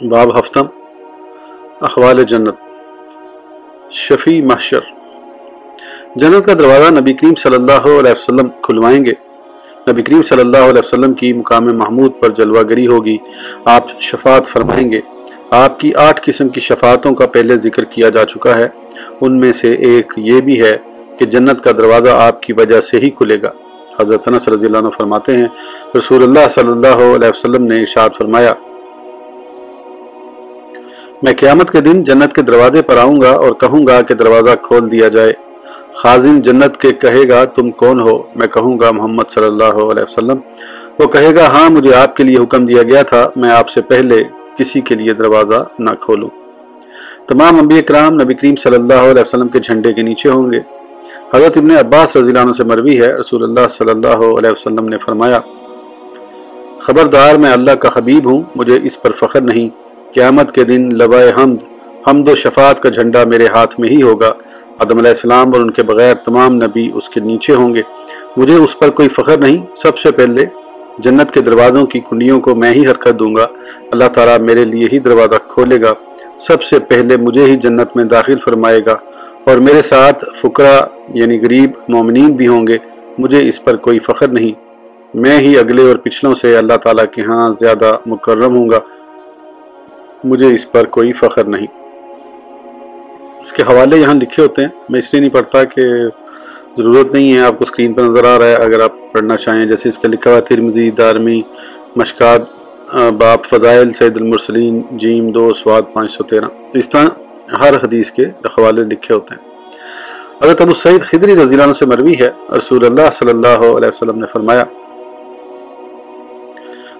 باب ہفتم اخوال جنت۔ شفیع محشر۔ جنت کا دروازہ نبی کریم صلی اللہ علیہ وسلم کھلوائیں گے۔ نبی کریم صلی اللہ علیہ وسلم کی مقام محمود پر جلوہ گری ہوگی۔ آپ شفاعت فرمائیں گے۔ آپ کی آٹھ قسم کی شفاعتوں کا پہلے ذکر کیا جا چکا ہے۔ ان میں سے ایک یہ بھی ہے کہ جنت کا دروازہ آپ کی وجہ سے ہی کھلے گا۔ حضرت انس رضی اللہ عنہ فرماتے ہیں، رسول اللہ صلی اللہ علیہ وسلم نے ارشاد فرمایا میں قیامت کے دن جنت کے دروازے پر آؤں گا اور کہوں گا کہ دروازہ کھول دیا جائے۔ خازن جنت کے کہے گا، تم کون ہو؟ میں کہوں گا محمد صلی اللہ علیہ وسلم۔ وہ کہے گا ہاں مجھے آپ کے لیے حکم دیا گیا تھا، میں آپ سے پہلے کسی کے لیے دروازہ نہ کھولوں۔ تمام انبیاء کرام نبی کریم صلی اللہ علیہ وسلم کے جھنڈے کے نیچے ہوں گے۔ حضرت ابن عباس رضی اللہ عنہ سے مروی ہے، رسول اللہ صلی اللہ علیہ وسلم نے فرمایا، خبردار، میں اللہ کا حبیب ہوں، مجھے اس پر فخر نہیں۔ قیامت کے دن لبائے حمد حمد و شفاعت کا جھنڈا میرے ہاتھ میں ہی ہوگا۔ آدم علیہ السلام اور ان کے بغیر تمام نبی اس کے نیچے ہوں گے۔ مجھے اس پر کوئی فخر نہیں۔ سب سے پہلے جنت کے دروازوں کی کنڈیوں کو میں ہی حرکت دوں گا۔ اللہ تعالیٰ میرے لیے ہی دروازہ کھولے گا۔ سب سے پہلے مجھے ہی جنت میں داخل فرمائے گا۔ اور میرے ساتھ فقرہ یعنی غریب مومنین بھی ہوں گے۔ مجھے اس پر کوئی فخر نہیں۔ میں ہی اگلے اور پچھلوں سے اللہ تعالیٰ کے ہاں زیادہ مکرم ہوں گا۔ مجھے اس پر کوئی فخر نہیں۔ اس کے حوالے یہاں لکھے ہوتے ہیں۔ میں اس لیے نہیں پڑھتا کہ ضرورت نہیں ہے آپ کو اسکرین پر نظر آ رہا ہے۔ اگر آپ پڑھنا چاہیں، جیسے اس کا لکھا ہوا ترمزی دارمی، مشکات باپ فضائل، سید المرسلین، جیم دو، سواد پانچ سو تیرہ۔ تو اس طرح ہر حدیث کے حوالے لکھے ہوتے ہیں۔ حضرت ابو سعید خدری رضی اللہ عنہ سے مروی ہے۔ رسول اللہ صلی اللہ علیہ وسلم نے فرمایا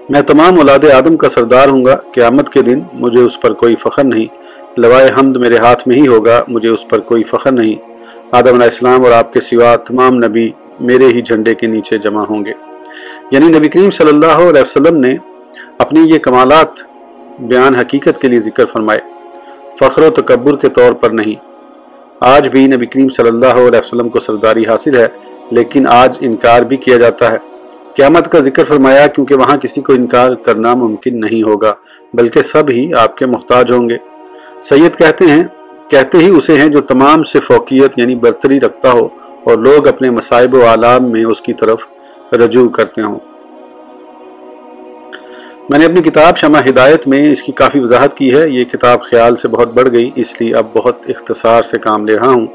میں تمام اولاد آدم کا سردار ہوں گا، قیامت کے دن مجھے اس پر کوئی فخر نہیں۔ لوائے حمد میرے ہاتھ میں ہی ہوگا، مجھے اس پر کوئی فخر نہیں۔ آدم علیہ السلام اور آپ کے سوا تمام نبی میرے ہی جھنڈے کے نیچے جمع ہوں گے۔ یعنی نبی کریم صلی اللہ علیہ وسلم نے اپنی یہ کمالات بیان حقیقت کے لیے ذکر فرمائے۔ فخر و تکبر کے طور پر نہیں۔ آج بھی نبی کریم صلی اللہ علیہ وسلم کو سرداری حاصل ہے، لیکن آج انکار بھی کیا جاتا ہے۔ قیامت کا ذکر فرمایا کیونکہ وہاں کسی کو انکار کرنا ممکن نہیں ہوگا، بلکہ سب ہی آپ کے محتاج ہوں گے۔ سید کہتے ہیں، کہتے ہی اسے ہیں جو تمام سے فوقیت یعنی برتری رکھتا ہو اور لوگ اپنے مصائب و عالام میں اس کی طرف رجوع کرتے ہوں۔ میں نے اپنی کتاب شمع ہدایت میں اس کی کافی وضاحت کی ہے۔ یہ کتاب خیال سے بہت بڑھ گئی، اس لیے اب بہت اختصار سے کام لے رہا ہوں۔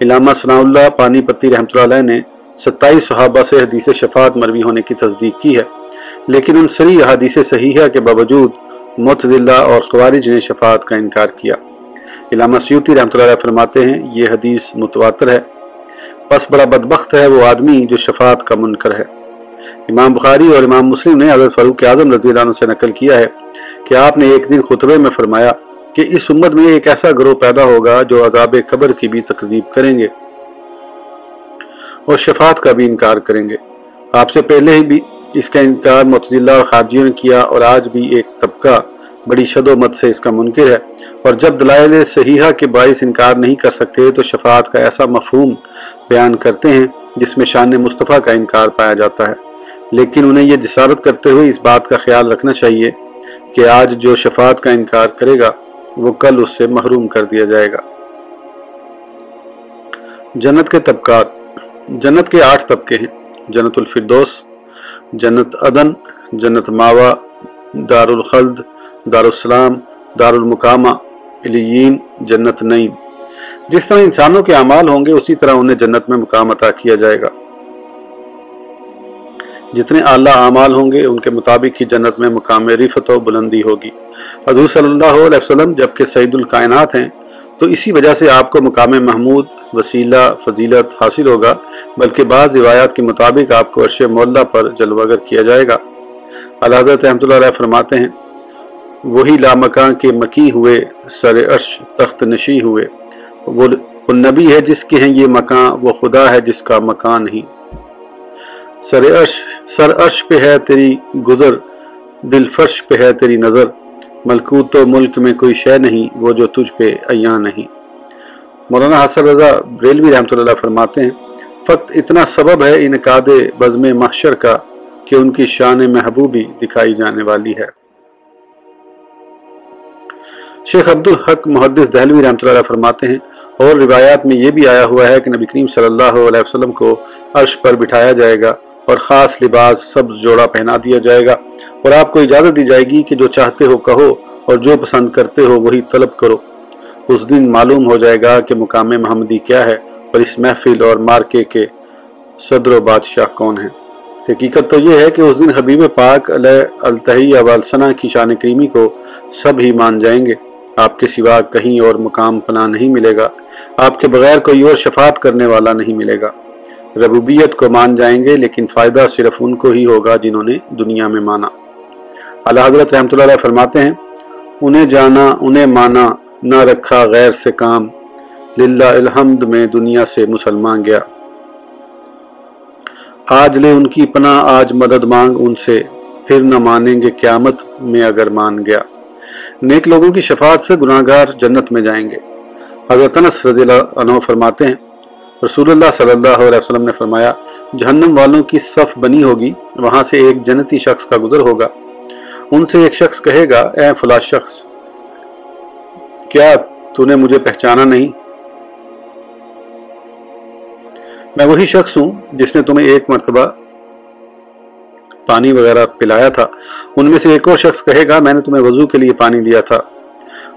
علامہ ثناء اللہ پانی پتی رحمۃ اللہ علیہ نے ستائیس صحابہ سے حدیث شفاعت مروی ہونے کی تصدیق کی ہے۔ لیکن ان سری حدیث صحیح ہے کے باوجود متضلہ اور خوارج نے شفاعت کا انکار کیا۔ علامہ سیوتی رحمۃ اللہ علیہ فرماتے ہیں، یہ حدیث متواتر ہے۔ پس بڑا بدبخت ہے وہ آدمی جو شفاعت کا منکر ہے۔ امام بخاری اور امام مسلم نے حضرت فاروق اعظم رضی اللہ عنہ سے نقل کیا ہے کہ آپ نے ایک دن خطبے میں فرمایا کہ اس امت میں ایک ایسا گروہ پیدا ہوگا جو عذاب قبر کی بھی تکذیب کریں گے۔ اور شفاعت کا بھی انکار کریں گے۔ آپ سے پہلے ہی بھی اس کا انکار متضلہ اور خارجیوں نے کیا اور آج بھی ایک طبقہ بڑی شد و مت سے اس کا منکر ہے۔ اور جب دلائل صحیحہ کے باعث انکار نہیں کر سکتے تو شفاعت کا ایسا مفہوم بیان کرتے ہیں جس میں شان مصطفیٰ کا انکار پایا جاتا ہے۔ لیکن انہیں یہ جسارت کرتے ہوئے اس بات کا خیال رکھنا چاہیے کہ آج جو شفاعت کا انکار کرے گا، وہ کل اس سے محروم کر دیا جائے گا۔ جنت کے طبقات جنت کے آٹھ طبقے ہیں۔ جنت الفردوس، جنت عدن، جنت ماوا دار الخلد دار السلام دار المقامہ علیین، جنت نعیم۔ جس طرح انسانوں کے اعمال ہوں گے، اسی طرح انہیں جنت میں مقام عطا کیا جائے گا۔ جتنے اعلیٰ اعمال ہوں گے، ان کے مطابق ہی جنت میں مقام رفت و بلندی ہوگی۔ حضور صلی اللہ علیہ وسلم جبکہ سعید الکائنات ہیں تو اسی وجہ سے آپ کو مقام محمود وسیلہ فضیلت حاصل ہوگا، بلکہ بعض روایات کے مطابق آپ کو عرش مولا پر جلوگر کیا جائے گا۔ حضرت رحمۃ اللہ علیہ فرماتے ہیں، وہی لامکان کے مکی ہوئے سر عرش تخت نشی ہوئے۔ وہ نبی ہے جس کے ہیں یہ مکان، وہ خدا ہے جس کا مکان نہیں۔ سر عرش سر عرش پہ ہے تیری گزر، دل فرش پہ ہے تیری نظر۔ ملکوت و ملک میں کوئی شے نہیں، وہ جو تجھ پہ ایاں نہیں۔ مولانا حسن رضا ریلوی رحمۃ اللہ فرماتے ہیں، فقط اتنا سبب ہے انعقاد بزم محشر کا کہ ان کی شان محبوبی دکھائی جانے والی ہے۔ شیخ عبد الحق محدث دہلوی رحمۃ اللہ فرماتے ہیں، اور روایات میں یہ بھی آیا ہوا ہے کہ نبی کریم صلی اللہ علیہ وسلم کو عرش پر بٹھایا جائے گا اور خاص لباس، سبز جوڑا پہنا دیا جائے گا۔ اور آپ کو اجازت دی جائے گی کہ جو چاہتے ہو کہو اور جو پسند کرتے ہو وہی طلب کرو۔ اس دن معلوم ہو جائے گا کہ مقام محمدی کیا ہے اور اس محفل اور مارکے کے صدر و بادشاہ کون ہیں۔ حقیقت تو یہ ہے کہ اس دن حبیب پاک علیہ التحیہ والسنہ کی شان کریمی کو سب ہی مان جائیں گے۔ آپ کے سوا کہیں اور مقام پناہ نہیں ملے گا۔ آپ کے بغیر کوئی اور شفاعت کرنے والا نہیں ملے گا۔ ربوبیت کو مان جائیں گے، لیکن فائدہ صرف ان کو ہی ہوگا جنہوں نے دنیا میں مانا۔ اللہ حضرت رحمۃ اللہ علیہ فرماتے ہیں، انہیں جانا، انہیں مانا نہ رکھا غیر سے کام، للہ الحمد میں دنیا سے مسلمان گیا۔ آج لے ان کی پناہ، آج مدد مانگ ان سے، پھر نہ مانیں گے قیامت میں اگر مان گیا۔ نیک لوگوں کی شفاعت سے گناہ گار جنت میں جائیں گے۔ حضرت انس رضی اللہ عنہ فرماتے ہیں، رسول اللہ صلی اللہ علیہ وسلم نے فرمایا، جہنم والوں کی صف بنی ہوگی، وہاں سے ایک جنتی شخص کا گزر ہوگا۔ ان سے ایک شخص کہے گا، اے فلا شخص، کیا تو نے مجھے پہچانا نہیں؟ میں وہی شخص ہوں جس نے تمہیں ایک مرتبہ پانی وغیرہ پلایا تھا۔ ان میں سے ایک اور شخص کہے گا، میں نے تمہیں وضو کے لیے پانی دیا تھا۔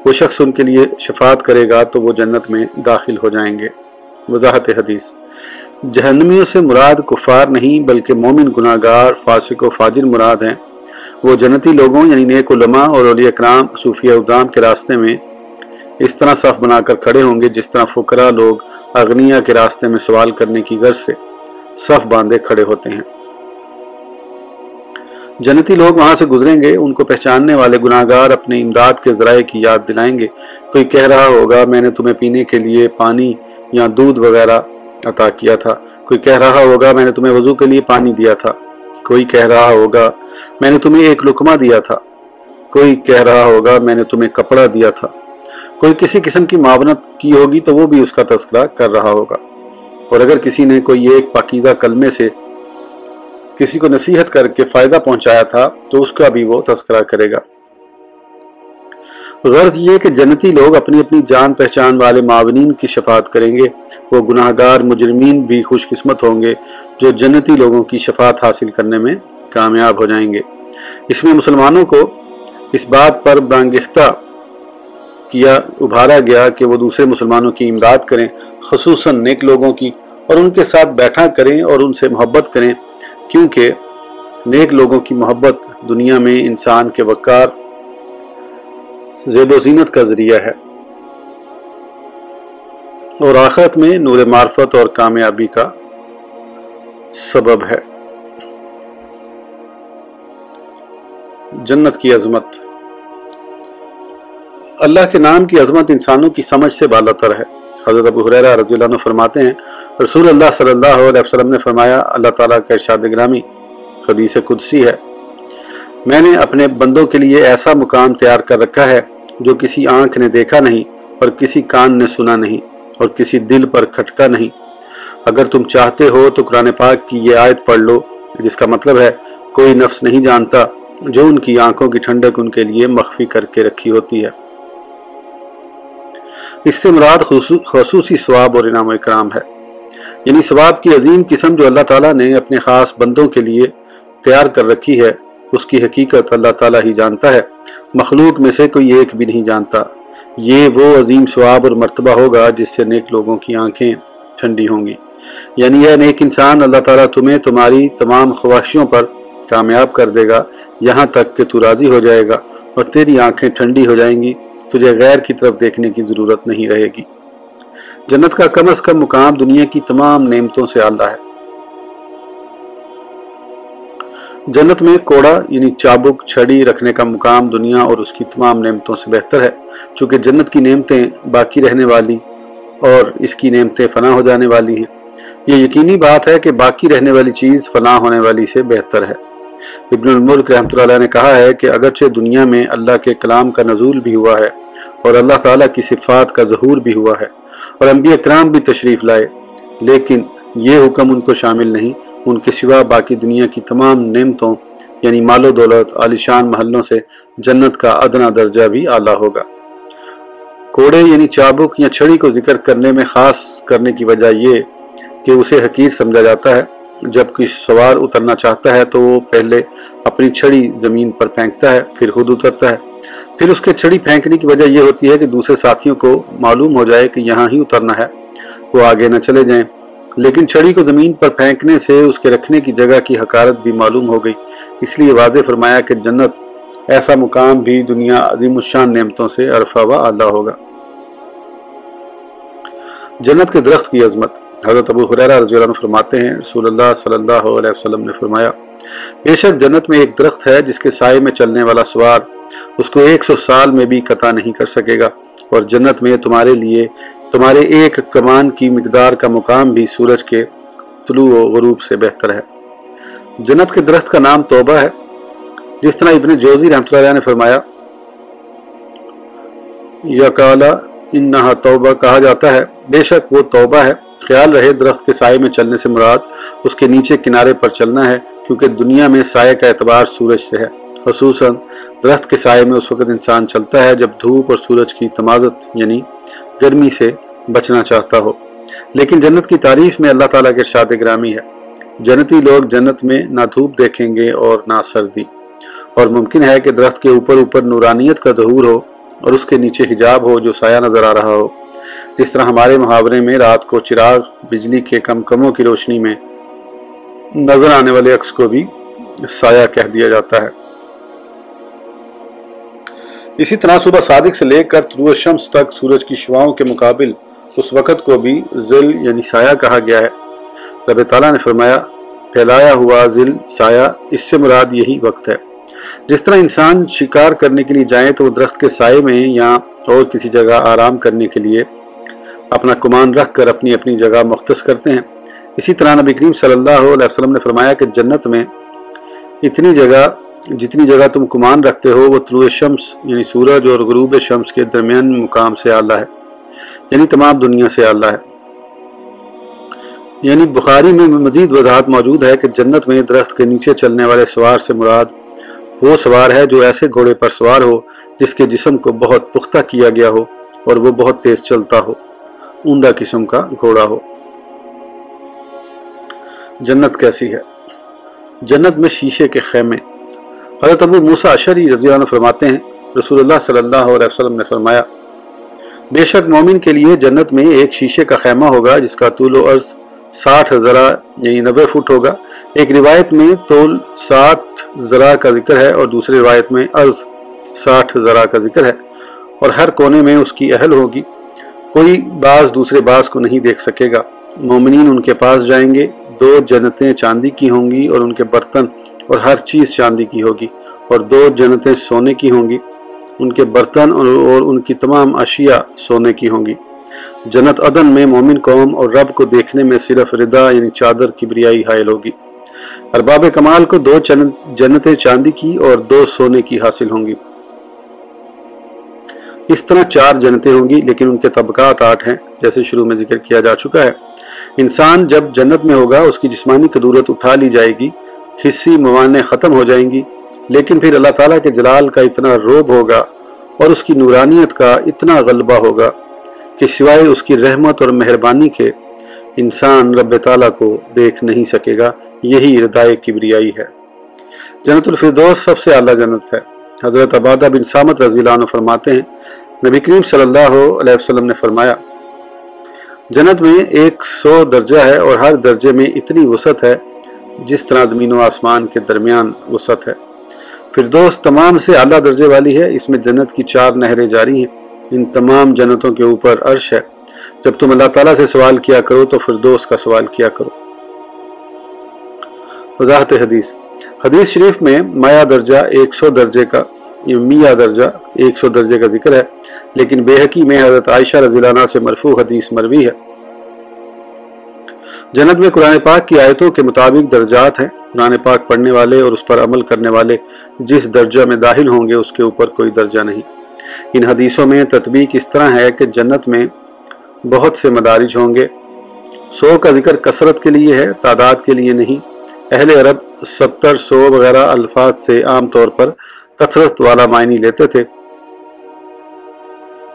وہ شخص ان کے لیے شفاعت کرے گا تو وہ جنت میں داخل ہو جائیں گے۔ وضاحت حدیث۔ جہنمیوں سے مراد کفار نہیں بلکہ مومن گناہ گار فاسق و فاجر مراد ہیں۔ وہ جنتی لوگوں یعنی نیک علماء اور اولیاء کرام صوفیہ اقدام کے راستے میں اس طرح صف بنا کر کھڑے ہوں گے جس طرح فقرا لوگ اغنیا کے راستے میں سوال کرنے کی غرض سے صف باندھے کھڑے ہوتے ہیں۔ جنتی لوگ وہاں سے گزریں گے، ان کو پہچاننے والے گناہ گار اپنے امداد کے ذرائع کی یاد دلائیں گے۔ کوئی کہہ رہا ہوگا، میں نے تمہیں پینے کے لیے پانی یا دودھ وغیرہ عطا کیا تھا۔ کوئی کہہ رہا ہوگا، میں نے تمہیں وضو کے لیے پانی دیا تھا۔ کوئی کہہ رہا ہوگا، میں نے تمہیں ایک لکمہ دیا تھا۔ کوئی کہہ رہا ہوگا، میں نے تمہیں کپڑا دیا تھا۔ کوئی کسی قسم کی معاونت کی ہوگی تو وہ بھی اس کا تذکرہ کر رہا ہوگا۔ اور اگر کسی نے کوئی ایک پاکیزہ کلمے سے کسی کو نصیحت کر کے فائدہ پہنچایا تھا تو اس کا بھی وہ تذکرہ کرے گا۔ غرض یہ کہ جنتی لوگ اپنی اپنی جان پہچان والے معاونین کی شفاعت کریں گے۔ وہ گناہ گار مجرمین بھی خوش قسمت ہوں گے جو جنتی لوگوں کی شفاعت حاصل کرنے میں کامیاب ہو جائیں گے۔ اس میں مسلمانوں کو اس بات پر برانگختہ کیا، ابھارا گیا کہ وہ دوسرے مسلمانوں کی امداد کریں، خصوصاً نیک لوگوں کی، اور ان کے ساتھ بیٹھا کریں اور ان سے محبت کریں۔ کیونکہ نیک لوگوں کی محبت دنیا میں انسان کے وقار زیب و زینت کا ذریعہ ہے۔ اور آخرت میں نور معرفت اور کامیابی کا سبب ہے۔ جنت کی عظمت۔ اللہ کے نام کی عظمت انسانوں کی سمجھ سے بالا تر ہے۔ حضرت ابو حریرہ رضی اللہ عنہ فرماتے ہیں، رسول اللہ صلی اللہ علیہ وسلم نے فرمایا، اللہ تعالیٰ کا ارشاد گرامی حدیث قدسی ہے۔ میں نے اپنے بندوں کے لیے ایسا مقام تیار کر رکھا ہے جو کسی آنکھ نے دیکھا نہیں اور کسی کان نے سنا نہیں اور کسی دل پر کھٹکا نہیں۔ اگر تم چاہتے ہو تو قرآن پاک کی یہ آیت پڑھ لو، جس کا مطلب ہے کوئی نفس نہیں جانتا جو ان کی آنکھوں کی ٹھنڈک ان کے لیے مخفی کر کے رکھی ہوتی ہے۔ اس سے مراد خصوصی ثواب اور انعام و اکرام ہے۔ یعنی ثواب کی عظیم قسم جو اللہ تعالیٰ نے اپنے خاص بندوں کے لیے تیار کر رکھی ہے اس کی حقیقت اللہ تعالیٰ ہی جانتا ہے۔ مخلوق میں سے کوئی ایک بھی نہیں جانتا۔ یہ وہ عظیم ثواب اور مرتبہ ہوگا جس سے نیک لوگوں کی آنکھیں ٹھنڈی ہوں گی۔ یعنی یہ نیک انسان اللہ تعالیٰ تمہیں تمہاری تمام خواہشوں پر کامیاب کر دے گا، یہاں تک کہ تو راضی ہو جائے گا اور تیری آنکھیں ٹھنڈی ہو جائیں گی، تجھے غیر کی طرف دیکھنے کی ضرورت نہیں رہے گی۔ جنت کا کم از کم مقام دنیا کی تمام نعمتوں سے آلہ ہے۔ جنت میں کوڑا یعنی چابک چھڑی رکھنے کا مقام دنیا اور اس کی تمام نعمتوں سے بہتر ہے۔ چونکہ جنت کی نعمتیں باقی رہنے والی اور اس کی نعمتیں فنا ہو جانے والی ہیں۔ یہ یقینی بات ہے کہ باقی رہنے والی چیز فنا ہونے والی سے بہتر ہے۔ ابن الملک رحمۃ اللہ نے کہا ہے کہ اگرچہ دنیا میں اللہ کے کلام کا نزول بھی ہوا ہے اور اللہ تعالیٰ کی صفات کا ظہور بھی ہوا ہے اور انبیاء کرام بھی تشریف لائے، لیکن یہ حکم ان کو شامل نہیں۔ ان کے سوا باقی دنیا کی تمام نعمتوں یعنی مال و دولت عالیشان محلوں سے جنت کا ادنا درجہ بھی اعلیٰ ہوگا۔ کوڑے یعنی چابک یا چھڑی کو ذکر کرنے میں خاص کرنے کی وجہ یہ کہ اسے حقیر سمجھا جاتا ہے۔ جب کوئی سوار اترنا چاہتا ہے تو وہ پہلے اپنی چھڑی زمین پر پھینکتا ہے، پھر خود اترتا ہے۔ پھر اس کے چھڑی پھینکنے کی وجہ یہ ہوتی ہے کہ دوسرے ساتھیوں کو معلوم ہو جائے کہ یہاں ہی اترنا ہے۔ وہ آگے نہ چلے جائیں۔ لیکن چھڑی کو زمین پر پھینکنے سے اس کے رکھنے کی جگہ کی حکارت بھی معلوم ہو گئی۔ اس لیے واضح فرمایا کہ جنت ایسا مقام بھی دنیا عظیم الشان نعمتوں سے عرفہ و اعلیٰ ہوگا۔ جنت کے درخت کی عظمت۔ حضرت ابو حریرہ رضی اللہ عنہ فرماتے ہیں، رسول اللہ صلی اللہ علیہ وسلم نے فرمایا، بے شک جنت میں ایک درخت ہے جس کے سائے میں چلنے والا سوار اس کو ایک سو سال میں بھی قطع نہیں کر سکے گا اور جنت میں تمہارے لیے تمہارے ایک کمان کی مقدار کا مقام بھی سورج کے طلوع و غروب سے بہتر ہے۔ جنت کے درخت کا نام توبہ ہے۔ جس طرح ابن جوزی رحمۃ اللہ نے فرمایا، یا کالا، انہا توبہ کہا جاتا ہے۔ بے شک وہ توبہ ہے۔ خیال رہے درخت کے سائے میں چلنے سے مراد اس کے نیچے کنارے پر چلنا ہے، کیونکہ دنیا میں سائے کا اعتبار سورج سے ہے۔ خصوصاً درخت کے سائے میں اس وقت انسان چلتا ہے جب دھوپ اور سورج کی تمازت یعنی گرمی سے بچنا چاہتا ہو۔ لیکن جنت کی تعریف میں اللہ تعالیٰ کے ارشاد گرامی ہے۔ جنتی لوگ جنت میں نہ دھوپ دیکھیں گے اور نہ سردی۔ اور ممکن ہے کہ درخت کے اوپر اوپر نورانیت کا ظہور ہو اور اس کے نیچے حجاب ہو جو سایہ نظر آ رہا ہو۔ جس طرح ہمارے محاورے میں رات کو چراغ، بجلی کے کم کموں کی روشنی میں نظر آنے والے عکس کو بھی سایہ کہہ دیا جاتا ہے۔ اسی طرح صبح صادق سے لے کر طلوع شمس تک سورج کی شواؤں کے مقابل اس وقت کو بھی ذل یعنی سایہ کہا گیا ہے۔ رب تعالیٰ نے فرمایا، پھیلایا ہوا ذل سایہ، اس سے مراد یہی وقت ہے۔ جس طرح انسان شکار کرنے کے لیے جائیں تو وہ درخت کے سائے میں یا اور کسی جگہ آرام کرنے کے لیے اپنا کمان رکھ کر اپنی اپنی جگہ مختص کرتے ہیں۔ اسی طرح نبی کریم صلی اللہ علیہ وسلم نے فرمایا کہ جنت میں اتنی جگہ جتنی جگہ تم کمان رکھتے ہو وہ طلوع شمس یعنی سورج اور غروب شمس کے درمیان مقام سے اعلیٰ ہے یعنی تمام دنیا سے اعلیٰ ہے۔ یعنی بخاری میں مزید وضاحت موجود ہے کہ جنت میں درخت کے نیچے چلنے والے سوار سے مراد وہ سوار ہے جو ایسے گھوڑے پر سوار ہو جس کے جسم کو بہت پختہ کیا گیا ہو اور وہ بہت تیز چلتا ہو اوندا قسم کا گھوڑا ہو۔ جنت کیسی ہے؟ جنت میں شیشے کے خیمے حضرت ابو موسیٰ اشری رضی اللہ عنہ فرماتے ہیں، رسول اللہ صلی اللہ علیہ وسلم نے فرمایا، بے شک مومن کے لیے جنت میں ایک شیشے کا خیمہ ہوگا جس کا طول و عرض ساٹھ ذرا یعنی نوے فٹ ہوگا۔ ایک روایت میں طول ساٹھ ذرا کا ذکر ہے اور دوسری روایت میں عرض ساٹھ ذرا کا ذکر ہے۔ اور ہر کونے میں اس کی اہل ہوگی۔ کوئی بعض دوسرے بعض کو نہیں دیکھ سکے گا۔ مومنین ان کے پاس جائیں گے۔ دو جنتیں چاندی کی ہوں گی اور ان کے برتن اور ہر چیز چاندی کی ہوگی اور دو جنتیں سونے کی ہوں گی، ان کے برتن اور ان کی تمام اشیاء سونے کی ہوں گی۔ جنت عدن میں مومن قوم اور رب کو دیکھنے میں صرف ردا یعنی چادر کی بریائی حائل ہوگی۔ ارباب کمال کو دو جنتیں چاندی کی اور دو سونے کی حاصل ہوں گی۔ اس طرح چار جنتیں ہوں گی، لیکن ان کے طبقات آٹھ ہیں۔ جیسے شروع میں ذکر کیا جا چکا ہے، انسان جب جنت میں ہوگا، اس کی جسمانی قدورت اٹھا لی جائے گی۔ حصی موانع ختم ہو جائیں گی، لیکن پھر اللہ تعالیٰ کے جلال کا اتنا روب ہوگا اور اس کی نورانیت کا اتنا غلبہ ہوگا کہ سوائے اس کی رحمت اور مہربانی کے انسان رب تعالیٰ کو دیکھ نہیں سکے گا۔ یہی ردائے کبریائی ہے۔ جنت الفردوس سب سے اعلیٰ جنت ہے۔ حضرت عبادہ بن سامت رضی اللہ عنہ فرماتے ہیں، نبی کریم صلی اللہ علیہ وسلم نے فرمایا، جنت میں ایک سو درجہ ہے اور ہر درجے میں اتنی وسعت ہے جس طرح زمین و آسمان کے درمیان وسعت ہے۔ فردوس تمام سے اعلیٰ درجے والی ہے۔ اس میں جنت کی چار نہریں جاری ہیں۔ ان تمام جنتوں کے اوپر عرش ہے۔ جب تم اللہ تعالیٰ سے سوال کیا کرو تو فردوس کا سوال کیا کرو۔ وضاحت حدیث۔ حدیث شریف میں مایا درجہ ایک سو درجے کا میاں درجہ ایک سو درجے کا ذکر ہے۔ لیکن بے حقی میں حضرت عائشہ رضی اللہ عنہ سے مرفوع حدیث مروی ہے۔ جنت میں قرآن پاک کی آیتوں کے مطابق درجات ہیں۔ قرآن پاک پڑھنے والے اور اس پر عمل کرنے والے جس درجہ میں داخل ہوں گے، اس کے اوپر کوئی درجہ نہیں۔ ان حدیثوں میں تطبیق اس طرح ہے کہ جنت میں بہت سے مدارج ہوں گے۔ سو کا ذکر کثرت کے لیے ہے، تعداد کے لیے نہیں۔ اہل عرب ستر سو وغیرہ الفاظ سے عام طور پر کثرت والا معنی لیتے تھے۔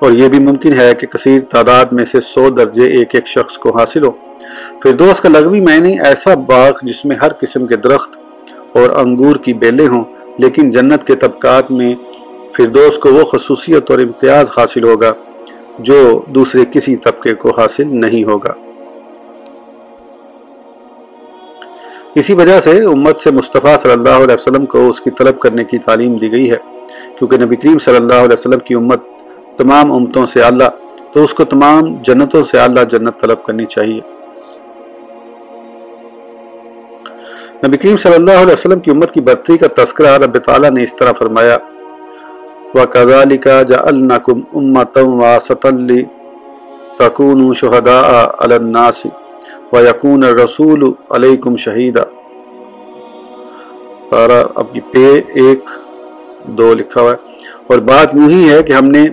اور یہ بھی ممکن ہے کہ کثیر تعداد میں سے سو درجے ایک ایک شخص کو حاصل ہو۔ فردوس کا لغوی معنی ایسا باغ جس میں ہر قسم کے درخت اور انگور کی بیلیں ہوں، لیکن جنت کے طبقات میں فردوس کو وہ خصوصیت اور امتیاز حاصل ہوگا جو دوسرے کسی طبقے کو حاصل نہیں ہوگا۔ اسی وجہ سے امت سے مصطفیٰ صلی اللہ علیہ وسلم کو اس کی طلب کرنے کی تعلیم دی گئی ہے، کیونکہ نبی کریم صلی اللہ علیہ وسلم کی امت تمام امتوں سے اللہ تو اس کو تمام جنتوں سے اللہ جنت طلب کرنی چاہیے۔ نبی کریم صلی اللہ علیہ وسلم کی امت کی برتری کا تذکرہ رب تعالیٰ نے اس طرح فرمایا، وَكَذَلِكَ جَعَلْنَكُمْ أُمَّةً وَاسَطًا لِتَكُونُوا شُهَدَاءَ عَلَى النَّاسِ وَيَكُونَ الرَّسُولُ عَلَيْكُمْ شَهِيدًا۔ پارا اب یہ پے ایک، دو لکھا ہوا ہے۔ اور بات یوں ہی ہے کہ ہم نے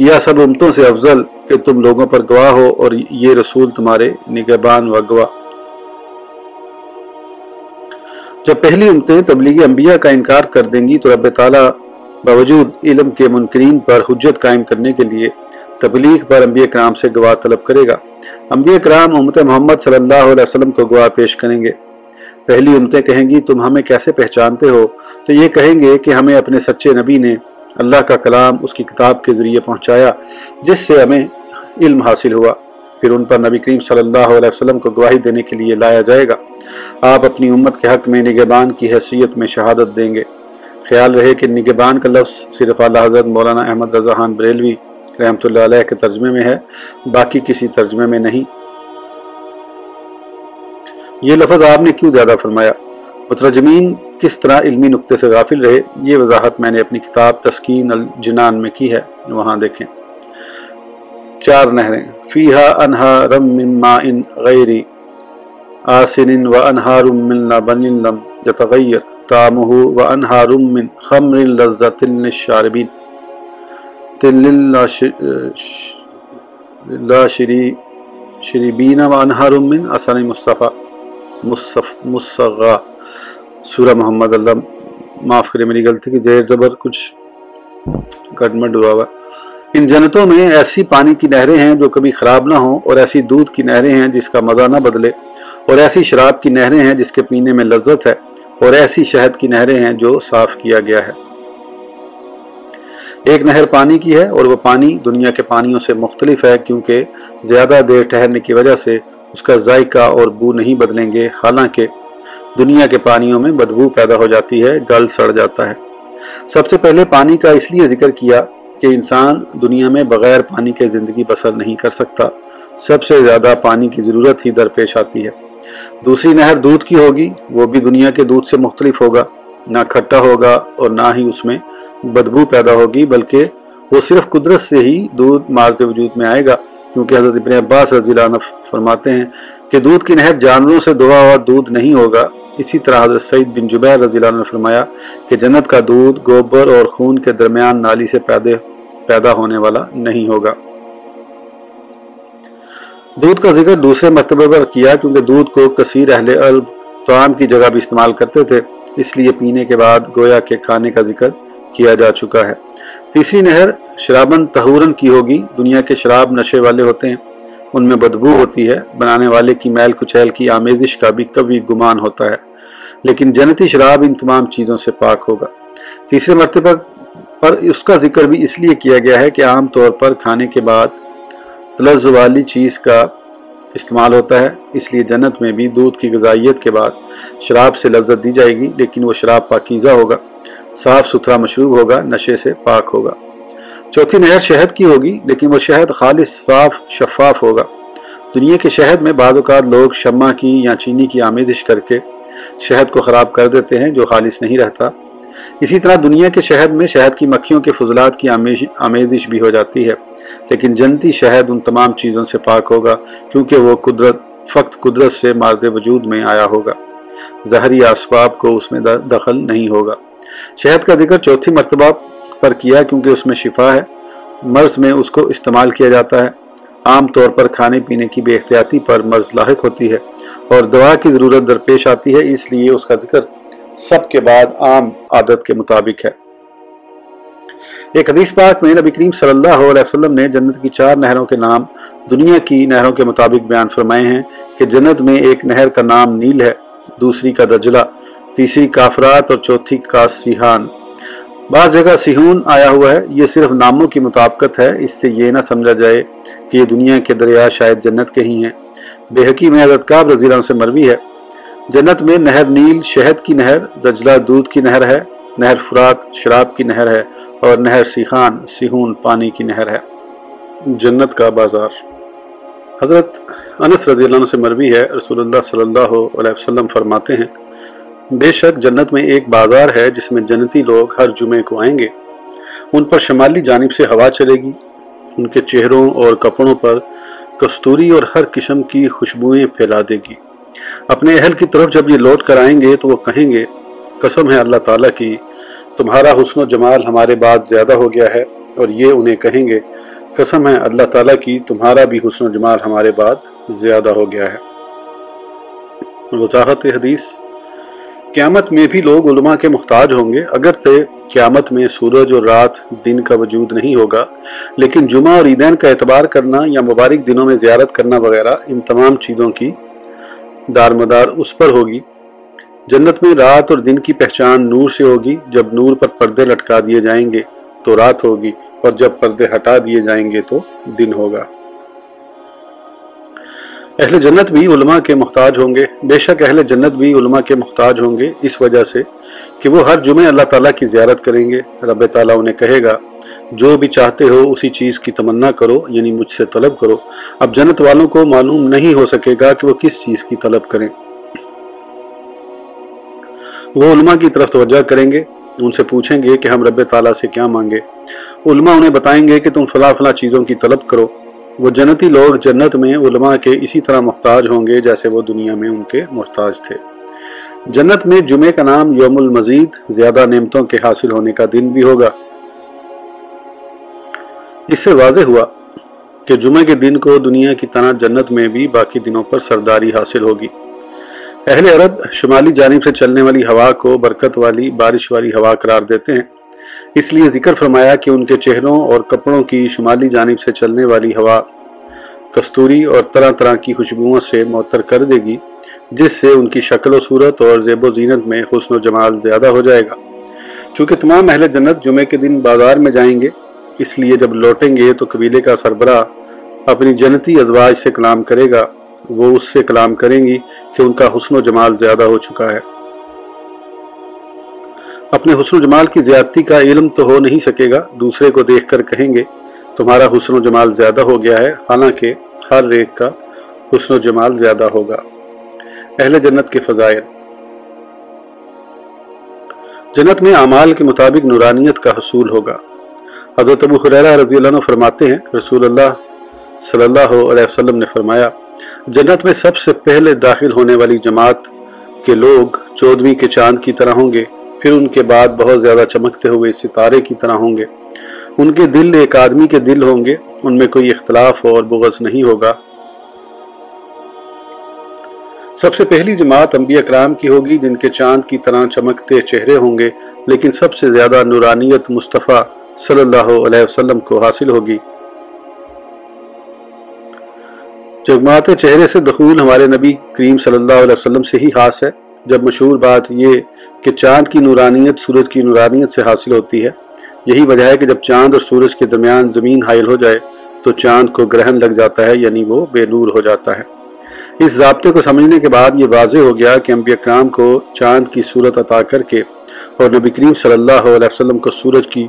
کیا سب امتوں سے افضل کہ تم لوگوں پر گواہ ہو اور یہ رسول تمہارے نگہبان و گواہ۔ جب پہلی امتیں تبلیغ انبیاء کا انکار کر دیں گی تو رب تعالیٰ باوجود علم کے منکرین پر حجت قائم کرنے کے لیے تبلیغ پر انبیاء کرام سے گواہ طلب کرے گا۔ انبیاء کرام امت محمد صلی اللہ علیہ وسلم کو گواہ پیش کریں گے۔ پہلی امتیں کہیں گی، تم ہمیں کیسے پہچانتے ہو؟ تو یہ کہیں گے کہ ہمیں اپنے سچے نبی نے اللہ کا کلام اس کی کتاب کے ذریعے پہنچایا، جس سے ہمیں علم حاصل ہوا۔ پھر ان پر نبی کریم صلی اللہ علیہ وسلم کو گواہی دینے کے لیے لایا جائے گا۔ آپ اپنی امت کے حق میں نگبان کی حیثیت میں شہادت دیں گے۔ خیال رہے کہ نگبان کا لفظ صرف اللہ حضرت مولانا احمد رضا خان بریلوی رحمۃ اللہ علیہ کے ترجمے میں ہے، باقی کسی ترجمے میں نہیں۔ یہ لفظ آپ نے کیوں زیادہ فرمایا؟ مترجمین، کس طرح علمی نقطے سے غافل رہے، یہ وضاحت میں نے اپنی کتاب تسکین الجنان میں کی ہے، وہاں دیکھیں۔ چار نہریں، فیہا انہار من ماء غیری آسن و انہار من لبن لم یتغیر تامہ و انہار من خمر لذت للشاربین۔ تل لا شری شریبین و انہار من اصل مصطفیٰ مصغا۔ سورہ محمد اللہ، معاف کرے میری غلطی کی زیر زبر، کچھ گڈمڈ ہوا ہوا۔ ان جنتوں میں ایسی پانی کی نہریں ہیں جو کبھی خراب نہ ہوں اور ایسی دودھ کی نہریں ہیں جس کا مزہ نہ بدلے۔ اور ایسی شراب کی نہریں ہیں جس کے پینے میں لذت ہے۔ اور ایسی شہد کی نہریں ہیں جو صاف کیا گیا ہے۔ ایک نہر پانی کی ہے اور وہ پانی دنیا کے پانیوں سے مختلف ہے، کیونکہ زیادہ دیر ٹھہرنے کی وجہ سے اس کا ذائقہ اور بو نہیں بدلیں گے۔ حالانکہ دنیا کے پانیوں میں بدبو پیدا ہو جاتی ہے، گل سڑ جاتا ہے۔ سب سے پہلے پانی کا اس لیے ذکر کیا کہ انسان دنیا میں بغیر پانی کے زندگی بسر نہیں کر سکتا۔ سب سے زیادہ پانی کی ضرورت ہی درپیش آتی ہے۔ دوسری نہر دودھ کی ہوگی، وہ بھی دنیا کے دودھ سے مختلف ہوگا۔ نہ کھٹا ہوگا اور نہ ہی اس میں بدبو پیدا ہوگی، بلکہ وہ صرف قدرت سے ہی دودھ مارتے وجود میں آئے گا۔ کیونکہ حضرت ابن عباس رضی اللہ عنہ فرماتے ہیں کہ دودھ کی نہر جانوروں سے دعا ہوا دودھ نہیں ہوگا۔ اسی طرح حضرت سعید بن جبیر رضی اللہ عنہ نے فرمایا کہ جنت کا دودھ گوبر اور خون کے درمیان نالی سے پیدا ہونے والا نہیں ہوگا۔ دودھ کا ذکر دوسرے مرتبہ پر کیا کیونکہ دودھ کو کثیر اہل علب توام کی جگہ بھی استعمال کرتے تھے، اس لیے پینے کے بعد گویا کے کھانے کا ذکر کیا جا چکا ہے۔ تیسری نہر شرابن تہورن کی ہوگی۔ دنیا کے شراب نشے والے ہوتے ہیں۔ ان میں بدبو ہوتی ہے۔ بنانے والے کی میل کچیل کی آمیزش کا بھی کبھی گمان ہوتا ہے۔ لیکن جنتی شراب ان تمام چیزوں سے پاک ہوگا۔ تیسرے مرتبہ پر اس کا ذکر بھی اس لیے کیا گیا ہے کہ عام طور پر کھانے کے بعد تلز والی چیز کا استعمال ہوتا ہے۔ اس لیے جنت میں بھی دودھ کی غذائیت کے بعد شراب سے لذت دی جائے گی، لیکن وہ شراب پاکیزہ ہوگا۔ صاف ستھرا مشروب ہوگا، نشے سے پاک ہوگا۔ چوتھی نہر شہد کی ہوگی، لیکن وہ شہد خالص، صاف، شفاف ہوگا۔ دنیا کے شہد میں بعض اوقات لوگ شمع کی یا چینی کی آمیزش کر کے شہد کو خراب کر دیتے ہیں جو خالص نہیں رہتا۔ اسی طرح دنیا کے شہد میں شہد کی مکھیوں کے فضلات کی آمیزش بھی ہو جاتی ہے۔ لیکن جنتی شہد ان تمام چیزوں سے پاک ہوگا، کیونکہ وہ قدرت، فقط قدرت سے مارد وجود میں آیا ہوگا۔ زہری اسباب کو اس میں دخل نہیں ہوگا۔ شہد کا ذکر چوتھی مرتبہ پر کیا کیونکہ اس میں شفا ہے۔ مرض میں اس کو استعمال کیا جاتا ہے۔ عام طور پر کھانے پینے کی بے احتیاطی پر مرض لاحق ہوتی ہے اور دعا کی ضرورت درپیش آتی ہے، اس لیے اس کا ذکر سب کے بعد عام عادت کے مطابق ہے۔ ایک حدیث پاک میں نبی کریم صلی اللہ علیہ وسلم نے جنت کی چار نہروں کے نام، دنیا کی نہروں کے مطابق بیان فرمائے ہیں کہ جنت میں ایک نہر کا نام نیل ہے، دوسری کا دجلہ۔ تیسری کافرات اور چوتھی کا سیحان بعض جگہ سیہون آیا ہوا ہے، یہ صرف ناموں کی مطابقت ہے، اس سے یہ نہ سمجھا جائے کہ یہ دنیا کے دریا شاید جنت کے ہی ہیں۔ بے حقی میں حضرت کعب رضی اللہ سے مروی ہے۔ جنت میں نہر نیل شہد کی نہر، دجلہ دودھ کی نہر ہے، نہر فرات شراب کی نہر ہے اور نہر سیخان، سیہون پانی کی نہر ہے۔ جنت کا بازار۔ حضرت انس رضی اللہ عنہ سے مروی ہے، رسول اللہ صلی اللہ علیہ وسلم فرماتے ہیں بے شک جنت میں ایک بازار ہے جس میں جنتی لوگ ہر جمعے کو آئیں گے۔ ان پر شمالی جانب سے ہوا چلے گی۔ ان کے چہروں اور کپڑوں پر کستوری اور ہر قسم کی خوشبوئیں پھیلا دے گی۔ اپنے اہل کی طرف جب یہ لوٹ کر آئیں گے تو وہ کہیں گے، قسم ہے اللہ تعالیٰ کی، تمہارا حسن و جمال ہمارے بعد زیادہ ہو گیا ہے۔ اور یہ انہیں کہیں گے، قسم ہے اللہ تعالیٰ کی، تمہارا بھی حسن و جمال ہمارے بعد زیادہ ہو گیا ہے۔ وضاحت حدیث قیامت میں بھی لوگ علماء کے محتاج ہوں گے۔ اگر تھے قیامت میں سورج اور رات دن کا وجود نہیں ہوگا، لیکن جمعہ اور عیدین کا اعتبار کرنا یا مبارک دنوں میں زیارت کرنا وغیرہ، ان تمام چیزوں کی دار مدار اس پر ہوگی۔ جنت میں رات اور دن کی پہچان نور سے ہوگی۔ جب نور پر پردے لٹکا دیے جائیں گے تو رات ہوگی اور جب پردے ہٹا دیے جائیں گے تو دن ہوگا۔ اہل جنت بھی علماء کے محتاج ہوں گے۔ بے شک اہل جنت بھی علماء کے محتاج ہوں گے۔ اس وجہ سے کہ وہ ہر جمعے اللہ تعالیٰ کی زیارت کریں گے۔ رب تعالیٰ انہیں کہے گا، جو بھی چاہتے ہو اسی چیز کی تمنا کرو یعنی مجھ سے طلب کرو۔ اب جنت والوں کو معلوم نہیں ہو سکے گا کہ وہ کس چیز کی طلب کریں۔ وہ علماء کی طرف توجہ کریں گے، ان سے پوچھیں گے کہ ہم رب تعالیٰ سے کیا مانگے۔ علماء انہیں بتائیں گے کہ تم فلاں فلاں چیزوں کی طلب کرو۔ وہ جنتی لوگ جنت میں علماء کے اسی طرح محتاج ہوں گے جیسے وہ دنیا میں ان کے محتاج تھے۔ جنت میں جمعے کا نام یوم المزید زیادہ نعمتوں کے حاصل ہونے کا دن بھی ہوگا۔ اس سے واضح ہوا کہ جمعے کے دن کو دنیا کی طرح جنت میں بھی باقی دنوں پر سرداری حاصل ہوگی۔ اہل عرب شمالی جانب سے چلنے والی ہوا کو برکت والی بارش والی ہوا قرار دیتے ہیں۔ اس لیے ذکر فرمایا کہ ان کے چہروں اور کپڑوں کی شمالی جانب سے چلنے والی ہوا کستوری اور طرح طرح کی خوشبوؤں سے معطر کر دے گی، جس سے ان کی شکل و صورت اور زیب و زینت میں حسن و جمال زیادہ ہو جائے گا۔ چونکہ تمام اہل جنت جمعے کے دن بازار میں جائیں گے، اس لیے جب لوٹیں گے تو قبیلے کا سربراہ اپنی جنتی ازواج سے کلام کرے گا۔ وہ اس سے کلام کریں گی کہ ان کا حسن و جمال زیادہ ہو چکا ہے۔ اپنے حسن و جمال کی زیادتی کا علم تو ہو نہیں سکے گا، دوسرے کو دیکھ کر کہیں گے، تمہارا حسن و جمال زیادہ ہو گیا ہے، حالانکہ ہر ایک کا حسن و جمال زیادہ ہوگا۔ اہل جنت کے فضائل۔ جنت میں اعمال کے مطابق نورانیت کا حصول ہوگا۔ حضرت ابو خریرہ رضی اللہ عنہ فرماتے ہیں، رسول اللہ صلی اللہ علیہ وسلم نے فرمایا، جنت میں سب سے پہلے داخل ہونے والی جماعت کے لوگ چودویں کے چاند کی طرح ہوں گے۔ پھر ان کے بعد بہت زیادہ چمکتے ہوئے ستارے کی طرح ہوں گے۔ ان کے دل، ایک آدمی کے دل ہوں گے۔ ان میں کوئی اختلاف اور بغض نہیں ہوگا۔ سب سے پہلی جماعت انبیاء اکرام کی ہوگی، جن کے چاند کی طرح چمکتے چہرے ہوں گے، لیکن سب سے زیادہ نورانیت مصطفیٰ صلی اللہ علیہ وسلم کو حاصل ہوگی۔ جگمات چہرے سے دخول ہمارے نبی کریم صلی اللہ علیہ وسلم سے ہی خاص ہے۔ جب مشہور بات یہ کہ چاند کی نورانیت سورج کی نورانیت سے حاصل ہوتی ہے، یہی وجہ ہے کہ جب چاند اور سورج کے درمیان زمین حائل ہو جائے تو چاند کو گرہن لگ جاتا ہے یعنی وہ بے نور ہو جاتا ہے۔ اس ضابطے کو سمجھنے کے بعد یہ واضح ہو گیا کہ انبیاء کرام کو چاند کی صورت عطا کر کے اور نبی کریم صلی اللہ علیہ وسلم کو سورج کی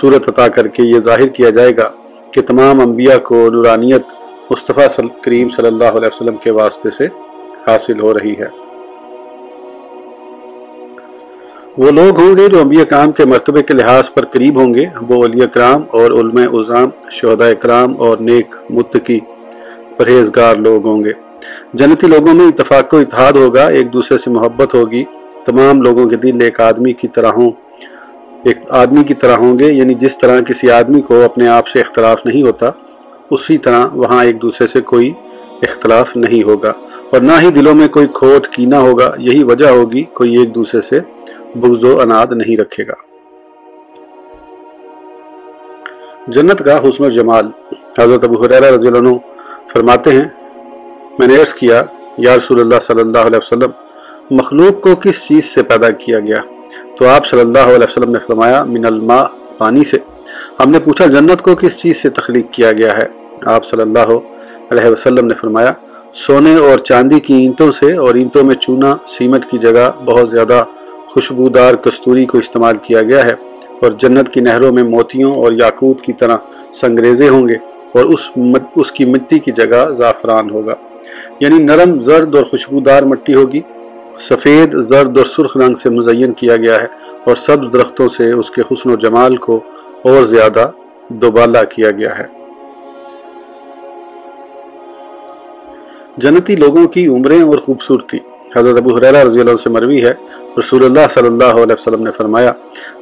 صورت عطا کر کے یہ ظاہر کیا جائے گا کہ تمام انبیاء کو نورانیت مصطفیٰ کریم صلی اللہ علیہ وسلم کے واسطے سے حاصل ہو رہی ہے۔ وہ لوگ ہوں گے جو انبیاء کرام کے مرتبے کے لحاظ پر قریب ہوں گے، وہ علی کرام اور علم اظام شہداء کرام اور نیک متقی پرہیزگار لوگ ہوں گے۔ جنتی لوگوں میں اتفاق و اتحاد ہوگا، ایک دوسرے سے محبت ہوگی، تمام لوگوں کے دل ایک آدمی کی طرح ہوں، ایک آدمی کی طرح ہوں گے یعنی جس طرح کسی آدمی کو اپنے آپ سے اختلاف نہیں ہوتا، اسی طرح وہاں ایک دوسرے سے کوئی اختلاف نہیں ہوگا۔ اور نہ ہی دلوں میں کوئی کھوٹ، کینہ ہوگا، یہی وجہ ہوگی کوئی ایک دوسرے سے بغض و اناد نہیں رکھے گا۔ جنت کا حسن و جمال۔ حضرت ابو حریرہ رضی اللہ عنہ فرماتے ہیں، میں نے عرض کیا، یا رسول اللہ صلی اللہ علیہ وسلم، مخلوق کو کس چیز سے پیدا کیا گیا؟ تو آپ صلی اللہ علیہ وسلم نے فرمایا، من الماء، پانی سے۔ ہم نے پوچھا، جنت کو کس چیز سے تخلیق کیا گیا ہے؟ آپ صلی اللہ علیہ وسلم نے فرمایا، سونے اور چاندی کی اینٹوں سے اور اینٹوں میں چونا سیمٹ کی جگہ، بہت زیادہ خوشبودار کستوری کو استعمال کیا گیا ہے اور جنت کی نہروں میں موتیوں اور یاقوت کی طرح سنگریزے ہوں گے اور اس اس کی مٹی کی جگہ زعفران ہوگا۔ یعنی نرم زرد اور خوشبودار مٹی ہوگی۔ سفید زرد اور سرخ رنگ سے مزین کیا گیا ہے اور سبز درختوں سے اس کے حسن و جمال کو اور زیادہ دوبالا کیا گیا ہے۔ جنتی لوگوں کی عمریں اور خوبصورتی۔ حضرت ابو حریرہ رضی اللہ عنہ سے مروی ہے رسول اللہ صلی اللہ علیہ وسلم نے فرمایا،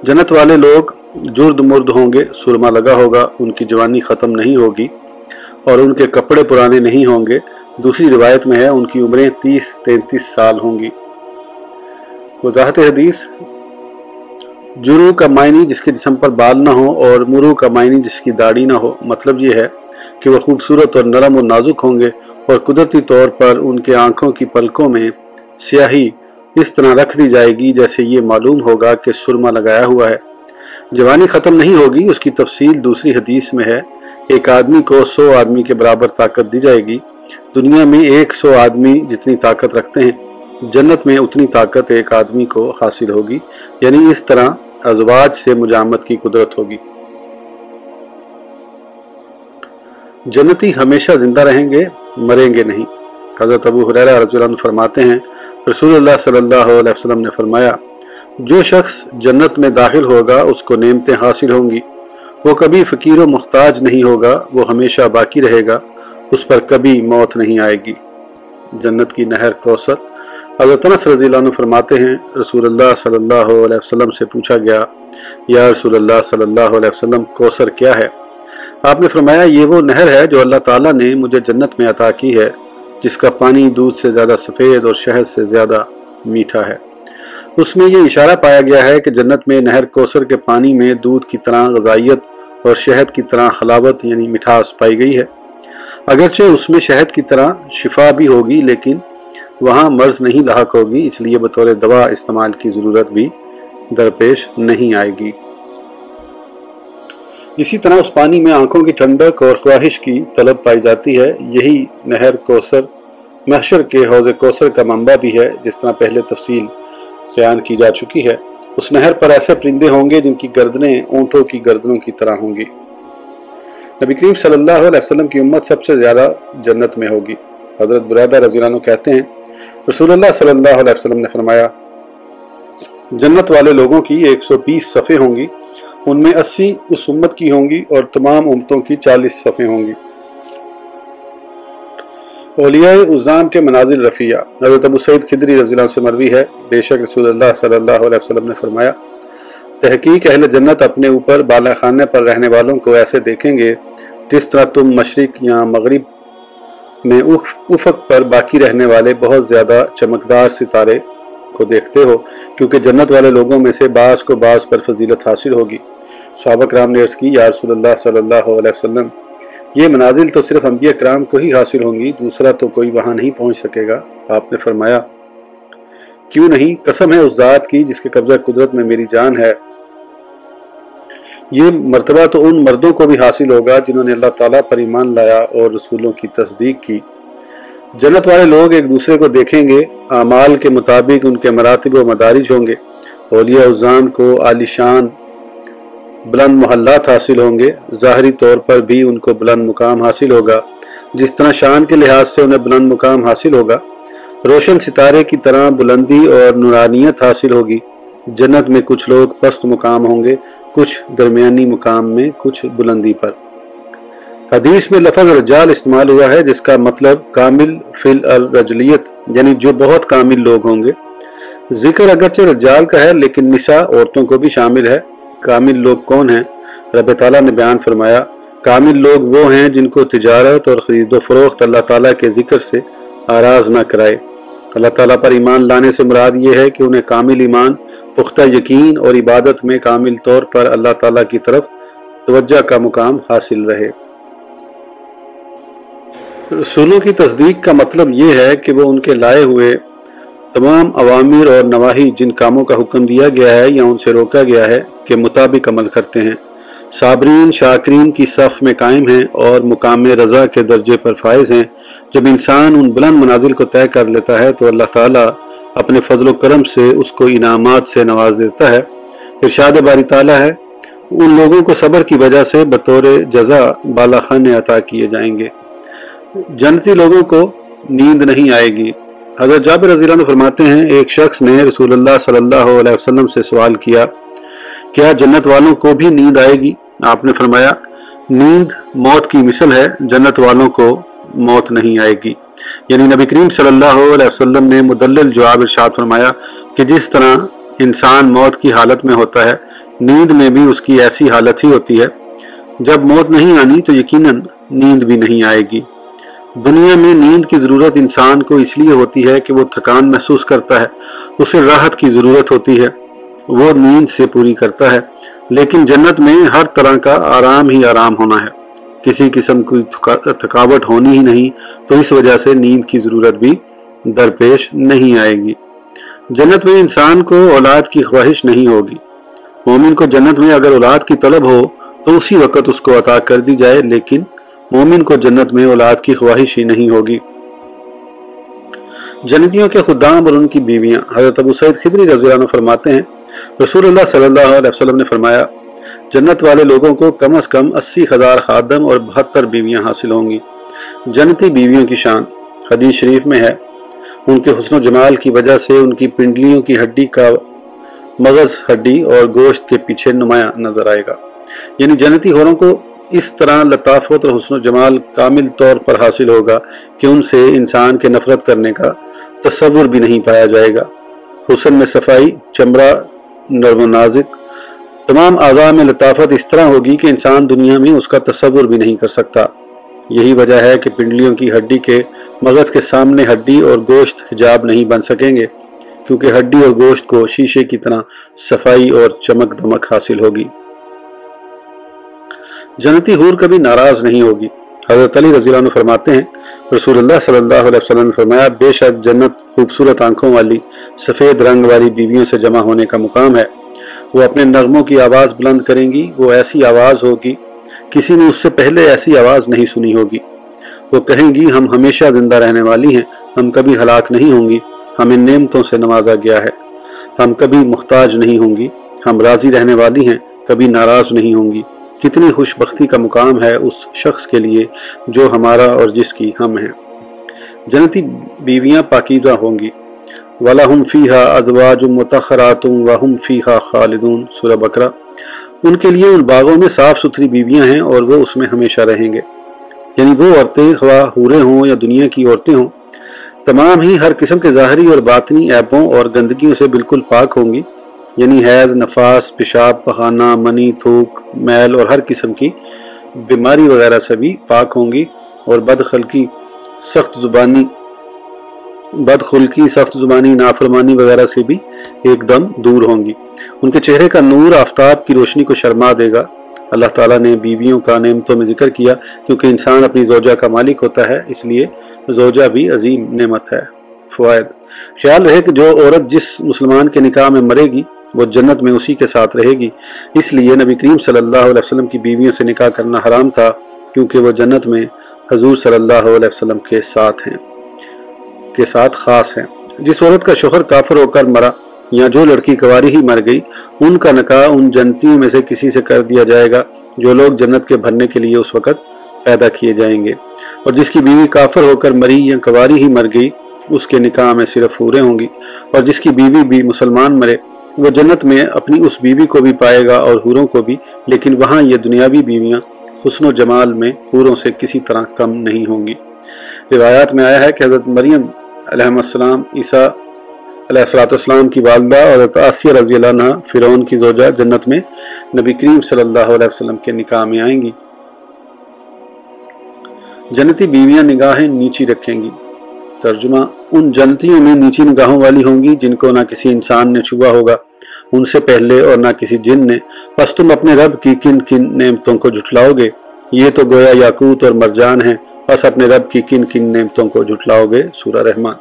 جنت والے لوگ جرد مرد ہوں گے، سرما لگا ہوگا، ان کی جوانی ختم نہیں ہوگی اور ان کے کپڑے پرانے نہیں ہوں گے۔ دوسری روایت میں ہے، ان کی عمریں تیس، تینتیس سال ہوں گی۔ وضاحت حدیث، جرو کا معنی جس کے جسم پر بال نہ ہو اور مرو کا معنی جس کی داڑھی نہ ہو۔ مطلب یہ ہے کہ وہ خوبصورت اور نرم و نازک ہوں گے اور قدرتی طور پر ان کے آنکھوں کی پلکوں میں سیاہی اس طرح رکھ دی جائے گی جیسے یہ معلوم ہوگا کہ سرما لگایا ہوا ہے۔ جوانی ختم نہیں ہوگی، اس کی تفصیل دوسری حدیث میں ہے۔ ایک آدمی کو سو آدمی کے برابر طاقت دی جائے گی۔ دنیا میں ایک سو آدمی جتنی طاقت رکھتے ہیں، جنت میں اتنی طاقت ایک آدمی کو حاصل ہوگی۔ یعنی اس طرح ازواج سے مجامت کی قدرت ہوگی۔ جنتی ہمیشہ زندہ رہیں گے، مریں گے نہیں۔ حضرت ابو حریرہ رضی اللہ عنہ فرماتے ہیں، رسول اللہ صلی اللہ علیہ وسلم نے فرمایا، جو شخص جنت میں داخل ہوگا، اس کو نعمتیں حاصل ہوں گی۔ وہ کبھی فقیر و محتاج نہیں ہوگا، وہ ہمیشہ باقی رہے گا، اس پر کبھی موت نہیں آئے گی۔ جنت کی نہر کوثر۔ حضرت انس رضی اللہ عنہ فرماتے ہیں، رسول اللہ صلی اللہ علیہ وسلم سے پوچھا گیا، یا رسول اللہ صلی اللہ علیہ وسلم، کوثر کیا ہے؟ آپ نے فرمایا، یہ وہ نہر ہے جو اللہ تعالیٰ نے مجھے جنت میں عطا کی ہے۔ جس کا پانی دودھ سے زیادہ سفید اور شہد سے زیادہ میٹھا ہے۔ اس میں یہ اشارہ پایا گیا ہے کہ جنت میں نہر کوثر کے پانی میں دودھ کی طرح غذائیت اور شہد کی طرح حلاوت یعنی مٹھاس پائی گئی ہے۔ اگرچہ اس میں شہد کی طرح شفا بھی ہوگی، لیکن وہاں مرض نہیں لاحق ہوگی، اس لیے بطور دوا استعمال کی ضرورت بھی درپیش نہیں آئے گی۔ اسی طرح اس پانی میں آنکھوں کی ٹھنڈک اور خواہش کی طلب پائی جاتی ہے۔ یہی نہر کوثر محشر کے حوض کوثر کا منبع بھی ہے، جس طرح پہلے تفصیل بیان کی جا چکی ہے۔ اس نہر پر ایسے پرندے ہوں گے جن کی گردنیں اونٹوں کی گردنوں کی طرح ہوں گی۔ نبی کریم صلی اللہ علیہ وسلم کی امت سب سے زیادہ جنت میں ہوگی۔ حضرت برادہ رضی اللہ عنہ کہتے ہیں، رسول اللہ صلی اللہ علیہ وسلم نے فرمایا، جنت والے لوگوں کی ایک سو بیس صفحے ہوں گی۔ ان میں اسی اس امت کی ہوں گی اور تمام امتوں کی چالیس صفحے ہوں گی۔ اولیاء ازام کے منازل رفیہ حضرت ابو سعید خدری رضی اللہ عنہ سے مروی ہے۔ بے شک رسول اللہ صلی اللہ علیہ وسلم نے فرمایا، تحقیق اہل جنت اپنے اوپر بالا خانے پر رہنے والوں کو ایسے دیکھیں گے جس طرح تم مشرق یا مغرب میں افق پر باقی رہنے والے بہت زیادہ چمکدار ستارے کو دیکھتے ہو، کیونکہ جنت والے لوگوں میں سے بعض کو بعض پر فضیلت حاصل ہوگی۔ صحابہ کرام نے عرض کی، یا رسول اللہ صلی اللہ علیہ وسلم، یہ منازل تو صرف انبیاء کرام کو ہی حاصل ہوں گی، دوسرا تو کوئی وہاں نہیں پہنچ سکے گا۔ آپ نے فرمایا، کیوں نہیں؟ قسم ہے اس ذات کی جس کے قبضہ قدرت میں میری جان ہے۔ یہ مرتبہ تو ان مردوں کو بھی حاصل ہوگا جنہوں نے اللہ تعالیٰ پر ایمان لایا اور رسولوں کی تصدیق کی۔ جنت والے لوگ ایک دوسرے کو دیکھیں گے، اعمال کے مطابق ان کے مراتب و مدارج ہوں گے۔ اولیاء عزام کو عالی شان بلند محلات حاصل ہوں گے۔ ظاہری طور پر بھی ان کو بلند مقام حاصل ہوگا۔ جس طرح شان کے لحاظ سے انہیں بلند مقام حاصل ہوگا، روشن ستارے کی طرح بلندی اور نورانیت حاصل ہوگی۔ جنت میں کچھ لوگ پست مقام ہوں گے، کچھ درمیانی مقام میں، کچھ بلندی پر۔ حدیث میں لفظ رجال استعمال ہوا ہے، جس کا مطلب کامل فل الرجلیت یعنی جو بہت کامل لوگ ہوں گے۔ ذکر اگرچہ رجال کا ہے، لیکن نساء عورتوں کو بھی شامل ہے۔ کامل لوگ کون ہیں؟ رب تعالیٰ نے بیان فرمایا، کامل لوگ وہ ہیں جن کو تجارت اور خرید و فروخت اللہ تعالیٰ کے ذکر سے آراز نہ کرائے۔ اللہ تعالیٰ پر ایمان لانے سے مراد یہ ہے کہ انہیں کامل ایمان، پختہ یقین اور عبادت میں کامل طور پر اللہ تعالیٰ کی طرف توجہ کا مقام حاصل رہے۔ رسولوں کی تصدیق کا مطلب یہ ہے کہ وہ ان کے لائے ہوئے تمام عوامر اور نواحی جن کاموں کا حکم دیا گیا ہے یا ان سے روکا گیا ہے کے مطابق عمل کرتے ہیں۔ صابرین، شاکرین کی صف میں قائم ہیں اور مقام رضا کے درجے پر فائز ہیں۔ جب انسان ان بلند منازل کو طے کر لیتا ہے تو اللہ تعالیٰ اپنے فضل و کرم سے اس کو انعامات سے نواز دیتا ہے۔ ارشاد باری تعالیٰ ہے، ان لوگوں کو صبر کی وجہ سے بطور جزا بالا خان عطا کیے جائیں گے۔ جنتی لوگوں کو نیند نہیں آئے گی۔ حضرت جابر رضی اللہ عنہ فرماتے ہیں، ایک شخص نے رسول اللہ صلی اللہ علیہ وسلم سے سوال کیا کیا جنت والوں کو بھی نیند آئے گی؟ آپ نے فرمایا، نیند موت کی مثل ہے، جنت والوں کو موت نہیں آئے گی۔ یعنی نبی کریم صلی اللہ علیہ وسلم نے مدلل جواب ارشاد فرمایا کہ جس طرح انسان موت کی حالت میں ہوتا ہے، نیند میں بھی اس کی ایسی حالت ہی ہوتی ہے۔ جب موت نہیں آنی تو یقیناً نیند بھی نہیں آئے گی۔ دنیا میں نیند کی ضرورت انسان کو اس لیے ہوتی ہے کہ وہ تھکان محسوس کرتا ہے، اسے راحت کی ضرورت ہوتی ہے۔ وہ نیند سے پوری کرتا ہے، لیکن جنت میں ہر طرح کا آرام ہی آرام ہونا ہے۔ کسی قسم کی تھکاوٹ ہونی ہی نہیں، تو اس وجہ سے نیند کی ضرورت بھی درپیش نہیں آئے گی۔ جنت میں انسان کو اولاد کی خواہش نہیں ہوگی۔ مومن کو جنت میں اگر اولاد کی طلب ہو، تو اسی وقت اس کو عطا کر دی جائے، لیکن مومن کو جنت میں اولاد کی خواہش ہی نہیں ہوگی۔ جنتیوں کے خدام اور ان کی بیویاں۔ حضرت ابو سعید خدری رضی اللہ عنہ فرماتے ہیں، رسول اللہ صلی اللہ علیہ وسلم نے فرمایا، جنت والے لوگوں کو کم از کم اسی ہزار خادم اور بہتر بیویاں حاصل ہوں گی۔ جنتی بیویوں کی شان حدیث شریف میں ہے۔ ان کے حسن و جمال کی وجہ سے ان کی پنڈلیوں کی ہڈی کا مغز، ہڈی اور گوشت کے پیچھے نمایاں نظر آئے گا۔ یعنی جنتی ہوروں کو اس طرح لطافت اور حسن و جمال کامل طور پر حاصل ہوگا کہ ان سے انسان کے نفرت کرنے کا تصور بھی نہیں پایا جائے گا۔ حسن میں صفائی چمڑا نرم و نازک، تمام اعضاء میں لطافت اس طرح ہوگی کہ انسان دنیا میں اس کا تصور بھی نہیں کر سکتا۔ یہی وجہ ہے کہ پنڈلیوں کی ہڈی کے مغز کے سامنے ہڈی اور گوشت حجاب نہیں بن سکیں گے، کیونکہ ہڈی اور گوشت کو شیشے کی طرح صفائی اور چمک دمک حاصل ہوگی۔ جنتی حور کبھی ناراض نہیں ہوگی۔ حضرت علی رضی اللہ عنہ فرماتے ہیں، رسول اللہ صلی اللہ علیہ وسلم نے فرمایا، بے شک جنت خوبصورت آنکھوں والی، سفید رنگ والی بیویوں سے جمع ہونے کا مقام ہے۔ وہ اپنے نغموں کی آواز بلند کریں گی، وہ ایسی آواز ہوگی، کسی نے اس سے پہلے ایسی آواز نہیں سنی ہوگی۔ وہ کہیں گی، ہم ہمیشہ زندہ رہنے والی ہیں، ہم کبھی ہلاک نہیں ہوں گی، ہمیں نعمتوں سے نوازا گیا ہے۔ ہم کبھی محتاج نہیں ہوں گی، ہم راضی رہنے والی ہیں، کبھی ناراض نہیں ہوں گی۔ کتنی خوش بختی کا مقام ہے اس شخص کے لیے جو ہمارا اور جس کی ہم ہیں۔ جنتی بیویاں پاکیزہ ہوں گی۔ وَلَهُمْ فِيهَا أَزْوَاجٌ مُتَخَرَاتٌ وَهُمْ فِيهَا خَالِدُونَ۔ سورہ بکرہ ان کے لیے ان باغوں میں صاف ستھری بیویاں ہیں اور وہ اس میں ہمیشہ رہیں گے۔ یعنی وہ عورتیں خواہ ہورے ہوں یا دنیا کی عورتیں ہوں، تمام ہی ہر قسم کے ظاہری اور باطنی ایپوں اور گندگیوں سے بالکل پاک ہوں گی۔ یعنی حیض، نفاس، پیشاب پخانہ منی، تھوک، میل اور ہر قسم کی بیماری وغیرہ سے بھی پاک ہوں گی اور بد خلقی، سخت زبانی، بد خلقی، سخت زبانی، نافرمانی وغیرہ سے بھی ایک دم دور ہوں گی۔ ان کے چہرے کا نور آفتاب کی روشنی کو شرما دے گا۔ اللہ تعالیٰ نے بیویوں کا نعمتوں میں ذکر کیا کیونکہ انسان اپنی زوجہ کا مالک ہوتا ہے، اس لیے زوجہ بھی عظیم نعمت ہے۔ فوائد۔ خیال رہے کہ جو عورت جس مسلمان کے نکاح میں مرے گی وہ جنت میں اسی کے ساتھ رہے گی۔ اس لیے نبی کریم صلی اللہ علیہ وسلم کی بیویوں سے نکاح کرنا حرام تھا، کیونکہ وہ جنت میں حضور صلی اللہ علیہ وسلم کے ساتھ ہیں، کے ساتھ خاص ہیں۔ جس عورت کا شوہر کافر ہو کر مرا یا جو لڑکی کواری ہی مر گئی، ان کا نکاح ان جنتیوں میں سے کسی سے کر دیا جائے گا جو لوگ جنت کے بھرنے کے لیے اس وقت پیدا کیے جائیں گے۔ اور جس کی بیوی کافر ہو کر مری یا کواری ہی مر گئی، اس کے نکاح میں صرف پورے ہوں گی۔ اور جس کی بیوی بھی مسلمان مرے وہ جنت میں اپنی اس بیوی کو بھی پائے گا اور حوروں کو بھی، لیکن وہاں یہ دنیاوی بیویاں حسن و جمال میں حوروں سے کسی طرح کم نہیں ہوں گی۔ روایات میں آیا ہے کہ حضرت مریم علیہ السلام، عیسیٰ علیہ السلاۃ السلام کی والدہ اور حضرت آسیہ رضی اللہ عنہ، فرعون کی زوجہ جنت میں نبی کریم صلی اللہ علیہ وسلم کے نکاح میں آئیں گی۔ جنتی بیویاں نگاہیں نیچی رکھیں گی۔ ترجمہ ان جنتیوں میں نیچی نگاہوں والی ہوں گی جن کو نہ کسی انسان نے چھوا ہوگا۔ ان سے پہلے اور نہ کسی جن نے۔ پس تم اپنے رب کی کن کن نعمتوں کو جھٹلاؤ گے؟ یہ تو گویا یاقوت اور مرجان ہیں۔ پس اپنے رب کی کن کن نعمتوں کو جھٹلاؤ گے سورہ رحمان۔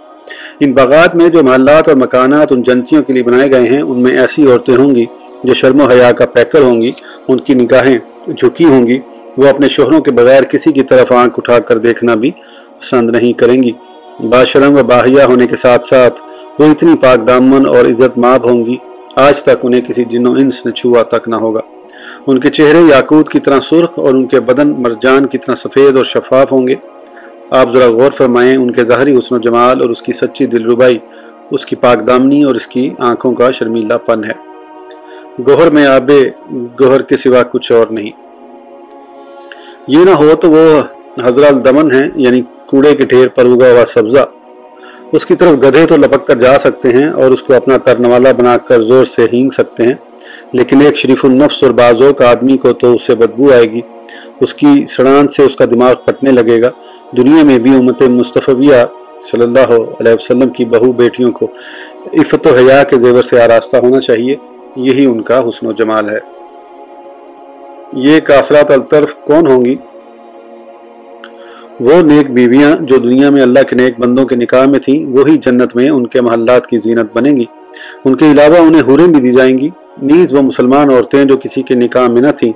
ان باغات میں جو محلات اور مکانات ان جنتیوں کے لیے بنائے گئے ہیں، ان میں ایسی عورتیں ہوں گی جو شرم و حیا کا پیکر ہوں گی۔ ان کی نگاہیں جھکی ہوں گی۔ وہ اپنے شوہروں کے بغیر کسی کی طرف آنکھ اٹھا کر دیکھنا بھی پسند نہیں کریں گی۔ باشرم و باہیا ہونے کے ساتھ ساتھ وہ اتنی پاک دامن اور عزت ماب ہوں گی، آج تک انہیں کسی جن و انس نے چھوا تک نہ ہوگا۔ ان کے چہرے یاقوت کی طرح سرخ اور ان کے بدن مرجان کی طرح سفید اور شفاف ہوں گے۔ آپ ذرا غور فرمائیں، ان کے ظاہری حسن و جمال اور اس کی سچی دل ربائی، اس کی پاک دامنی اور اس کی آنکھوں کا شرمیلا پن ہے۔ گوہر میں آب گوہر کے سوا کچھ اور نہیں۔ یہ نہ ہو تو وہ حضرت الدمن ہیں یعنی کوڑے کے ڈھیر پر اگا ہوا سبزہ۔ اس کی طرف گدھے تو لپک کر جا سکتے ہیں اور اس کو اپنا ترنوالا بنا کر زور سے ہینگ سکتے ہیں، لیکن ایک شریف النفس اور بازوں کا آدمی کو تو اس سے بدبو آئے گی۔ اس کی سڑان سے اس کا دماغ پھٹنے لگے گا۔ دنیا میں بھی امت مصطفیہ صلی اللہ علیہ وسلم کی بہو بیٹیوں کو عفت و حیا کے زیور سے آراستہ ہونا چاہیے۔ یہی ان کا حسن و جمال ہے۔ یہ کاثرات الطرف کون ہوں گی؟ وہ نیک بیویاں جو دنیا میں اللہ کے نیک بندوں کے نکاح میں تھیں، وہی جنت میں ان کے محلات کی زینت بنیں گی۔ ان کے علاوہ انہیں حوریں بھی دی جائیں گی۔ نیز وہ مسلمان عورتیں جو کسی کے نکاح میں نہ تھیں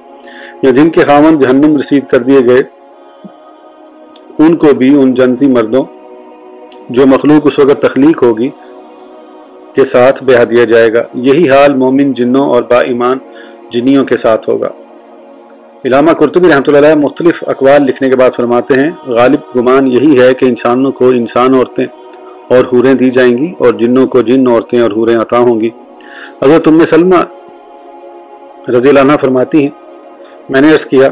یا جن کے خامن جہنم رسید کر دیے گئے، ان کو بھی ان جنتی مردوں جو مخلوق اس وقت تخلیق ہوگی کے ساتھ بیاہ دیا جائے گا۔ یہی حال مومن جنوں اور با ایمان جنیوں کے ساتھ ہوگا۔ علامہ قرطبی رحمۃ اللہ علیہ مختلف اقوال لکھنے کے بعد فرماتے ہیں، غالب گمان یہی ہے کہ انسانوں کو انسان عورتیں اور حوریں دی جائیں گی اور جنوں کو جن عورتیں اور حوریں عطا ہوں گی۔ اگر تم سلمہ رضی اللہ عنہ فرماتی ہیں، میں نے عرض کیا،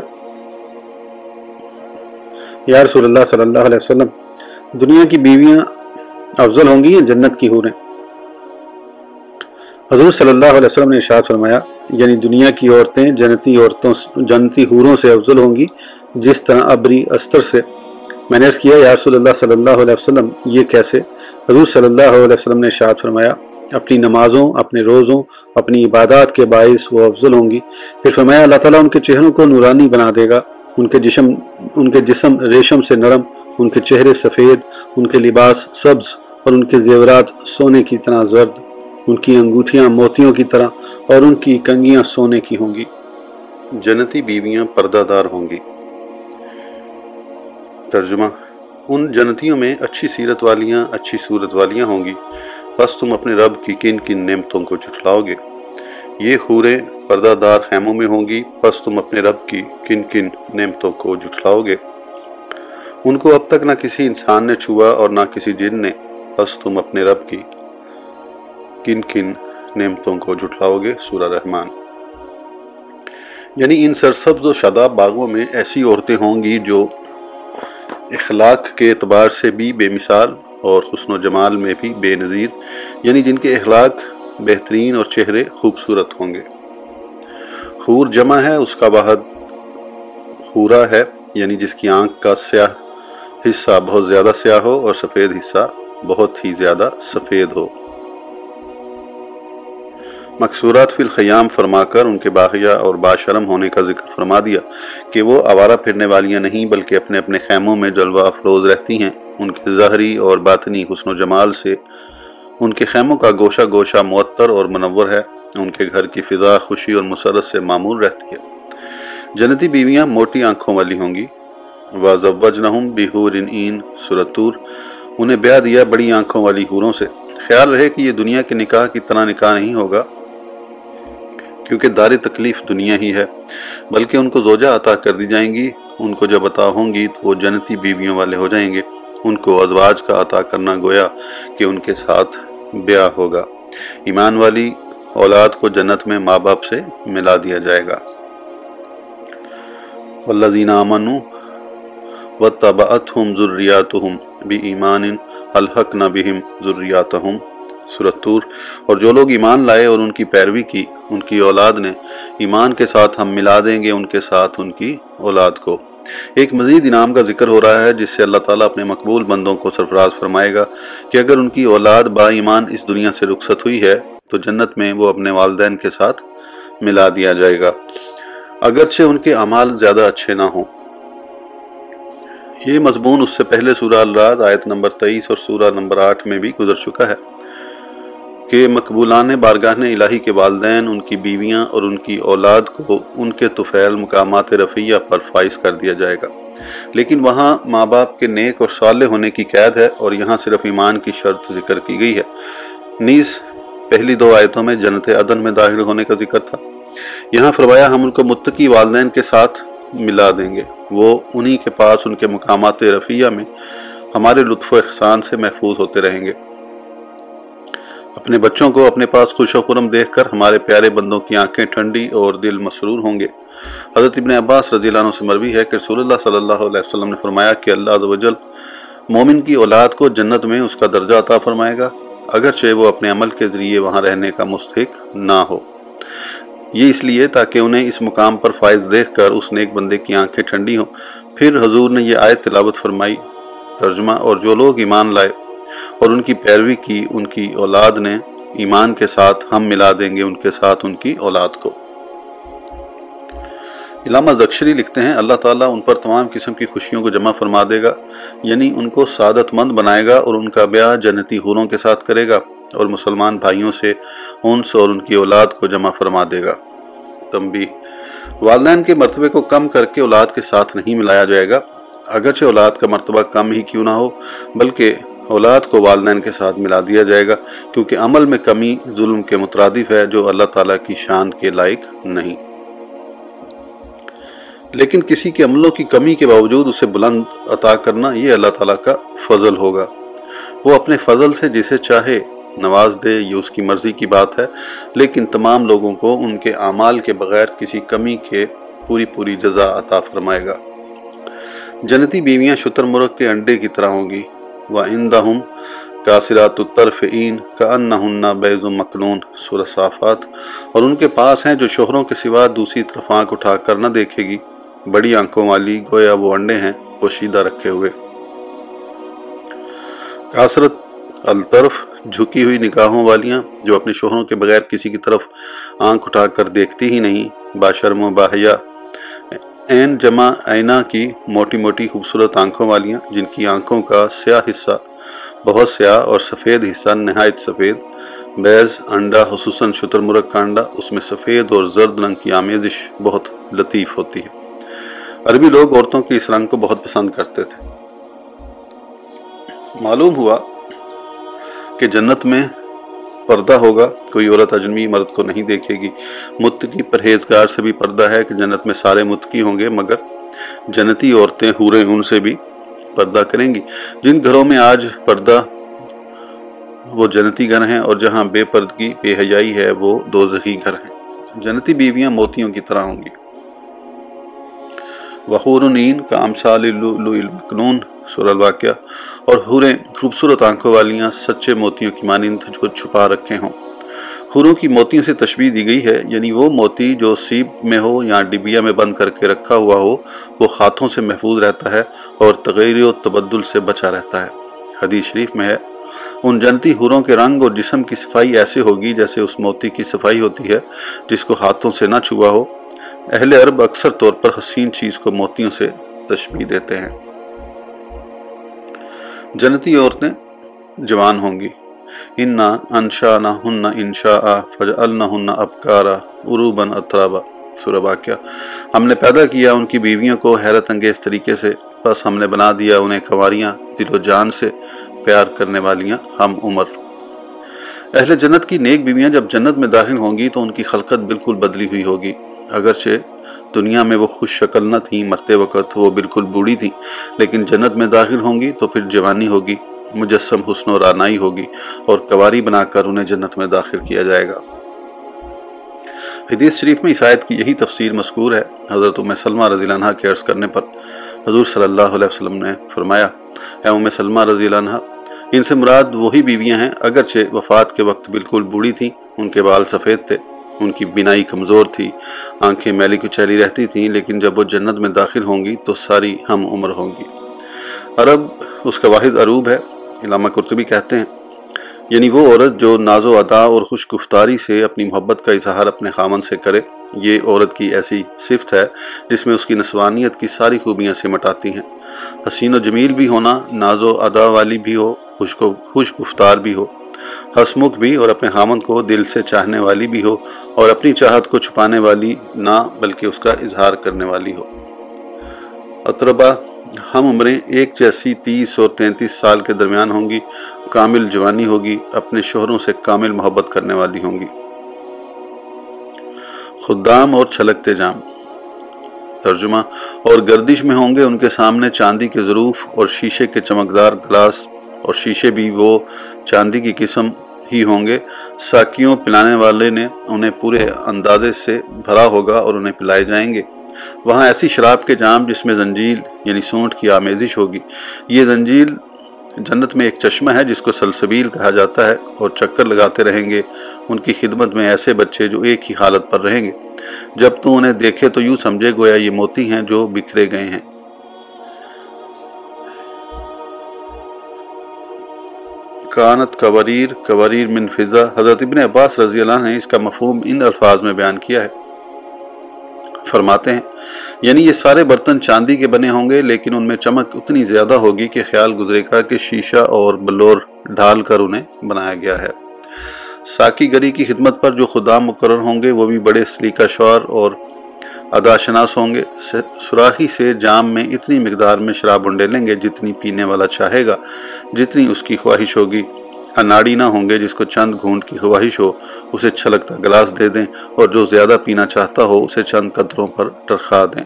یا رسول اللہ صلی اللہ علیہ وسلم، دنیا کی بیویاں افضل ہوں گی یا جنت کی حوریں؟ حضور صلی اللہ علیہ وسلم نے ارشاد فرمایا یعنی دنیا کی عورتیں، جنتی عورتوں، جنتی حوروں سے افضل ہوں گی، جس طرح ابری استر سے۔ میں نے اس کیا، یا رسول اللہ صلی اللہ علیہ وسلم، یہ کیسے؟ حضور صلی اللہ علیہ وسلم نے ارشاد فرمایا، اپنی نمازوں، اپنے روزوں، اپنی عبادات کے باعث وہ افضل ہوں گی۔ پھر فرمایا، اللہ تعالیٰ ان کے چہروں کو نورانی بنا دے گا۔ ان کے جسم، ان کے جسم ریشم سے نرم، ان کے چہرے سفید، ان کے لباس سبز اور ان کے زیورات سونے کی طرح زرد۔ ان کی انگوٹھیاں موتیوں کی طرح اور ان کی کنگیاں سونے کی ہوں گی۔ جنتی بیویاں پردہ دار ہوں گی۔ ترجمہ ان جنتیوں میں اچھی سیرت والیاں اچھی صورت والیاں ہوں گی۔ بس تم اپنے رب کی کن کن نعمتوں کو جھٹلاؤ گے۔ یہ خوریں پردہ دار خیموں میں ہوں گی۔ پس تم اپنے رب کی کن کن نعمتوں کو جھٹلاؤ گے۔ ان کو اب تک نہ کسی انسان نے چھوا اور نہ کسی جن نے۔ بس تم اپنے رب کی کن کن نعمتوں کو جھٹلاؤ گے سورہ رحمان۔ یعنی ان سرسبز و شاداب باغوں میں ایسی عورتیں ہوں گی جو اخلاق کے اعتبار سے بھی بے مثال اور حسن و جمال میں بھی بے نظیر یعنی جن کے اخلاق بہترین اور چہرے خوبصورت ہوں گے۔ خور جمع ہے، اس کا واحد خورا ہے یعنی جس کی آنکھ کا سیاہ حصہ بہت زیادہ سیاہ ہو اور سفید حصہ بہت ہی زیادہ سفید ہو۔ مقصورات فی الخیام فرما کر ان کے باغیہ اور باشرم ہونے کا ذکر فرما دیا کہ وہ آوارہ پھرنے والیاں نہیں بلکہ اپنے اپنے خیموں میں جلوہ افروز رہتی ہیں۔ ان کے ظاہری اور باطنی حسن و جمال سے ان کے خیموں کا گوشہ گوشہ معطر اور منور ہے۔ ان کے گھر کی فضا، خوشی اور مسرت سے معمول رہتی ہے۔ جنتی بیویاں موٹی آنکھوں والی ہوں گی۔ وَزَوَّجْنَهُمْ بِحُورٍ إِن سورتور انہیں بیاہ دیا بڑی آنکھوں والی حوروں سے۔ خیال رہے کہ یہ دنیا کے نکاح کی طرح نکاح نہیں ہوگا۔ کیونکہ دار تکلیف دنیا ہی ہے، بلکہ ان کو زوجہ عطا کر دی جائیں گی۔ ان کو جب عطا ہوں گی تو وہ جنتی بیویوں والے ہو جائیں گے۔ ان کو ازواج کا عطا کرنا گویا کہ ان کے ساتھ بیاہ ہوگا۔ ایمان والی اولاد کو جنت میں ماں باپ سے ملا دیا جائے گا۔ والذین آمنوا واتبعتهم ذریاتهم بإیمان الحقنا بهم ذریاتهم۔ سورت اور جو لوگ ایمان لائے اور ان کی پیروی کی، ان کی اولاد نے ایمان کے ساتھ ہم ملا دیں گے ان کے ساتھ ان کی اولاد کو۔ ایک مزید انعام کا ذکر ہو رہا ہے، جس سے اللہ تعالیٰ اپنے مقبول بندوں کو سرفراز فرمائے گا کہ اگر ان کی اولاد با ایمان اس دنیا سے رخصت ہوئی ہے، تو جنت میں وہ اپنے والدین کے ساتھ ملا دیا جائے گا۔ اگرچہ ان کے اعمال زیادہ اچھے نہ ہوں۔ یہ مضمون اس سے پہلے سورہ الراد آیت نمبر تیئیس اور سورہ نمبر آٹھ میں بھی گزر چکا ہے۔ کہ مقبولان بارگاہ الہی کے والدین، ان کی بیویاں اور ان کی اولاد کو ان کے طفیل مقامات رفیہ پر فائز کر دیا جائے گا۔ لیکن وہاں ماں باپ کے نیک اور صالح ہونے کی قید ہے اور یہاں صرف ایمان کی شرط ذکر کی گئی ہے۔ نیز پہلی دو آیتوں میں جنت عدن میں داخل ہونے کا ذکر تھا۔ یہاں فرمایا، ہم ان کو متقی والدین کے ساتھ ملا دیں گے۔ وہ انہی کے پاس ان کے مقامات رفیہ میں ہمارے لطف و احسان سے محفوظ ہوتے رہیں گے۔ اپنے بچوں کو اپنے پاس خوش و خرم دیکھ کر ہمارے پیارے بندوں کی آنکھیں ٹھنڈی اور دل مسرور ہوں گے۔ حضرت ابن عباس رضی اللہ عنہ سے مروی ہے کہ رسول اللہ صلی اللہ علیہ وسلم نے فرمایا کہ اللہ عز و جل مومن کی اولاد کو جنت میں اس کا درجہ عطا فرمائے گا، اگرچہ وہ اپنے عمل کے ذریعے وہاں رہنے کا مستحق نہ ہو۔ یہ اس لیے تاکہ انہیں اس مقام پر فائز دیکھ کر اس نیک بندے کی آنکھیں ٹھنڈی ہوں۔ پھر حضور نے یہ آیت تلاوت فرمائی، ترجمہ، اور جو لوگ ایمان لائے اور ان کی پیروی کی ان کی اولاد نے ایمان کے ساتھ ہم ملا دیں گے ان کے ساتھ ان کی اولاد کو۔ علامہ زکشری لکھتے ہیں، اللہ تعالیٰ ان پر تمام قسم کی خوشیوں کو جمع فرما دے گا یعنی ان کو سعادت مند بنائے گا اور ان کا بیاہ جنتی حوروں کے ساتھ کرے گا اور مسلمان بھائیوں سے انس اور ان کی اولاد کو جمع فرما دے گا۔ تنبی والدین کے مرتبے کو کم کر کے اولاد کے ساتھ نہیں ملایا جائے گا، اگرچہ اولاد کا مرتبہ کم ہی کیوں نہ ہو، بلکہ اولاد کو والدین کے ساتھ ملا دیا جائے گا، کیونکہ عمل میں کمی، ظلم کے مترادف ہے، جو اللہ تعالیٰ کی شان کے لائق نہیں۔ لیکن کسی کے عملوں کی کمی کے باوجود اسے بلند عطا کرنا، یہ اللہ تعالیٰ کا فضل ہوگا۔ وہ اپنے فضل سے جسے چاہے نواز دے، یہ اس کی مرضی کی بات ہے۔ لیکن تمام لوگوں کو ان کے اعمال کے بغیر کسی کمی کے پوری پوری جزا عطا فرمائے گا۔ جنتی بیویاں شتر مرغ کے انڈے کی طرح ہوں گی۔ وَعِنْدَهُمْ کاسرات الطرفین كَأَنَّهُنَّ بَيْضٌ مَكْنُونَ سورہ صافات۔ اور ان کے پاس ہیں جو شوہروں کے سوا دوسری طرف آنکھ اٹھا کر نہ دیکھے گی۔ بڑی آنکھوں والی، گویا وہ انڈے ہیں، پوشیدہ رکھے ہوئے۔ کاسرت الطرف، جھکی ہوئی نکاحوں والیاں جو اپنے شوہروں کے بغیر کسی کی طرف آنکھ اٹھا کر دیکھتی ہی نہیں باشرم و باہیا این جمع اینا کی موٹی موٹی خوبصورت آنکھوں والیاں، جن کی آنکھوں کا سیاہ حصہ، بہت سیاہ اور سفید حصہ، نہایت سفید بیز انڈا، خصوصاً شتر مرغ کا انڈا اس میں سفید اور زرد رنگ کی آمیزش بہت لطیف ہوتی ہے۔ عربی لوگ عورتوں کی اس رنگ کو بہت پسند کرتے تھے۔ معلوم ہوا کہ جنت میں پردہ ہوگا۔ کوئی عورت اجنبی مرد کو نہیں دیکھے گی۔ متقی پرہیزگار سے بھی پردہ ہے کہ جنت میں سارے متقی ہوں گے، مگر جنتی عورتیں حوریں ان سے بھی پردہ کریں گی۔ جن گھروں میں آج پردہ، وہ جنتی گھر ہیں اور جہاں بے پردگی، بے حیائی ہے، وہ دوزخی گھر ہیں۔ جنتی بیویاں موتیوں کی طرح ہوں گی۔ وحورنین کا امثال المکنون سور الواقعہ، اور حوریں خوبصورت آنکھوں والیاں سچے موتیوں کی مانند جو چھپا رکھے ہوں۔ حوروں کی موتیوں سے تشبیح دی گئی ہے یعنی وہ موتی جو سیب میں ہو یا ڈبیا میں بند کر کے رکھا ہوا ہو، وہ ہاتھوں سے محفوظ رہتا ہے اور تغیر و تبدل سے بچا رہتا ہے۔ حدیث شریف میں ہے، ان جنتی حوروں کے رنگ اور جسم کی صفائی ایسے ہوگی جیسے اس موتی کی صفائی ہوتی ہے، جس کو ہاتھوں سے نہ چھوا ہو۔ اہل عرب اکثر طور پر حسین چیز کو موتیوں سے تشبیح دیتے ہیں۔ جنتی عورتیں جوان ہوں گی۔ انا انشا نہ ہن انشا فج النا ابکارا عروبن اطرابا سورہ واقعہ۔ ہم نے پیدا کیا ان کی بیویوں کو حیرت انگیز طریقے سے، بس ہم نے بنا دیا انہیں کنواریاں دل و جان سے پیار کرنے والیاں۔ ہم عمر۔ اہل جنت کی نیک بیویاں جب جنت میں داخل ہوں گی تو ان کی خلقت بالکل بدلی ہوئی ہوگی۔ اگرچہ دنیا میں وہ خوش شکل نہ تھیں، مرتے وقت وہ بالکل بوڑھی تھیں، لیکن جنت میں داخل ہوں گی تو پھر جوانی ہوگی، مجسم حسن و رانائی ہوگی اور کواری بنا کر انہیں جنت میں داخل کیا جائے گا۔ حدیث شریف میں عیسائیت کی یہی تفسیر مذکور ہے۔ حضرت ام سلمہ رضی اللہ عنہ کے عرض کرنے پر حضور صلی اللہ علیہ وسلم نے فرمایا، اے ام سلمہ رضی اللہ عنہ، ان سے مراد وہی بیویاں ہیں، اگرچہ وفات کے وقت بالکل بوڑھی تھیں، ان کے بال سفید تھے۔ ان کی بینائی کمزور تھی، آنکھیں میلی کچیلی رہتی تھیں، لیکن جب وہ جنت میں داخل ہوں گی تو ساری ہم عمر ہوں گی۔ عرب، اس کا واحد عروب ہے، علامہ کرتبی کہتے ہیں۔ یعنی وہ عورت جو ناز و ادا اور خوش گفتاری سے اپنی محبت کا اظہار اپنے خامن سے کرے، یہ عورت کی ایسی صفت ہے جس میں اس کی نسوانیت کی ساری خوبیاں سے مٹاتی ہیں۔ حسین و جمیل بھی ہونا، ناز و ادا والی بھی ہو خوش خوش گفتار بھی ہو۔ ہسمکھ بھی اور اپنے خامن کو دل سے چاہنے والی بھی ہو اور اپنی چاہت کو چھپانے والی نہ، بلکہ اس کا اظہار کرنے والی ہو۔ اطربہ ہم عمریں ایک جیسی تیس اور تینتیس سال کے درمیان ہوں گی، کامل جوانی ہوگی، اپنے شوہروں سے کامل محبت کرنے والی ہوں گی۔ خدام اور چھلکتے جام۔ ترجمہ، اور گردش میں ہوں گے ان کے سامنے چاندی کے ظروف اور شیشے کے چمکدار گلاس اور شیشے بھی وہ چاندی کی قسم ہی ہوں گے۔ ساکیوں پلانے والے نے انہیں پورے اندازے سے بھرا ہوگا اور انہیں پلائے جائیں گے۔ وہاں ایسی شراب کے جام جس میں زنجیل یعنی سونٹ کی آمیزش ہوگی۔ یہ زنجیل جنت میں ایک چشمہ ہے جس کو سلسبیل کہا جاتا ہے اور چکر لگاتے رہیں گے۔ ان کی خدمت میں ایسے بچے جو ایک ہی حالت پر رہیں گے۔ جب تو انہیں دیکھے تو یوں سمجھے گویا یہ موتی ہیں جو بکھرے گئے ہیں۔ کانت کوریر کوریر من فضا۔ حضرت ابن عباس رضی اللہ نے اس کا مفہوم ان الفاظ میں بیان کیا ہے۔ فرماتے ہیں یعنی یہ سارے برتن چاندی کے بنے ہوں گے، لیکن ان میں چمک اتنی زیادہ ہوگی کہ خیال گزرے گا کہ شیشہ اور بلور ڈھال کر انہیں بنایا گیا ہے۔ ساکی گری کی خدمت پر جو خدا مقرر ہوں گے، وہ بھی بڑے سلیقہ شعر اور ادا شناس ہوں گے۔ سراخی سے جام میں اتنی مقدار میں شراب انڈے لیں گے جتنی پینے والا چاہے گا، جتنی اس کی خواہش ہوگی۔ اناڑی نہ ہوں گے جس کو چند گھونٹ کی خواہش ہو، اسے چھلکتا گلاس دے دیں اور جو زیادہ پینا چاہتا ہو، اسے چند قطروں پر ٹرخا دیں۔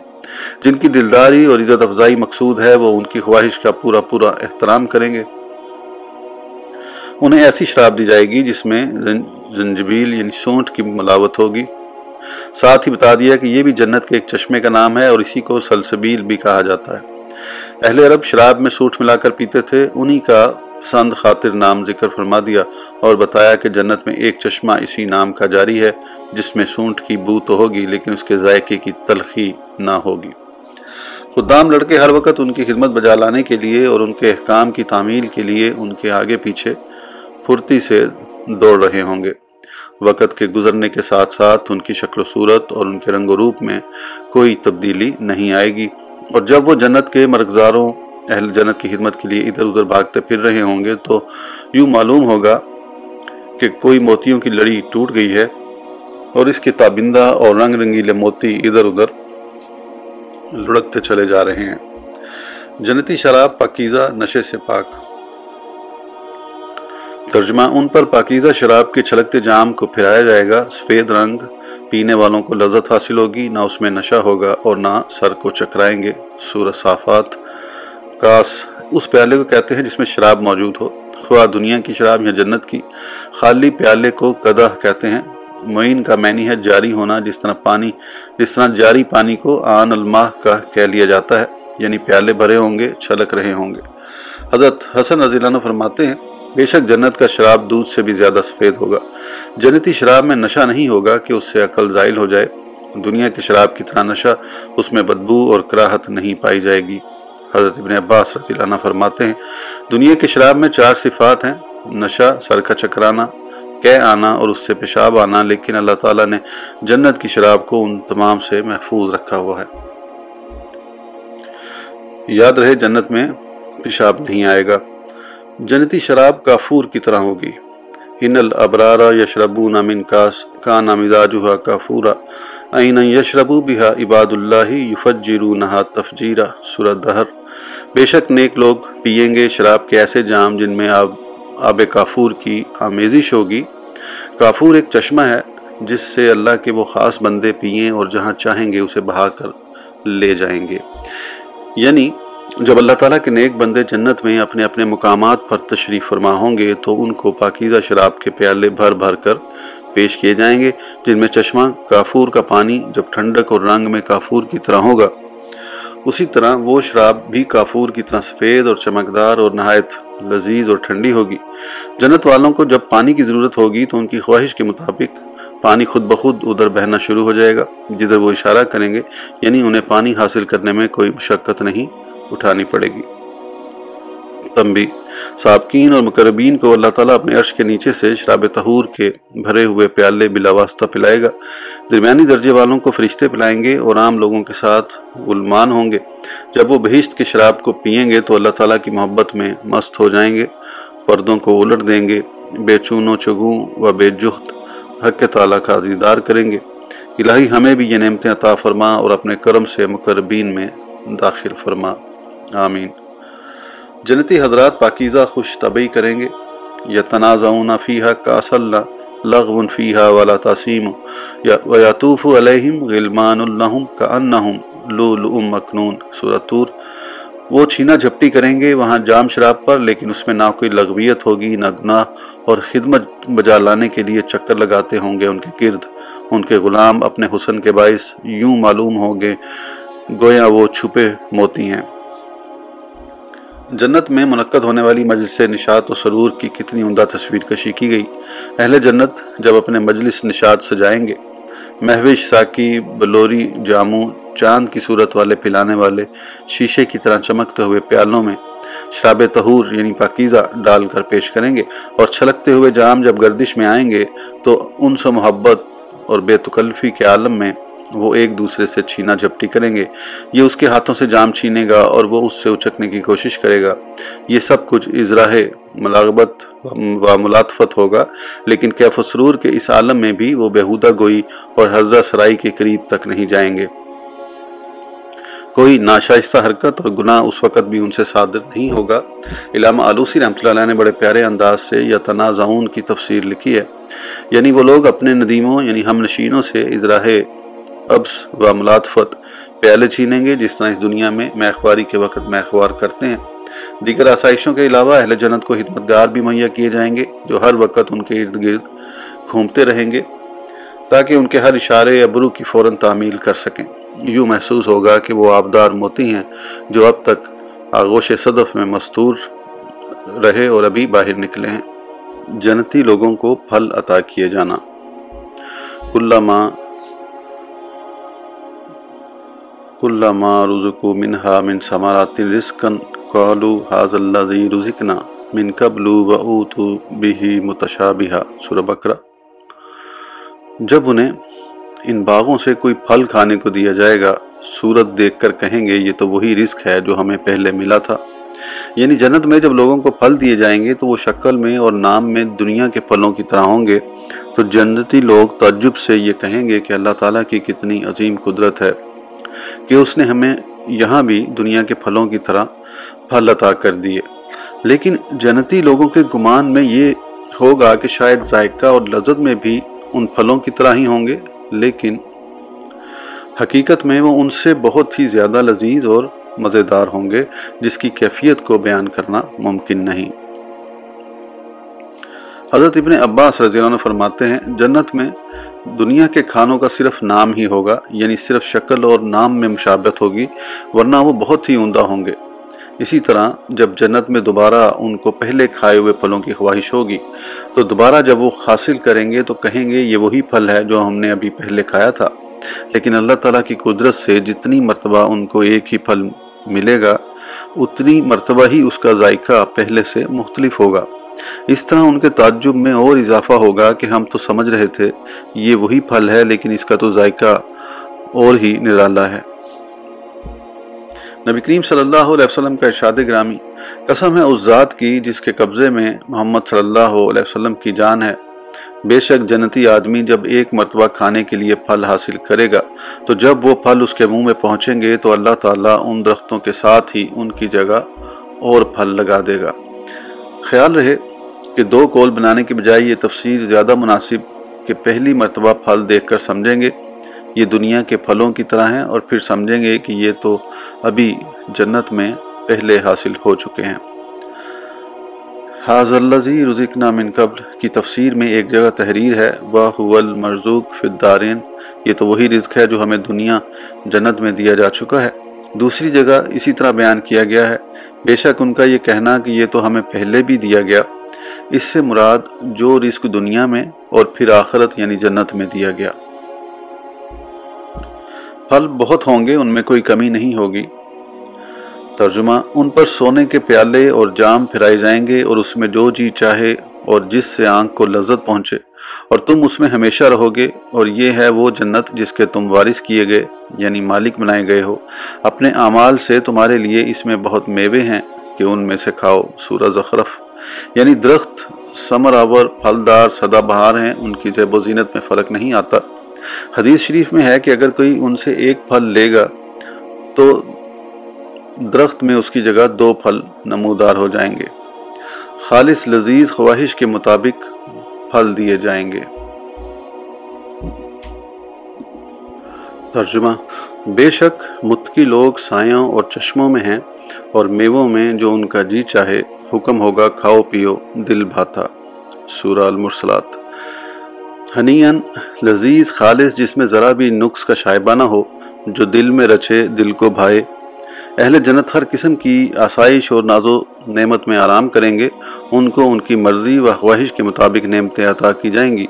جن کی دلداری اور عزت افزائی مقصود ہے، وہ ان کی خواہش کا پورا پورا احترام کریں گے۔ انہیں ایسی شراب دی جائے گی جس میں زنجبیل یعنی سونٹ کی ملاوت ہوگی۔ ساتھ ہی بتا دیا کہ یہ بھی جنت کے ایک چشمے کا نام ہے اور اسی کو سلسبیل بھی کہا جاتا ہے۔ اہل عرب شراب میں سوٹ ملا کر پیتے تھے، انہی کا پسند خاطر نام ذکر فرما دیا اور بتایا کہ جنت میں ایک چشمہ اسی نام کا جاری ہے جس میں سونٹ کی بو تو ہوگی لیکن اس کے ذائقے کی تلخی نہ ہوگی۔ خدام لڑکے ہر وقت ان کی خدمت بجا لانے کے لیے اور ان کے احکام کی تعمیل کے لیے ان کے آگے پیچھے پھرتی سے دوڑ رہے ہوں گے۔ وقت کے گزرنے کے ساتھ ساتھ ان کی شکل و صورت اور ان کے رنگ و روپ میں کوئی تبدیلی نہیں آئے گی۔ اور جب وہ جنت کے مرغزاروں، اہل جنت کی خدمت کے لیے ادھر ادھر بھاگتے پھر رہے ہوں گے تو یوں معلوم ہوگا کہ کوئی موتیوں کی لڑی ٹوٹ گئی ہے اور اس کے تابندہ اور رنگ رنگیلے موتی ادھر ادھر لڑکتے چلے جا رہے ہیں۔ جنتی شراب پاکیزہ نشے سے پاک۔ ترجمہ ان پر پاکیزہ شراب کے چھلکتے جام کو پھرایا جائے گا۔ سفید رنگ پینے والوں کو لذت حاصل ہوگی، نہ اس میں نشہ ہوگا اور نہ سر کو چکرائیں گے۔ سورہ صافات کاس اس پیالے کو کہتے ہیں جس میں شراب موجود ہو۔ خواہ دنیا کی شراب یا جنت کی، خالی پیالے کو قدح کہتے ہیں۔ معین کا معنی ہے جاری ہونا، جس طرح پانی، جس طرح جاری پانی کو آن الماہ کا کہہ لیا جاتا ہے یعنی پیالے بھرے ہوں گے، چھلک رہے ہوں گے۔ حضرت حسن رضی اللہ عنہ فرماتے ہیں بے شک جنت کا شراب دودھ سے بھی زیادہ سفید ہوگا۔ جنتی شراب میں نشہ نہیں ہوگا کہ اس سے عقل زائل ہو جائے۔ دنیا کی شراب کی طرح نشہ اس میں بدبو اور کراہت نہیں پائی جائے گی۔ حضرت ابن عباس رضی اللہ عنہ فرماتے ہیں، دنیا کے شراب میں چار صفات ہیں۔ نشہ، سر کا چکرانا، کہہ آنا اور اس سے پیشاب آنا۔ لیکن اللہ تعالیٰ نے جنت کی شراب کو ان تمام سے محفوظ رکھا ہوا ہے۔ یاد رہے، جنت میں پیشاب نہیں آئے گا۔ جنتی شراب کافور کی طرح ہوگی۔ ان الابرارا یشربون من کاس کانا مزاجها کافورا۔ این یشربو بها عباد اللہ یفجرونها تفجیرا۔ سورہ دہر۔ بے شک نیک لوگ پئیں گے شراب کے ایسے جام جن میں آب آب کافور کی آمیزش ہوگی۔ کافور ایک چشمہ ہے جس سے اللہ کے وہ خاص بندے پئیں اور جہاں چاہیں گے اسے بہا کر لے جائیں گے۔ یعنی جب اللہ تعالیٰ کے نیک بندے جنت میں اپنے اپنے مقامات پر تشریف فرما ہوں گے تو ان کو پاکیزہ شراب کے پیالے بھر بھر کر پیش کیے جائیں گے، جن میں چشمہ کافور کا پانی جب ٹھنڈک اور رنگ میں کافور کی طرح ہوگا۔ اسی طرح وہ شراب بھی کافور کی طرح سفید اور چمکدار اور نہایت لذیذ اور ٹھنڈی ہوگی۔ جنت والوں کو جب پانی کی ضرورت ہوگی تو ان کی خواہش کے مطابق پانی خود بخود ادھر بہنا شروع ہو جائے گا۔ جدھر وہ اشارہ کریں گے یعنی انہیں پانی حاصل کرنے میں کوئی مشقت نہیں۔ اٹھانی پڑے گی۔ تنبی، سابقین اور مقربین کو اللہ تعالیٰ اپنے عرش کے نیچے سے شراب تہور کے بھرے ہوئے پیالے بلا واسطہ پلائے گا۔ درمیانی درجے والوں کو فرشتے پلائیں گے اور عام لوگوں کے ساتھ غلمان ہوں گے۔ جب وہ بہشت کے شراب کو پئیں گے تو اللہ تعالیٰ کی محبت میں مست ہو جائیں گے۔ پردوں کو الٹ دیں گے۔ بے چون و چگوں و بے جہد حق تعالیٰ کا دیدار کریں گے۔ الہی ہمیں بھی یہ نعمتیں عطا فرما اور اپنے کرم سے مقربین میں داخل فرما۔ آمین۔ جنتی حضرات پاکیزہ خوش طبعی کریں گے۔ یا تنازعون فیہا کاسل لغون فیہا والا تاسیم۔ ویاتوف علیہم غلمان اللہم کانہم لولؤ مکنون۔ سورة تور وہ چھینا جھپٹی کریں گے وہاں جام شراب پر، لیکن اس میں نہ کوئی لغویت ہوگی، نہ گناہ، اور خدمت بجا لانے کے لیے چکر لگاتے ہوں گے ان کے گرد۔ ان کے غلام اپنے حسن کے باعث یوں معلوم ہوں گے، گویا وہ چھپے موتی ہیں۔ جنت میں منعقد ہونے والی مجلس نشاط و سرور کی کتنی عمدہ تصویر کشی کی گئی۔ اہل جنت جب اپنے مجلس نشاط سجائیں گے محوش ساکی، بلوری، جامو، چاند کی صورت والے پلانے والے شیشے کی طرح چمکتے ہوئے پیالوں میں شراب تہور یعنی پاکیزہ ڈال کر پیش کریں گے اور چھلکتے ہوئے جام جب گردش میں آئیں گے، تو ان سے محبت اور بے تکلفی کے عالم میں وہ ایک دوسرے سے چھینا جھپٹی کریں گے، یہ اس کے ہاتھوں سے جام چھینے گا اور وہ اس سے اچکنے کی کوشش کرے گا۔ یہ سب کچھ ازراہ ملاغبت و ملاطفت ہوگا، لیکن کیف و سرور کے اس عالم میں بھی وہ بہودہ گوئی اور حضرہ سرائی کے قریب تک نہیں جائیں گے۔ کوئی ناشائستہ حرکت اور گناہ اس وقت بھی ان سے صادر نہیں ہوگا۔ علامہ آلوسی رحمۃ اللہ علیہ نے بڑے پیارے انداز سے یا تنازعون کی تفسیر لکھی ہے۔ یعنی وہ لوگ اپنے ندیموں یعنی ہم نشینوں سے اضراح ابس و ملاطفت پیالے چھینیں گے، جس طرح اس دنیا میں میخواری کے وقت میخوار کرتے ہیں۔ دیگر آسائشوں کے علاوہ اہل جنت کو حدمتگار بھی مہیا کیے جائیں گے، جو ہر وقت ان کے ارد گرد گھومتے رہیں گے، تاکہ ان کے ہر اشارے یا برو کی فوراً تعمیل کر سکیں۔ یوں محسوس ہوگا کہ وہ آبدار موتی ہیں، جو اب تک آغوش صدف میں مستور رہے اور ابھی باہر نکلے ہیں۔ جنتی لوگوں کو پھل عطا کیے جانا۔ کلّہ ماں کلّہ ماں رزقو منہا من سمارات رزقن قالو حاض اللہ زی رزقنا من قبلو و اوتو بہی متشابہا سورہ بکرہ جب انہیں ان باغوں سے کوئی پھل کھانے کو دیا جائے گا صورت دیکھ کر کہیں گے، یہ تو وہی رزق ہے جو ہمیں پہلے ملا تھا۔ یعنی جنت میں جب لوگوں کو پھل دیے جائیں گے، تو وہ شکل میں اور نام میں دنیا کے پھلوں کی طرح ہوں گے۔ تو جنتی لوگ تعجب سے یہ کہیں گے کہ اللہ تعالیٰ کی کتنی عظیم قدرت ہے۔ کہ اس نے ہمیں یہاں بھی دنیا کے پھلوں کی طرح پھل عطا کر دیے۔ لیکن جنتی لوگوں کے گمان میں یہ ہوگا کہ شاید ذائقہ اور لذت میں بھی ان پھلوں کی طرح ہی ہوں گے، لیکن حقیقت میں وہ ان سے بہت ہی زیادہ لذیذ اور مزیدار ہوں گے، جس کی کیفیت کو بیان کرنا ممکن نہیں۔ حضرت ابن عباس رضی اللہ عنہ فرماتے ہیں، جنت میں دنیا کے کھانوں کا صرف نام ہی ہوگا یعنی صرف شکل اور نام میں مشابت ہوگی، ورنہ وہ بہت ہی عمدہ ہوں گے۔ اسی طرح جب جنت میں دوبارہ ان کو پہلے کھائے ہوئے پھلوں کی خواہش ہوگی، تو دوبارہ جب وہ حاصل کریں گے تو کہیں گے یہ وہی پھل ہے جو ہم نے ابھی پہلے کھایا تھا۔ لیکن اللہ تعالیٰ کی قدرت سے جتنی مرتبہ ان کو ایک ہی پھل ملے گا، اتنی مرتبہ ہی اس کا ذائقہ پہلے سے مختلف ہوگا۔ اس طرح ان کے تعجب میں اور اضافہ ہوگا کہ ہم تو سمجھ رہے تھے یہ وہی پھل ہے، لیکن اس کا تو ذائقہ اور ہی نرالا ہے۔ نبی کریم صلی اللہ علیہ وسلم کا ارشاد گرامی، قسم ہے اس ذات کی جس کے قبضے میں محمد صلی اللہ علیہ وسلم کی جان ہے۔ بے شک جنتی آدمی جب ایک مرتبہ کھانے کے لیے پھل حاصل کرے گا، تو جب وہ پھل اس کے منہ میں پہنچیں گے، تو اللہ تعالیٰ ان درختوں کے ساتھ ہی ان کی جگہ اور پھل لگا دے گا۔ خیال رہے کہ دو کول بنانے کے بجائے یہ تفسیر زیادہ مناسب کہ پہلی مرتبہ پھل دیکھ کر سمجھیں گے۔ یہ دنیا کے پھلوں کی طرح ہیں اور پھر سمجھیں گے کہ یہ تو ابھی جنت میں پہلے حاصل ہو چکے ہیں۔ حاض اللذی رزقنا من قبل کی تفسیر میں ایک جگہ تحریر ہے وہ المرزوق فدارین یہ تو وہی رزق ہے جو ہمیں دنیا جنت میں دیا جا چکا ہے۔ دوسری جگہ اسی طرح بیان کیا گیا ہے۔ بے شک ان کا یہ کہنا کہ یہ تو ہمیں پہلے بھی دیا گیا۔ اس سے مراد جو رزق دنیا میں اور پھر آخرت یعنی جنت میں دیا گیا۔ پھل بہت ہوں گے، ان میں کوئی کمی نہیں ہوگی۔ ترجمہ، ان پر سونے کے پیالے اور جام پھرائے جائیں گے اور اس میں جو جی چاہے اور جس سے آنکھ کو لذت پہنچے، اور تم اس میں ہمیشہ رہو گے۔ اور یہ ہے وہ جنت جس کے تم وارث کیے گئے یعنی مالک بنائے گئے ہو۔ اپنے اعمال سے تمہارے لیے اس میں بہت میوے ہیں۔ کہ ان میں سے کھاؤ سورہ زخرف یعنی درخت، سمر آور، پھلدار، سدا بہار ہیں، ان کی زیب و زینت میں فرق نہیں آتا۔ حدیث شریف میں ہے کہ اگر کوئی ان سے ایک پھل لے گا تو درخت میں اس کی جگہ دو پھل نمودار ہو جائیں گے۔ خالص لذیذ خواہش کے مطابق پھل دیے جائیں گے۔ ترجمہ بے شک متقی لوگ سایوں اور چشموں میں ہیں۔ اور میووں میں جو ان کا جی چاہے، حکم ہوگا کھاؤ پیو، دل بھاتا۔ سورہ المرسلات۔ ہنین لذیذ خالص جس میں ذرا بھی نقص کا شائبہ نہ ہو، جو دل میں رچے دل کو بھائے۔ اہل جنت ہر قسم کی آسائش اور ناز و نعمت میں آرام کریں گے۔ ان کو ان کی مرضی و خواہش کے مطابق نعمتیں عطا کی جائیں گی۔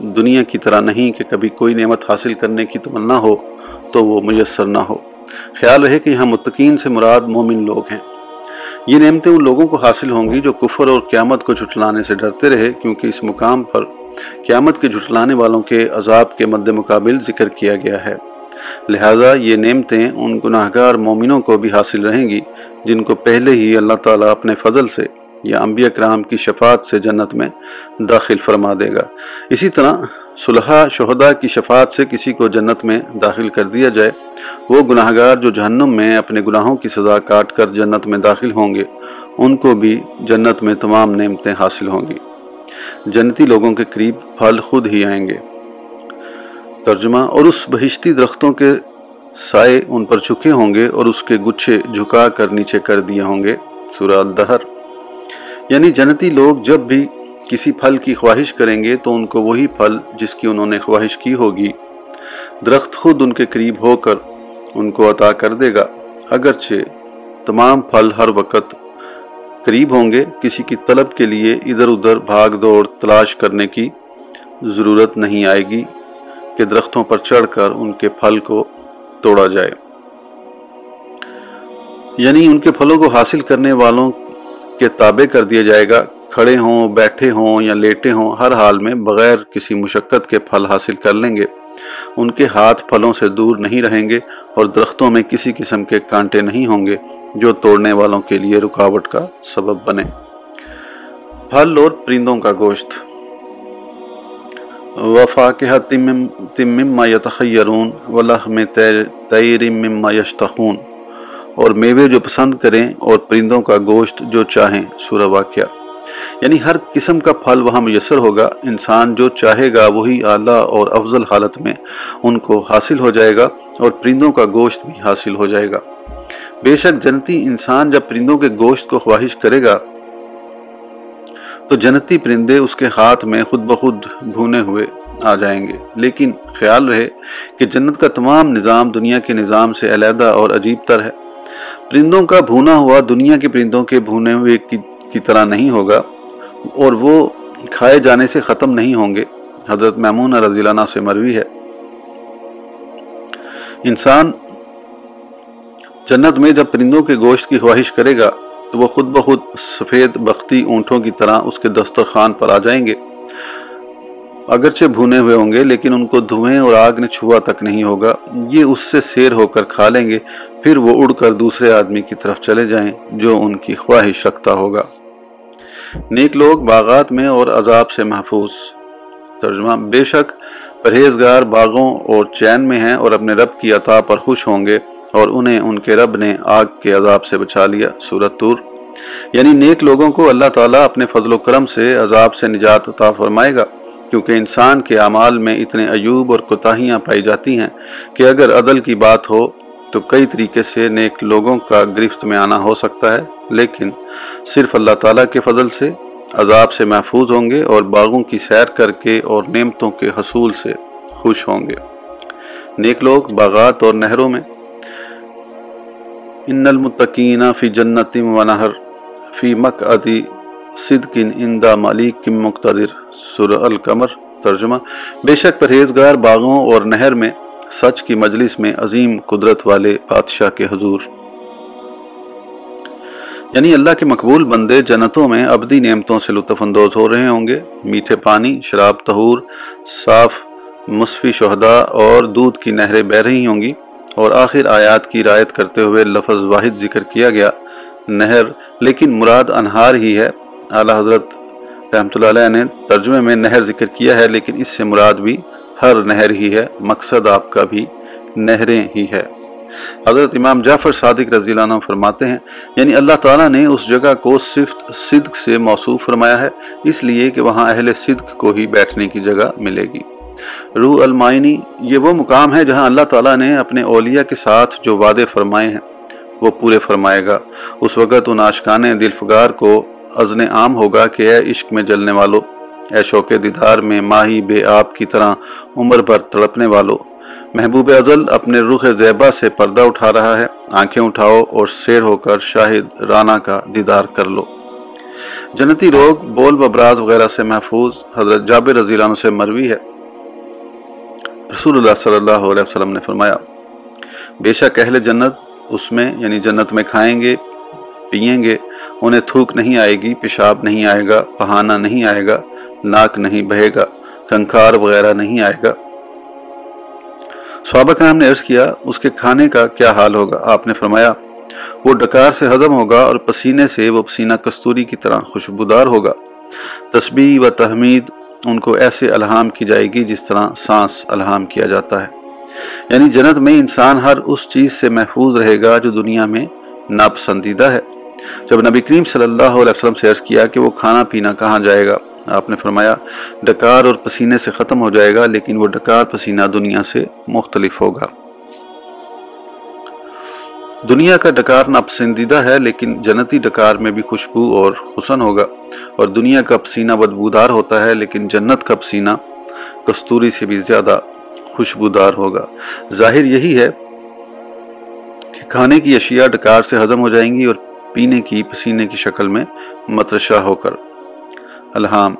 دنیا کی طرح نہیں کہ کبھی کوئی نعمت حاصل کرنے کی تمنا ہو تو وہ میسر نہ ہو۔ خیال رہے کہ یہاں متقین سے مراد مومن لوگ ہیں۔ یہ نعمتیں ان لوگوں کو حاصل ہوں گی جو کفر اور قیامت کو جھٹلانے سے ڈرتے رہے، کیونکہ اس مقام پر قیامت کے جھٹلانے والوں کے عذاب کے مد مقابل ذکر کیا گیا ہے۔ لہٰذا یہ نعمتیں ان گناہگار مومنوں کو بھی حاصل رہیں گی، جن کو پہلے ہی اللہ تعالیٰ اپنے فضل سے یا انبیاء کرام کی شفاعت سے جنت میں داخل فرما دے گا۔ اسی طرح صلحہ شہدہ کی شفاعت سے کسی کو جنت میں داخل کر دیا جائے، وہ گناہ گار جو جہنم میں اپنے گناہوں کی سزا کاٹ کر جنت میں داخل ہوں گے، ان کو بھی جنت میں تمام نعمتیں حاصل ہوں گی۔ جنتی لوگوں کے قریب پھل خود ہی آئیں گے۔ ترجمہ اور اس بہشتی درختوں کے سائے ان پر چکے ہوں گے اور اس کے گچھے جھکا کر نیچے کر دیے ہوں گے۔ سورہ الدہر۔ یعنی جنتی لوگ جب بھی کسی پھل کی خواہش کریں گے تو ان کو وہی پھل جس کی انہوں نے خواہش کی ہوگی۔ درخت خود ان کے قریب ہو کر ان کو عطا کر دے گا۔ اگرچہ تمام پھل ہر وقت قریب ہوں گے، کسی کی طلب کے لیے ادھر ادھر بھاگ دوڑ تلاش کرنے کی ضرورت نہیں آئے گی کہ درختوں پر چڑھ کر ان کے پھل کو توڑا جائے۔ یعنی ان کے پھلوں کو حاصل کرنے والوں کے تابع کر دیا جائے گا۔ کھڑے ہوں، بیٹھے ہوں یا لیٹے ہوں، ہر حال میں بغیر کسی مشقت کے پھل حاصل کر لیں گے۔ ان کے ہاتھ پھلوں سے دور نہیں رہیں گے اور درختوں میں کسی قسم کے کانٹے نہیں ہوں گے جو توڑنے والوں کے لیے رکاوٹ کا سبب بنے۔ پھل اور پرندوں کا گوشت۔ وفاقہ مما یتخیرون ولحم تیر مما یشتخون۔ اور میوے جو پسند کریں اور پرندوں کا گوشت جو چاہیں، سورہ واقعہ۔ یعنی ہر قسم کا پھل وہاں میسر ہوگا۔ انسان جو چاہے گا وہی اعلیٰ اور افضل حالت میں ان کو حاصل ہو جائے گا اور پرندوں کا گوشت بھی حاصل ہو جائے گا۔ بے شک جنتی انسان جب پرندوں کے گوشت کو خواہش کرے گا، تو جنتی پرندے اس کے ہاتھ میں خود بخود بھونے ہوئے آ جائیں گے۔ لیکن خیال رہے کہ جنت کا تمام نظام دنیا کے نظام سے علیحدہ اور عجیب تر ہے۔ پرندوں کا بھونا ہوا دنیا کے پرندوں کے بھونے ہوئے کی طرح نہیں ہوگا اور وہ کھائے جانے سے ختم نہیں ہوں گے۔ حضرت میمون رضی اللہ عنہ سے مروی ہے۔ انسان جنت میں جب پرندوں کے گوشت کی خواہش کرے گا تو وہ خود بخود سفید بختی اونٹوں کی طرح اس کے دسترخوان پر آ جائیں گے۔ اگرچہ بھونے ہوئے ہوں گے، لیکن ان کو دھوئیں اور آگ نے چھوا تک نہیں ہوگا۔ یہ اس سے سیر ہو کر کھا لیں گے، پھر وہ اڑ کر دوسرے آدمی کی طرف چلے جائیں، جو ان کی خواہش رکھتا ہوگا۔ نیک لوگ باغات میں اور عذاب سے محفوظ۔ ترجمہ بے شک پرہیزگار باغوں اور چین میں ہیں اور اپنے رب کی عطا پر خوش ہوں گے اور انہیں ان کے رب نے آگ کے عذاب سے بچا لیا۔ سورت تور یعنی نیک لوگوں کو اللہ تعالیٰ اپنے فضل و کرم سے عذاب سے نجات عطا فرمائے گا۔ کیونکہ انسان کے اعمال میں اتنے ایوب اور کوتاہیاں پائی جاتی ہیں کہ اگر عدل کی بات ہو تو کئی طریقے سے نیک لوگوں کا گرفت میں آنا ہو سکتا ہے، لیکن صرف اللہ تعالیٰ کے فضل سے، عذاب سے محفوظ ہوں گے اور باغوں کی سیر کر کے اور نعمتوں کے حصول سے خوش ہوں گے۔ نیک لوگ باغات اور نہروں میں۔ ان المتقین فی جنت و نہر، فی مک ادی صدقن مالک کم مقتدر سورہ القمر ترجمہ۔ بے شک پرہیزگار باغوں اور نہر میں سچ کی مجلس میں عظیم قدرت والے بادشاہ کے حضور۔ یعنی اللہ کے مقبول بندے جنتوں میں ابدی نعمتوں سے لطف اندوز ہو رہے ہوں گے۔ میٹھے پانی، شراب تہور صاف، مصفی شہدہ اور دودھ کی نہریں بہ رہی ہوں گی۔ اور آخر آیات کی رایت کرتے ہوئے لفظ واحد ذکر کیا گیا، نہر۔ لیکن مراد انہار ہی ہے۔ اعلیٰ حضرت رحمۃ اللہ علیہ نے ترجمے میں نہر ذکر کیا ہے، لیکن اس سے مراد بھی ہر نہر ہی ہے، مقصد آپ کا بھی نہریں ہی ہے۔ حضرت امام جعفر صادق رضی اللہ عنہ فرماتے ہیں یعنی اللہ تعالیٰ نے اس جگہ کو صفت صدق سے موصوف فرمایا ہے، اس لیے کہ وہاں اہل صدق کو ہی بیٹھنے کی جگہ ملے گی۔ روح المائنی یہ وہ مقام ہے جہاں اللہ تعالیٰ نے اپنے اولیاء کے ساتھ جو وعدے فرمائے ہیں، وہ پورے فرمائے گا۔ اس وقت ان عاشقان دلفگار کو ازن عام ہوگا کہ اے عشق میں جلنے والو، اے شوق دیدار میں ماہی بے آپ کی طرح عمر بھر تڑپنے والو۔ محبوب ازل اپنے رخ زیبہ سے پردہ اٹھا رہا ہے۔ آنکھیں اٹھاؤ اور سیر ہو کر شاہد رانا کا دیدار کر لو۔ جنتی روگ، بول و براز وغیرہ سے محفوظ حضرت جابر رضی اللہ عنہ سے مروی ہے۔ رسول اللہ صلی اللہ علیہ وسلم نے فرمایا، بے شک اہل جنت اس میں یعنی جنت میں کھائیں گے۔ پئیں گے، انہیں تھوک نہیں آئے گی، پیشاب نہیں آئے گا پہانا نہیں آئے گا، ناک نہیں بہے گا، کنکار وغیرہ نہیں آئے گا۔ صحابہ کرام نے عرض کیا، اس کے کھانے کا کیا حال ہوگا؟ آپ نے فرمایا، وہ ڈکار سے ہضم ہوگا اور پسینے سے وہ پسینہ کستوری کی طرح خوشبودار ہوگا۔ تسبیح و تحمید ان کو ایسے الہام کی جائے گی جس طرح سانس الہام کیا جاتا ہے۔ یعنی جنت میں انسان ہر اس چیز سے محفوظ رہے گا جو دنیا میں ناپسندیدہ ہے۔ جب نبی کریم صلی اللہ علیہ وسلم سے عرض کیا کہ وہ کھانا پینا کہاں جائے گا، آپ نے فرمایا، ڈکار اور پسینے سے ختم ہو جائے گا، لیکن وہ ڈکار پسینہ دنیا سے مختلف ہوگا۔ دنیا کا ڈکار ناپسندیدہ ہے، لیکن جنتی ڈکار میں بھی خوشبو اور حسن ہوگا۔ اور دنیا کا پسینہ بدبودار ہوتا ہے، لیکن جنت کا پسینہ کستوری سے بھی زیادہ خوشبودار ہوگا۔ ظاہر یہی ہے کہ کھانے کی اشیاء ڈکار سے ہضم ہو جائیں گی اور پینے کی، پسینے کی شکل میں مترشہ ہو کر۔ الہام۔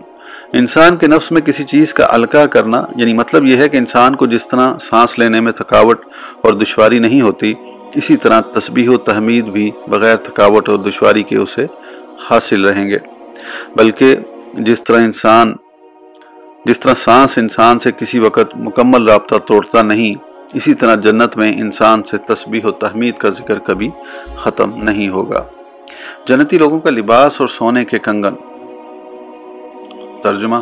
انسان کے نفس میں کسی چیز کا الکا کرنا یعنی مطلب یہ ہے کہ انسان کو جس طرح سانس لینے میں تھکاوٹ اور دشواری نہیں ہوتی، اسی طرح تسبیح و تحمید بھی بغیر تھکاوٹ اور دشواری کے اسے حاصل رہیں گے۔ بلکہ جس طرح انسان، جس طرح سانس انسان سے کسی وقت مکمل رابطہ توڑتا نہیں، اسی طرح جنت میں انسان سے تسبیح و تحمید کا ذکر کبھی ختم نہیں ہوگا۔ جنتی لوگوں کا لباس اور سونے کے کنگن۔ ترجمہ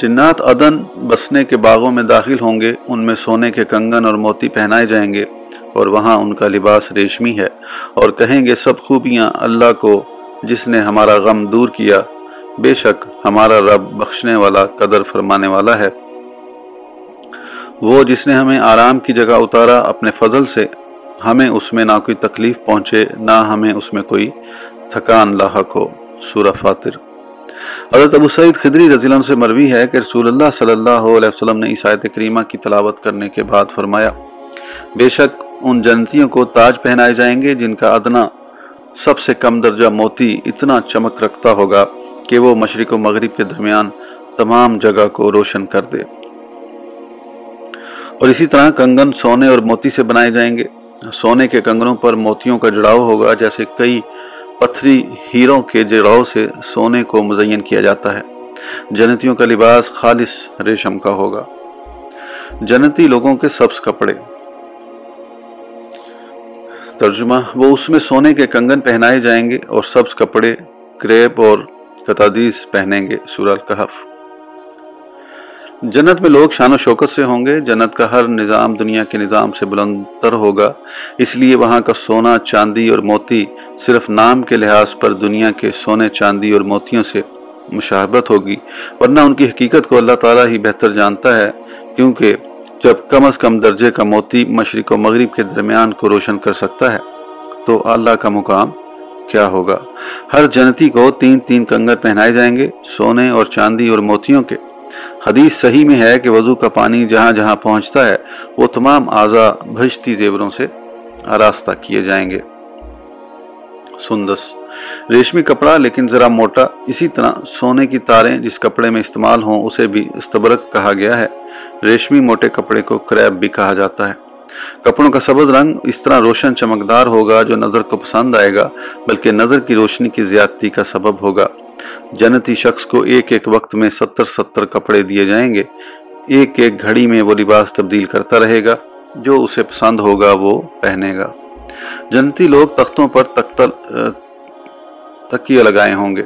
جنات عدن بسنے کے باغوں میں داخل ہوں گے، ان میں سونے کے کنگن اور موتی پہنائے جائیں گے، اور وہاں ان کا لباس ریشمی ہے، اور کہیں گے، سب خوبیاں اللہ کو، جس نے ہمارا غم دور کیا، بے شک ہمارا رب بخشنے والا، قدر فرمانے والا ہے۔ وہ جس نے ہمیں آرام کی جگہ اتارا اپنے فضل سے، ہمیں اس میں نہ کوئی تکلیف پہنچے، نہ ہمیں اس میں کوئی تھکان لاحق ہو، سورہ فاتر۔ حضرت ابو سعید خدری رضی اللہ عنہ سے مروی ہے کہ رسول اللہ صلی اللہ علیہ وسلم نے عیسائیت کریمہ کی تلاوت کرنے کے بعد فرمایا، بے شک ان جنتیوں کو تاج پہنائے جائیں گے جن کا ادنا سب سے کم درجہ موتی اتنا چمک رکھتا ہوگا کہ وہ مشرق و مغرب کے درمیان تمام جگہ کو روشن کر دے۔ اور اسی طرح کنگن سونے اور موتی سے بنائے جائیں گے۔ سونے کے کنگنوں پر موتیوں کا جڑاؤ ہوگا جیسے کئی پتھری ہیروں کے جڑاؤ سے سونے کو مزین کیا جاتا ہے۔ جنتیوں کا لباس خالص ریشم کا ہوگا۔ جنتی لوگوں کے سبز کپڑے۔ ترجمہ وہ اس میں سونے کے کنگن پہنائے جائیں گے اور سبز کپڑے کریپ اور قطادیس پہنیں گے۔ سورہ الکحف جنت میں لوگ شان و شوکت سے ہوں گے۔ جنت کا ہر نظام دنیا کے نظام سے بلندر ہوگا۔ اس لیے وہاں کا سونا، چاندی اور موتی صرف نام کے لحاظ پر دنیا کے سونے، چاندی اور موتیوں سے مشاہبت ہوگی۔ ورنہ ان کی حقیقت کو اللہ تعالیٰ ہی بہتر جانتا ہے، کیونکہ جب کم از کم درجے کا موتی مشرق و مغرب کے درمیان کو روشن کر سکتا ہے، تو اللہ کا مقام کیا ہوگا؟ ہر جنتی کو تین تین کنگر پہنائے جائیں گے، سونے اور چاندی اور موتیوں کے۔ حدیث صحیح میں ہے کہ وضو کا پانی جہاں جہاں پہنچتا ہے، وہ تمام اعضا بھجتی زیوروں سے آراستہ کیے جائیں گے۔ سندس۔ ریشمی کپڑا لیکن ذرا موٹا، اسی طرح سونے کی تاریں جس کپڑے میں استعمال ہوں، اسے بھی استبرک کہا گیا ہے۔ ریشمی موٹے کپڑے کو کریب بھی کہا جاتا ہے۔ کپڑوں کا سبز رنگ اس طرح روشن چمکدار ہوگا جو نظر کو پسند آئے گا، بلکہ نظر کی روشنی کی زیادتی کا سبب ہوگا۔ جنتی شخص کو ایک ایک وقت میں ستر ستر کپڑے دیے جائیں گے۔ ایک ایک گھڑی میں وہ لباس تبدیل کرتا رہے گا، جو اسے پسند ہوگا وہ پہنے گا۔ جنتی لوگ تختوں پر تختل تکیہ لگائے ہوں گے۔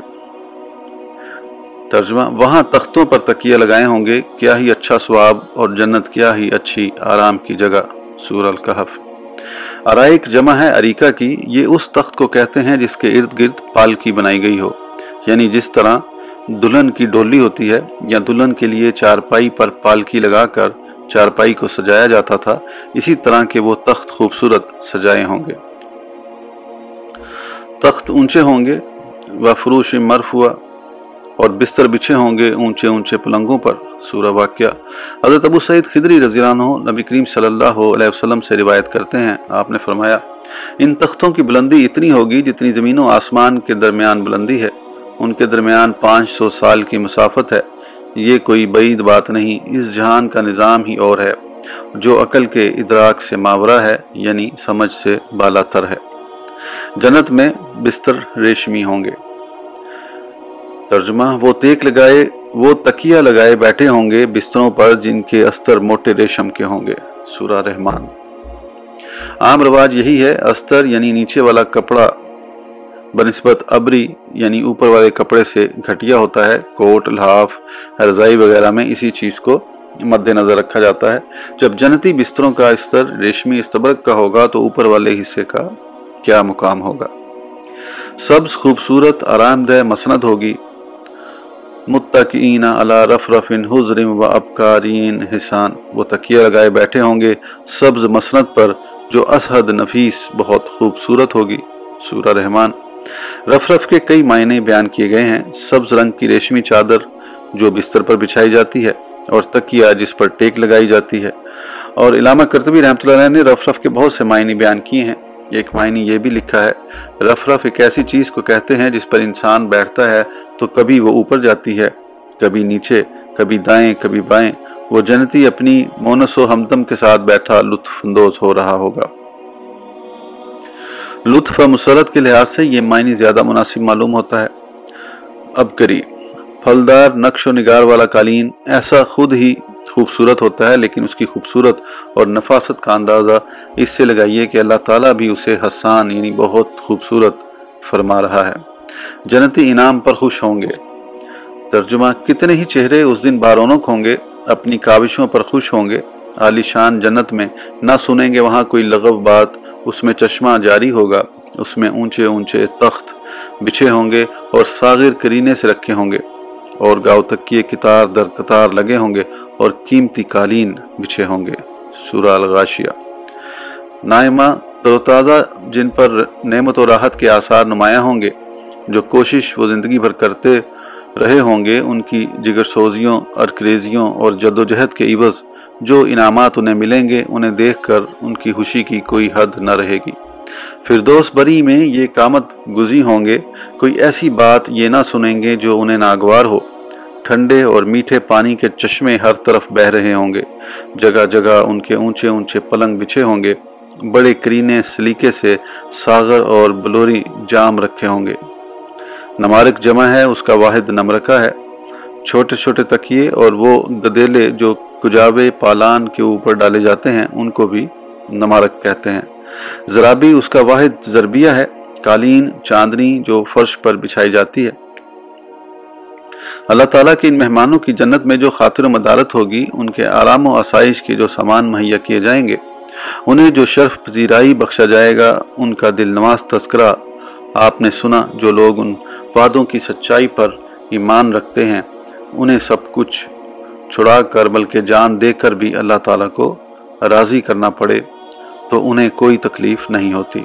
ترجمہ، وہاں تختوں پر تکیہ لگائے ہوں گے، کیا ہی اچھا سواب اور جنت کیا ہی اچھی آرام کی جگہ۔ سور الکحف ارائک جمع ہے اریکہ کی، یہ اس تخت کو کہتے ہیں جس کے ارد گرد پالکی بنائی گئی ہو۔ یعنی جس طرح دلہن کی ڈولی ہوتی ہے یا دلہن کے لیے چارپائی پر پالکی لگا کر چارپائی کو سجایا جاتا تھا، اسی طرح کے وہ تخت خوبصورت سجائے ہوں گے۔ تخت اونچے ہوں گے و فروش مرف ہوا اور بستر بچھے ہوں گے اونچے اونچے پلنگوں پر، سورہ واقعہ۔ حضرت ابو سعید خدری رضی اللہ عنہ نبی کریم صلی اللہ علیہ وسلم سے روایت کرتے ہیں۔ آپ نے فرمایا، ان تختوں کی بلندی اتنی ہوگی جتنی زمین و آسمان کے درمیان بلندی ہے۔ ان کے درمیان پانچ سو سال کی مسافت ہے۔ یہ کوئی بعید بات نہیں، اس جہان کا نظام ہی اور ہے۔ جو عقل کے ادراک سے ماورہ ہے یعنی سمجھ سے بالا تر ہے۔ جنت میں بستر ریشمی ہوں گے۔ ترجمہ، وہ تیک لگائے، وہ تکیہ لگائے بیٹھے ہوں گے بستروں پر جن کے استر موٹے ریشم کے ہوں گے۔ سورہ رحمان۔ عام رواج یہی ہے، استر یعنی نیچے والا کپڑا، بنسبت ابری یعنی اوپر والے کپڑے سے گھٹیا ہوتا ہے، کوٹ، لحاف، رضائی وغیرہ میں اسی چیز کو مد نظر رکھا جاتا ہے۔ جب جنتی بستروں کا استر ریشمی استبرک کا ہوگا تو اوپر والے حصے کا کیا مقام ہوگا؟ سبز خوبصورت آرام دہ مسند ہوگی متقین علی رف حضرم و ابکارین، حسان، وہ تکیہ لگائے بیٹھے ہوں گے سبز مسند پر جو اسحد نفیس بہت خوبصورت ہوگی، سورہ رحمان۔ رف رف کے کئی معنی بیان کیے گئے ہیں۔ سبز رنگ کی ریشمی چادر جو بستر پر بچھائی جاتی ہے اور تکیہ جس پر ٹیک لگائی جاتی ہے۔ اور علامہ کرتبی رحمۃ اللہ علیہ نے رف رف کے بہت سے معنی بیان کیے ہیں۔ ایک معنی یہ بھی لکھا ہے، رف رف ایک ایسی چیز کو کہتے ہیں جس پر انسان بیٹھتا ہے تو کبھی وہ اوپر جاتی ہے، کبھی نیچے، کبھی دائیں، کبھی بائیں۔ وہ جنتی اپنی مونس و ہمدم کے ساتھ بیٹھا لطف اندوز ہو رہا ہوگا۔ لطف و مسرت کے لحاظ سے یہ معنی زیادہ مناسب معلوم ہوتا ہے۔ اب کری پھلدار، نقش و نگار والا قالین ایسا خود ہی خوبصورت ہوتا ہے، لیکن اس کی خوبصورت اور نفاست کا اندازہ اس سے لگائیے کہ اللہ تعالیٰ بھی اسے حسان یعنی بہت خوبصورت فرما رہا ہے۔ جنتی انعام پر خوش ہوں گے۔ ترجمہ، کتنے ہی چہرے اس دن بارونک ہوں گے، اپنی کاوشوں پر خوش ہوں گے۔ عالی شان جنت میں نہ سنیں گے وہاں کوئی لغو بات، اس میں چشمہ جاری ہوگا، اس میں اونچے اونچے تخت بچھے ہوں گے اور ساغر کرینے سے رکھے ہوں گے۔ اور گاؤ تک کی کتار در کتار لگے ہوں گے اور قیمتی قالین بچھے ہوں گے۔ سورہ الغاشیہ۔ نائمہ تر تازہ جن پر نعمت و راحت کے آثار نمایاں ہوں گے، جو کوشش وہ زندگی بھر کرتے رہے ہوں گے، ان کی جگر سوزیوں، ارکریزیوں اور جد و جہد کے عوض جو انعامات انہیں ملیں گے، انہیں دیکھ کر ان کی خوشی کی کوئی حد نہ رہے گی۔ فردوس بری میں یہ کامت گزی ہوں گے، کوئی ایسی بات یہ نہ سنیں گے جو انہیں ناگوار ہو۔ ٹھنڈے اور میٹھے پانی کے چشمے ہر طرف بہ رہے ہوں گے۔ جگہ جگہ ان کے اونچے اونچے پلنگ بچھے ہوں گے۔ بڑے کرینے سلیقے سے ساغر اور بلوری جام رکھے ہوں گے۔ نمارک جمع ہے، اس کا واحد نمرکہ ہے۔ چھوٹے چھوٹے تکیے اور وہ گدیلے جو کجاوے پالان کے اوپر ڈالے جاتے ہیں، ان کو بھی نمارک کہتے ہیں۔ زرابی اس کا واحد ضربیہ ہے۔ قالین، چاندنی جو فرش پر بچھائی جاتی ہے۔ اللہ تعالیٰ کے ان مہمانوں کی جنت میں جو خاطر و مدارت ہوگی، ان کے آرام و آسائش کے جو سامان مہیا کیے جائیں گے، انہیں جو شرف پذیرائی بخشا جائے گا، ان کا دل نواز تذکرہ آپ نے سنا، جو لوگ ان وعدوں کی سچائی پر ایمان رکھتے ہیں، انہیں سب کچھ چھڑا کر، بلکہ جان دے کر بھی اللہ تعالیٰ کو راضی کرنا پڑے، تو انہیں کوئی تکلیف نہیں ہوتی۔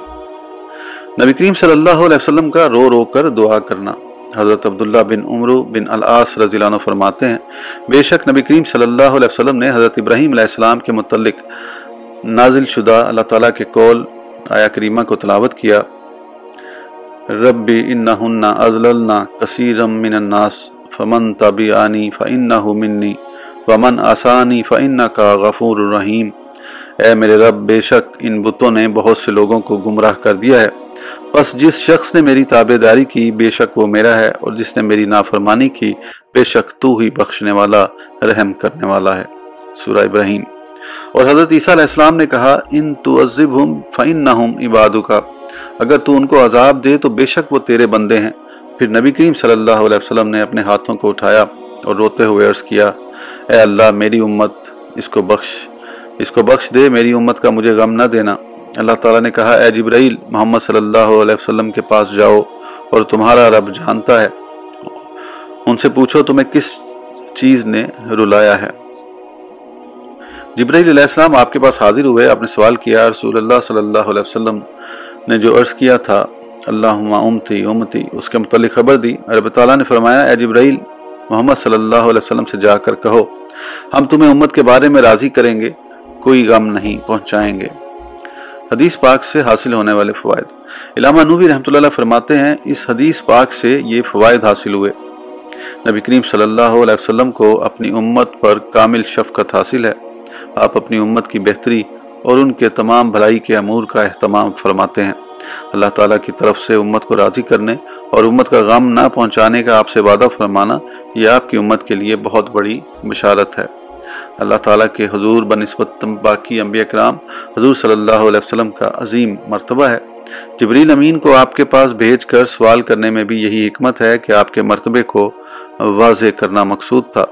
نبی کریم صلی اللہ علیہ وسلم کا رو رو کر دعا کرنا۔ حضرت عبداللہ بن عمرو بن العاص رضی اللہ عنہ فرماتے ہیں، بے شک نبی کریم صلی اللہ علیہ وسلم نے حضرت ابراہیم علیہ السلام کے متعلق نازل شدہ اللہ تعالیٰ کے قول آیا کریمہ کو تلاوت کیا۔ ربی انہن ازللنا کثیرم من الناس، فمن تبعانی فانہ منی، ومن آسانی فن کا غفور الرحیم اے میرے رب، بے شک ان بتوں نے بہت سے لوگوں کو گمراہ کر دیا ہے۔ بس جس شخص نے میری تابع داری کی، بے شک وہ میرا ہے، اور جس نے میری نافرمانی کی، بے شک تو ہی بخشنے والا، رحم کرنے والا ہے۔ سورہ ابراہیم۔ اور حضرت عیسیٰ علیہ السلام نے کہا، ان تو عزب ہم فعن نہ عبادو کا اگر تو ان کو عذاب دے تو بے شک وہ تیرے بندے ہیں۔ پھر نبی کریم صلی اللہ علیہ وسلم نے اپنے ہاتھوں کو اٹھایا اور روتے ہوئے عرض کیا، اے اللہ، میری امت، اس کو بخش۔ اس کو بخش دے، میری امت کا مجھے غم نہ دینا۔ اللہ تعالیٰ نے کہا، اے جبرائیل، محمد صلی اللہ علیہ وسلم کے پاس جاؤ اور تمہارا رب جانتا ہے۔ ان سے پوچھو تمہیں کس چیز نے رلایا ہے۔ جبرائیل علیہ السلام آپ کے پاس حاضر ہوئے، آپ نے سوال کیا، رسول اللہ صلی اللہ علیہ وسلم نے جو عرض کیا تھا اللہ امتی امتی، اس کے متعلق خبر دی۔ رب تعالیٰ نے فرمایا، اے جبرائیل، محمد صلی اللہ علیہ وسلم سے جا کر کہو، ہم تمہیں امت کے بارے میں راضی کریں گے، کوئی غم نہیں پہنچائیں گے۔ حدیث پاک سے حاصل ہونے والے فوائد۔ علامہ نوبی رحمۃ اللہ فرماتے ہیں، اس حدیث پاک سے یہ فوائد حاصل ہوئے۔ نبی کریم صلی اللہ علیہ وسلم کو اپنی امت پر کامل شفقت حاصل ہے۔ آپ اپنی امت کی بہتری اور ان کے تمام بھلائی کے امور کا اہتمام فرماتے ہیں۔ اللہ تعالیٰ کی طرف سے امت کو راضی کرنے اور امت کا غم نہ پہنچانے کا آپ سے وعدہ فرمانا یہ آپ کی امت کے لیے بہت بڑی بشارت ہے۔ اللہ تعالیٰ کے حضور بنسبت باقی انبیاء کرام، حضور صلی اللہ علیہ وسلم کا عظیم مرتبہ ہے۔ جبریل امین کو آپ کے پاس بھیج کر سوال کرنے میں بھی یہی حکمت ہے کہ آپ کے مرتبے کو واضح کرنا مقصود تھا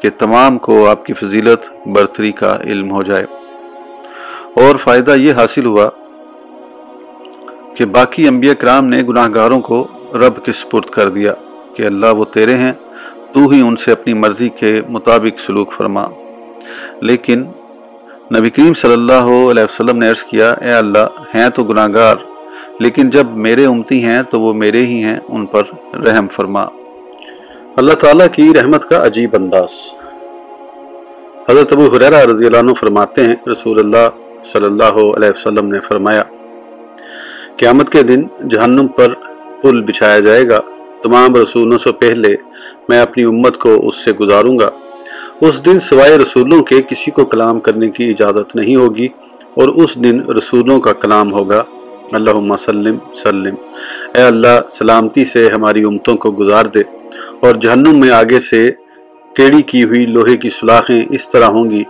کہ تمام کو آپ کی فضیلت، برتری کا علم ہو جائے۔ اور فائدہ یہ حاصل ہوا کہ باقی انبیاء کرام نے گناہ گاروں کو رب کے سپرد کر دیا کہ اللہ وہ تیرے ہیں تو ہی ان سے اپنی مرضی کے مطابق سلوک فرما۔ لیکن نبی کریم صلی اللہ علیہ وسلم نے عرض کیا، اے اللہ، ہیں تو گناہ گار لیکن جب میرے امتی ہیں تو وہ میرے ہی ہیں، ان پر رحم فرما۔ اللہ تعالیٰ کی رحمت کا عجیب انداز۔ حضرت ابو حریرہ رضی اللہ عنہ فرماتے ہیں، رسول اللہ صلی اللہ علیہ وسلم نے فرمایا، قیامت کے دن جہنم پر پل بچھایا جائے گا۔ تمام رسولوں سے پہلے میں اپنی امت کو اس سے گزاروں گا۔ اس دن سوائے رسولوں کے کسی کو کلام کرنے کی اجازت نہیں ہوگی اور اس دن رسولوں کا کلام ہوگا۔ اللہ سلم سلم۔ اے اللہ، سلامتی سے ہماری امتوں کو گزار دے اور جہنم میں آگے سے ٹیڑی کی ہوئی لوہے کی سلاخیں اس طرح ہوں گی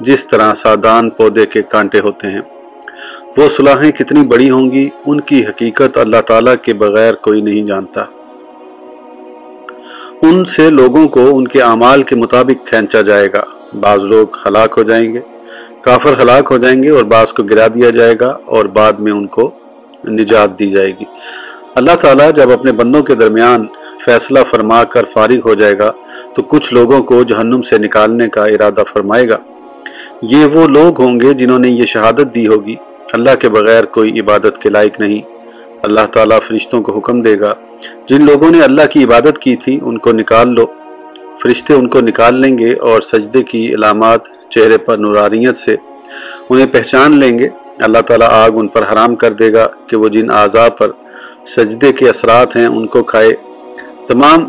جس طرح سادان پودے کے کانٹے ہوتے ہیں۔ وہ صلاحیں کتنی بڑی ہوں گی، ان کی حقیقت اللہ تعالیٰ کے بغیر کوئی نہیں جانتا۔ ان سے لوگوں کو ان کے اعمال کے مطابق کھینچا جائے گا۔ بعض لوگ ہلاک ہو جائیں گے۔ کافر ہلاک ہو جائیں گے اور بعض کو گرا دیا جائے گا اور بعد میں ان کو نجات دی جائے گی۔ اللہ تعالیٰ جب اپنے بندوں کے درمیان فیصلہ فرما کر فارغ ہو جائے گا، تو کچھ لوگوں کو جہنم سے نکالنے کا ارادہ فرمائے گا۔ یہ وہ لوگ ہوں گے جنہوں نے یہ شہادت دی ہوگی۔ اللہ کے بغیر کوئی عبادت کے لائق نہیں۔ اللہ تعالیٰ فرشتوں کو حکم دے گا۔ جن لوگوں نے اللہ کی عبادت کی تھی، ان کو نکال لو۔ فرشتے ان کو نکال لیں گے اور سجدے کی علامات چہرے پر نوراریت سے انہیں پہچان لیں گے۔ اللہ تعالیٰ آگ ان پر حرام کر دے گا کہ وہ جن اعضاء پر سجدے کے اثرات ہیں، ان کو کھائے۔ تمام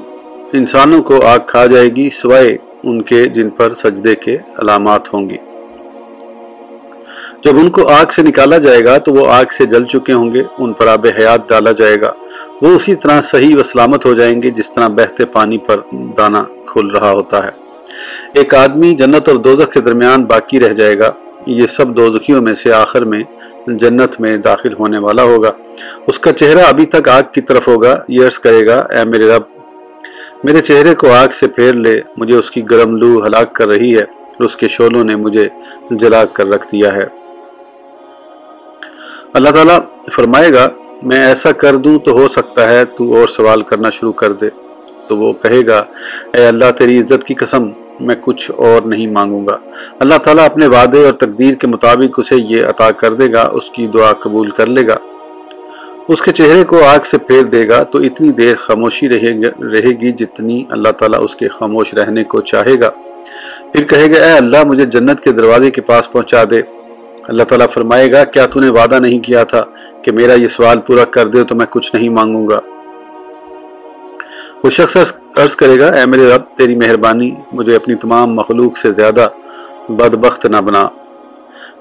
انسانوں کو آگ کھا جائے گی، سوائے ان کے جن پر سجدے کے علامات ہوں گی۔ جب ان کو آگ سے نکالا جائے گا تو وہ آگ سے جل چکے ہوں گے، ان پر آب حیات ڈالا جائے گا۔ وہ اسی طرح صحیح و سلامت ہو جائیں گے، جس طرح بہتے پانی پر دانا کھل رہا ہوتا ہے۔ ایک آدمی جنت اور دوزخ کے درمیان باقی رہ جائے گا۔ یہ سب دوزخیوں میں سے آخر میں جنت میں داخل ہونے والا ہوگا۔ اس کا چہرہ ابھی تک آگ کی طرف ہوگا۔ یہ عرض کرے گا، اے میرے رب، میرے چہرے کو آگ سے پھیر لے، مجھے اس کی گرم لو ہلاک کر رہی ہے اور اس کے شولوں نے مجھے جلا کر رکھ دیا ہے۔ اللہ تعالیٰ فرمائے گا، میں ایسا کر دوں تو ہو سکتا ہے تو اور سوال کرنا شروع کر دے۔ تو وہ کہے گا، اے اللہ، تیری عزت کی قسم میں کچھ اور نہیں مانگوں گا۔ اللہ تعالیٰ اپنے وعدے اور تقدیر کے مطابق اسے یہ عطا کر دے گا، اس کی دعا قبول کر لے گا۔ اس کے چہرے کو آگ سے پھیر دے گا تو اتنی دیر خاموشی رہے گی جتنی اللہ تعالیٰ اس کے خاموش رہنے کو چاہے گا۔ پھر کہے گا، اے اللہ، مجھے جنت کے دروازے کے پاس پہنچا دے۔ اللہ تعالیٰ فرمائے گا، کیا تو نے وعدہ نہیں کیا تھا کہ میرا یہ سوال پورا کر دے تو میں کچھ نہیں مانگوں گا؟ وہ شخص عرض کرے گا، اے میرے رب، تیری مہربانی مجھے اپنی تمام مخلوق سے زیادہ بدبخت نہ بنا۔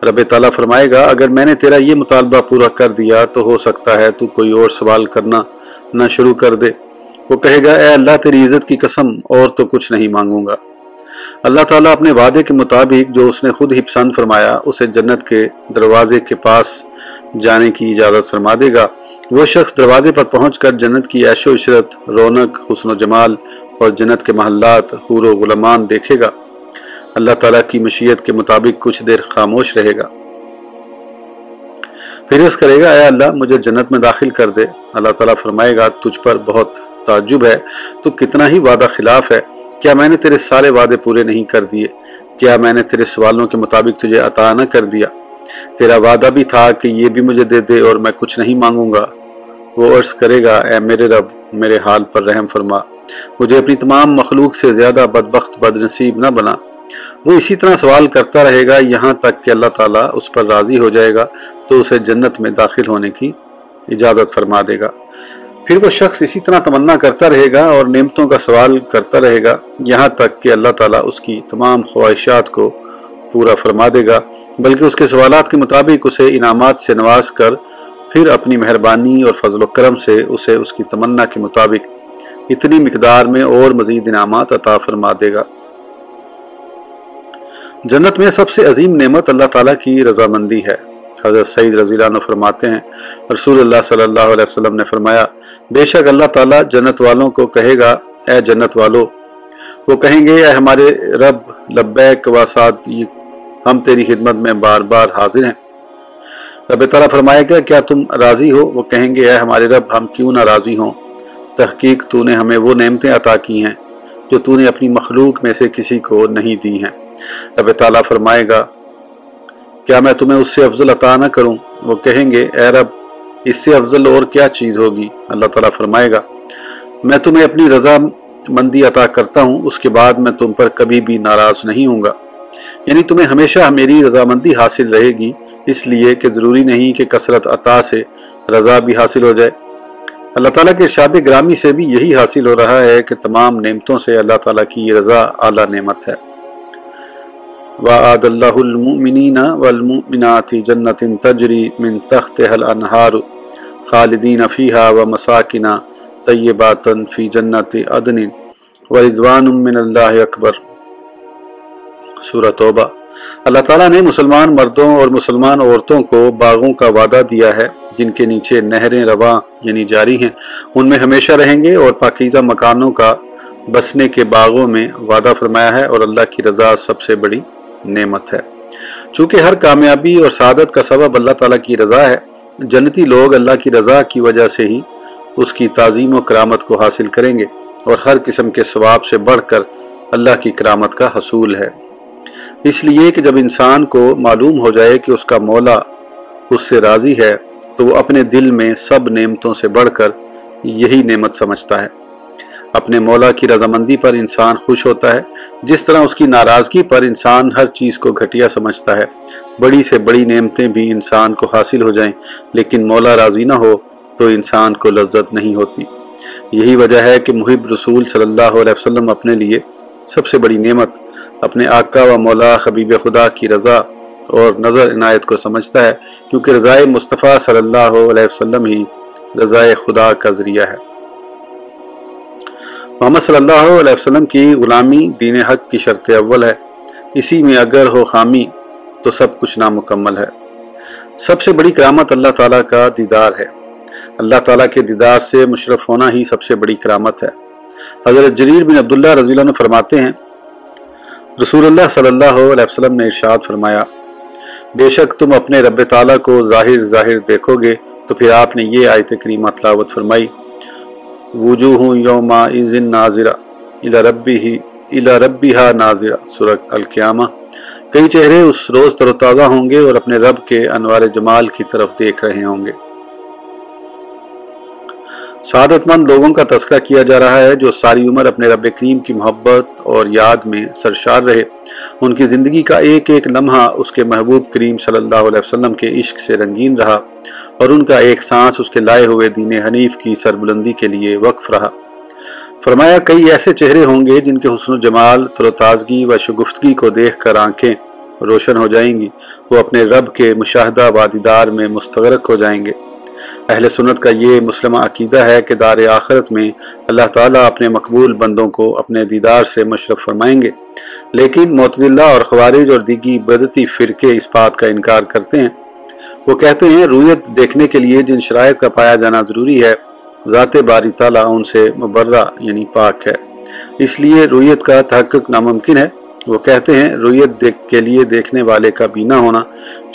رب تعالیٰ فرمائے گا، اگر میں نے تیرا یہ مطالبہ پورا کر دیا تو ہو سکتا ہے تو کوئی اور سوال کرنا نہ شروع کر دے۔ وہ کہے گا، اے اللہ، تیری عزت کی قسم اور تو کچھ نہیں مانگوں گا۔ اللہ تعالیٰ اپنے وعدے کے مطابق جو اس نے خود ہی پسند فرمایا، اسے جنت کے دروازے کے پاس جانے کی اجازت فرما دے گا۔ وہ شخص دروازے پر پہنچ کر جنت کی عیش و عشرت، رونق، حسن و جمال اور جنت کے محلات، حور و غلمان دیکھے گا۔ اللہ تعالیٰ کی مشیت کے مطابق کچھ دیر خاموش رہے گا۔ پھر اس کرے گا، اے اللہ، مجھے جنت میں داخل کر دے۔ اللہ تعالیٰ فرمائے گا، تجھ پر بہت تعجب ہے، تو کتنا ہی وعدہ خلاف ہے۔ کیا میں نے تیرے سارے وعدے پورے نہیں کر دیے؟ کیا میں نے تیرے سوالوں کے مطابق تجھے عطا نہ کر دیا؟ تیرا وعدہ بھی تھا کہ یہ بھی مجھے دے دے اور میں کچھ نہیں مانگوں گا۔ وہ عرض کرے گا، اے میرے رب، میرے حال پر رحم فرما۔ مجھے اپنی تمام مخلوق سے زیادہ بدبخت بد نصیب نہ بنا۔ وہ اسی طرح سوال کرتا رہے گا، یہاں تک کہ اللہ تعالیٰ اس پر راضی ہو جائے گا تو اسے جنت میں داخل ہونے کی اجازت فرما دے گا۔ پھر وہ شخص اسی طرح تمنا کرتا رہے گا اور نعمتوں کا سوال کرتا رہے گا، یہاں تک کہ اللہ تعالیٰ اس کی تمام خواہشات کو پورا فرما دے گا۔ بلکہ اس کے سوالات کے مطابق اسے انعامات سے نواز کر پھر اپنی مہربانی اور فضل و کرم سے اسے اس کی تمنا کے مطابق اتنی مقدار میں اور مزید انعامات عطا فرما دے گا۔ جنت میں سب سے عظیم نعمت اللہ تعالیٰ کی رضامندی ہے۔ حضرت سعید رضی اللہ عنہ فرماتے ہیں، رسول اللہ صلی اللہ علیہ وسلم نے فرمایا، بے شک اللہ تعالیٰ جنت والوں کو کہے گا، اے جنت والو، وہ کہیں گے، اے ہمارے رب، لبیک و سعد ہم تیری خدمت میں بار بار حاضر ہیں۔ رب تعالیٰ فرمائے گا، کیا تم راضی ہو؟ وہ کہیں گے، اے ہمارے رب، ہم کیوں نہ راضی ہوں؟ تحقیق تو نے ہمیں وہ نعمتیں عطا کی ہیں جو تو نے اپنی مخلوق میں سے کسی کو نہیں دی ہیں۔ رب تعالیٰ فرمائے گا کیا میں تمہیں اس سے افضل عطا نہ کروں؟ وہ کہیں گے، اے رب، اس سے افضل اور کیا چیز ہوگی؟ اللہ تعالیٰ فرمائے گا، میں تمہیں اپنی رضا مندی عطا کرتا ہوں، اس کے بعد میں تم پر کبھی بھی ناراض نہیں ہوں گا۔ یعنی تمہیں ہمیشہ میری رضامندی حاصل رہے گی، اس لیے کہ ضروری نہیں کہ کثرت عطا سے رضا بھی حاصل ہو جائے۔ اللہ تعالیٰ کے شاد گرامی سے بھی یہی حاصل ہو رہا ہے کہ تمام نعمتوں سے اللہ تعالیٰ کی یہ رضا اعلیٰ نعمت ہے۔ وعد اللہ المؤمنین والمؤمنات جنت تجری من تختها الانہار خالدین فیہا ومساکن طیبات فی جنت عدن ورضوان من اللہ اکبر سورہ توبہ۔ اللہ تعالیٰ نے مسلمان مردوں اور مسلمان عورتوں کو باغوں کا وعدہ دیا ہے، جن کے نیچے نہریں رواں یعنی جاری ہیں۔ ان میں ہمیشہ رہیں گے اور پاکیزہ مکانوں کا بسنے کے باغوں میں وعدہ فرمایا ہے اور اللہ کی رضا سب سے بڑی نعمت ہے۔ چونکہ ہر کامیابی اور سعادت کا سبب اللہ تعالیٰ کی رضا ہے، جنتی لوگ اللہ کی رضا کی وجہ سے ہی اس کی تعظیم و کرامت کو حاصل کریں گے اور ہر قسم کے ثواب سے بڑھ کر اللہ کی کرامت کا حصول ہے۔ اس لیے کہ جب انسان کو معلوم ہو جائے کہ اس کا مولا اس سے راضی ہے، تو وہ اپنے دل میں سب نعمتوں سے بڑھ کر یہی نعمت سمجھتا ہے۔ اپنے مولا کی رضامندی پر انسان خوش ہوتا ہے۔ جس طرح اس کی ناراضگی پر انسان ہر چیز کو گھٹیا سمجھتا ہے۔ بڑی سے بڑی نعمتیں بھی انسان کو حاصل ہو جائیں، لیکن مولا راضی نہ ہو تو انسان کو لذت نہیں ہوتی۔ یہی وجہ ہے کہ محب رسول صلی اللہ علیہ وسلم اپنے لیے سب سے بڑی نعمت اپنے آقا و مولا حبیب خدا کی رضا اور نظر عنایت کو سمجھتا ہے، کیونکہ رضائے مصطفیٰ صلی اللہ علیہ وسلم ہی رضائے خدا کا ذریعہ ہے۔ محمد صلی اللہ علیہ وسلم کی غلامی دین حق کی شرط اول ہے۔ اسی میں اگر ہو خامی تو سب کچھ نامکمل ہے۔ سب سے بڑی کرامت اللہ تعالیٰ کا دیدار ہے۔ اللہ تعالیٰ کے دیدار سے مشرف ہونا ہی سب سے بڑی کرامت ہے۔ حضرت جریر بن عبداللہ رضی اللہ عنہ فرماتے ہیں، رسول اللہ صلی اللہ علیہ وسلم نے ارشاد فرمایا، بے شک تم اپنے رب تعالیٰ کو ظاہر ظاہر دیکھو گے تو پھر آپ نے یہ آیت کریمہ تلاوت فرمائی۔ وجوہ یوم ایزن ناظرہ الا ربی ہی الا ربی ہا ناظرہ۔ سرق القیامہ۔ کئی چہرے اس روز تر و تازہ ہوں گے اور اپنے رب کے انوار جمال کی طرف دیکھ رہے ہوں گے۔ سعادت مند لوگوں کا تذکرہ کیا جا رہا ہے جو ساری عمر اپنے رب کریم کی محبت اور یاد میں سرشار رہے۔ ان کی زندگی کا ایک ایک لمحہ اس کے محبوب کریم صلی اللہ علیہ وسلم کے عشق سے رنگین رہا اور ان کا ایک سانس اس کے لائے ہوئے دین حنیف کی سربلندی کے لیے وقف رہا۔ فرمایا، کئی ایسے چہرے ہوں گے جن کے حسن و جمال، تر و تازگی و شگفتگی کو دیکھ کر آنکھیں روشن ہو جائیں گی۔ وہ اپنے رب کے مشاہدہ وادیدار میں مستغرق ہو جائیں گے۔ اہل سنت کا یہ مسلمہ عقیدہ ہے کہ دار آخرت میں اللہ تعالیٰ اپنے مقبول بندوں کو اپنے دیدار سے مشرف فرمائیں گے۔ لیکن معتزلہ اور خوارج اور دیگی بدتی فرقے اس بات کا انکار کرتے ہیں۔ وہ کہتے ہیں، رویت دیکھنے کے لیے جن شرائط کا پایا جانا ضروری ہے، ذات باری تعالیٰ ان سے مبرہ یعنی پاک ہے۔ اس لیے رویت کا تحقق ناممکن ہے۔ وہ کہتے ہیں، رویت دیکھ کے لیے دیکھنے والے کا بینا ہونا،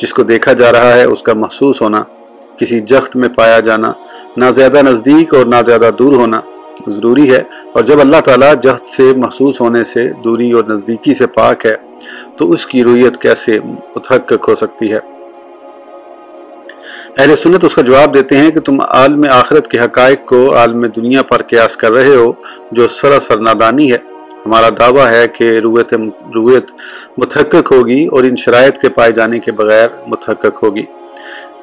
جس کو دیکھا جا رہا ہے، اس کا محسوس ہونا۔ کسی جخت میں پایا جانا، نہ زیادہ نزدیک اور نہ زیادہ دور ہونا ضروری ہے۔ اور جب اللہ تعالیٰ جخت سے محسوس ہونے سے دوری اور نزدیکی سے پاک ہے، تو اس کی رویت کیسے متحقق ہو سکتی ہے؟ اہل سنت اس کا جواب دیتے ہیں کہ تم عالم آخرت کے حقائق کو عالم دنیا پر قیاس کر رہے ہو، جو سراسر نادانی ہے۔ ہمارا دعویٰ ہے کہ رویت رویت متحقق ہوگی اور ان شرائط کے پائے جانے کے بغیر متحقق ہوگی۔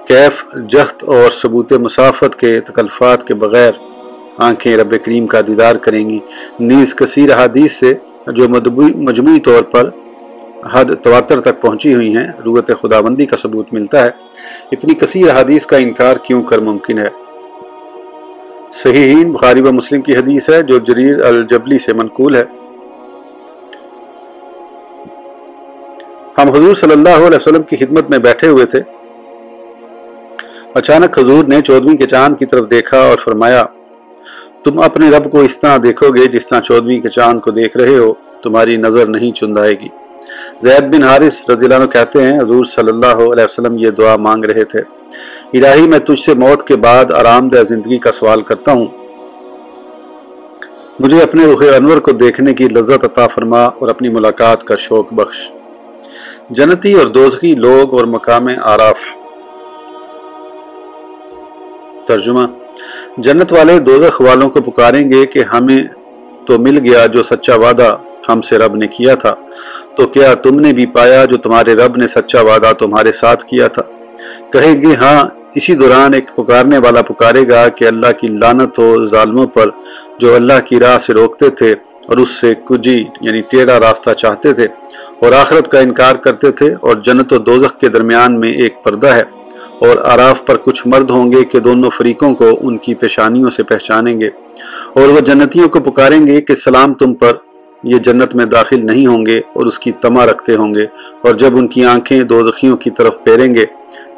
کیف جہت اور ثبوت مسافت کے تکلفات کے بغیر آنکھیں رب کریم کا دیدار کریں گی۔ نیز کثیر حادیث سے جو مجموعی طور پر حد تواتر تک پہنچی ہوئی ہیں روت خدا بندی کا ثبوت ملتا ہے۔ اتنی کثیر حدیث کا انکار کیوں کر ممکن ہے؟ صحیحین بخاری و مسلم کی حدیث ہے، جو جریر الجبلی سے منقول ہے۔ ہم حضور صلی اللہ علیہ وسلم کی خدمت میں بیٹھے ہوئے تھے۔ اچانک حضور نے چودویں کے چاند کی طرف دیکھا اور فرمایا، تم اپنے رب کو اس طرح دیکھو گے جس طرح چودویں کے چاند کو دیکھ رہے ہو، تمہاری نظر نہیں چندائے گی۔ زید بن حارث رضی اللہ عنہ کہتے ہیں، حضور صلی اللہ علیہ وسلم یہ دعا مانگ رہے تھے۔ الہی، میں تجھ سے موت کے بعد آرام دہ زندگی کا سوال کرتا ہوں۔ مجھے اپنے رخ انور کو دیکھنے کی لذت عطا فرما اور اپنی ملاقات کا شوق بخش۔ جنتی اور دوزخی لوگ اور مقام آراف۔ ترجمہ۔ جنت والے دوزخ والوں کو پکاریں گے کہ ہمیں تو مل گیا جو سچا وعدہ ہم سے رب نے کیا تھا۔ تو کیا تم نے بھی پایا جو تمہارے رب نے سچا وعدہ تمہارے ساتھ کیا تھا؟ کہیں گے ہاں اسی دوران ایک پکارنے والا پکارے گا کہ اللہ کی لانت ہو ظالموں پر جو اللہ کی راہ سے روکتے تھے اور اس سے کجی یعنی ٹیڑا راستہ چاہتے تھے اور آخرت کا انکار کرتے تھے اور جنت و دوزخ کے درمیان میں ایک پردہ ہے۔ اور آراف پر کچھ مرد ہوں گے کہ دونوں فریقوں کو ان کی پیشانیوں سے پہچانیں گے اور وہ جنتیوں کو پکاریں گے کہ سلام تم پر، یہ جنت میں داخل نہیں ہوں گے اور اس کی تما رکھتے ہوں گے اور جب ان کی آنکھیں دوزخیوں کی طرف پھیریں گے،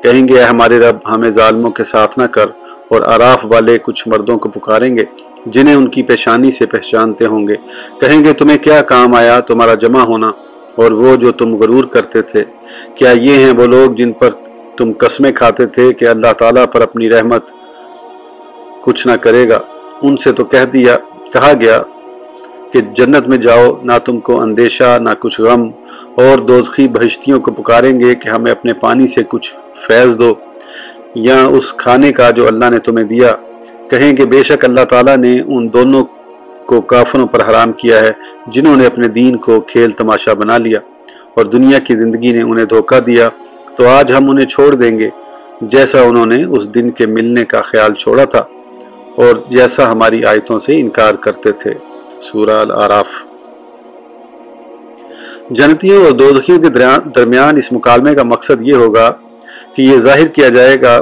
کہیں گے، اے ہمارے رب، ہمیں ظالموں کے ساتھ نہ کر اور آراف والے کچھ مردوں کو پکاریں گے جنہیں ان کی پیشانی سے پہچانتے ہوں گے۔ کہیں گے، تمہیں کیا کام آیا؟ تمہارا جمع ہونا اور وہ جو تم غرور کرتے تھے، کیا یہ ہیں وہ لوگ جن پر تم قسمیں کھاتے تھے کہ اللہ تعالیٰ پر اپنی رحمت کچھ نہ کرے گا۔ ان سے تو کہہ دیا، کہا گیا کہ جنت میں جاؤ، نہ تم کو اندیشہ، نہ کچھ غم اور دوزخی بہشتیوں کو پکاریں گے کہ ہمیں اپنے پانی سے کچھ فیض دو۔ یا اس کھانے کا جو اللہ نے تمہیں دیا۔ کہیں کہ بے شک اللہ تعالیٰ نے ان دونوں کو کافروں پر حرام کیا ہے، جنہوں نے اپنے دین کو کھیل تماشا بنا لیا اور دنیا کی زندگی نے انہیں دھوکہ دیا۔ تو آج ہم انہیں چھوڑ دیں گے، جیسا انہوں نے اس دن کے ملنے کا خیال چھوڑا تھا اور جیسا ہماری آیتوں سے انکار کرتے تھے۔ سورہ العراف۔ جنتیوں اور دوزخیوں کے درمیان اس مکالمے کا مقصد یہ ہوگا کہ یہ ظاہر کیا جائے گا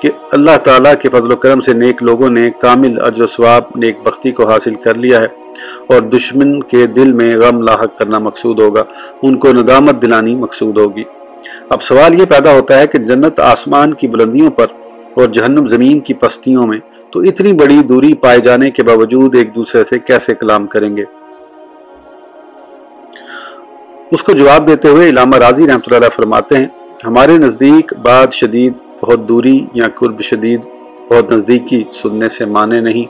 کہ اللہ تعالیٰ کے فضل و کرم سے نیک لوگوں نے کامل اجر و ثواب، نیک بختی کو حاصل کر لیا ہے اور دشمن کے دل میں غم لاحق کرنا مقصود ہوگا، ان کو ندامت دلانی مقصود ہوگی۔ اب سوال یہ پیدا ہوتا ہے کہ جنت آسمان کی بلندیوں پر اور جہنم زمین کی پستیوں میں تو اتنی بڑی دوری پائے جانے کے باوجود ایک دوسرے سے کیسے کلام کریں گے؟ اس کو جواب دیتے ہوئے علامہ راضی رحمۃ اللہ فرماتے ہیں، ہمارے نزدیک بعد شدید، بہت دوری یا قرب شدید بہت نزدیکی سننے سے مانے نہیں۔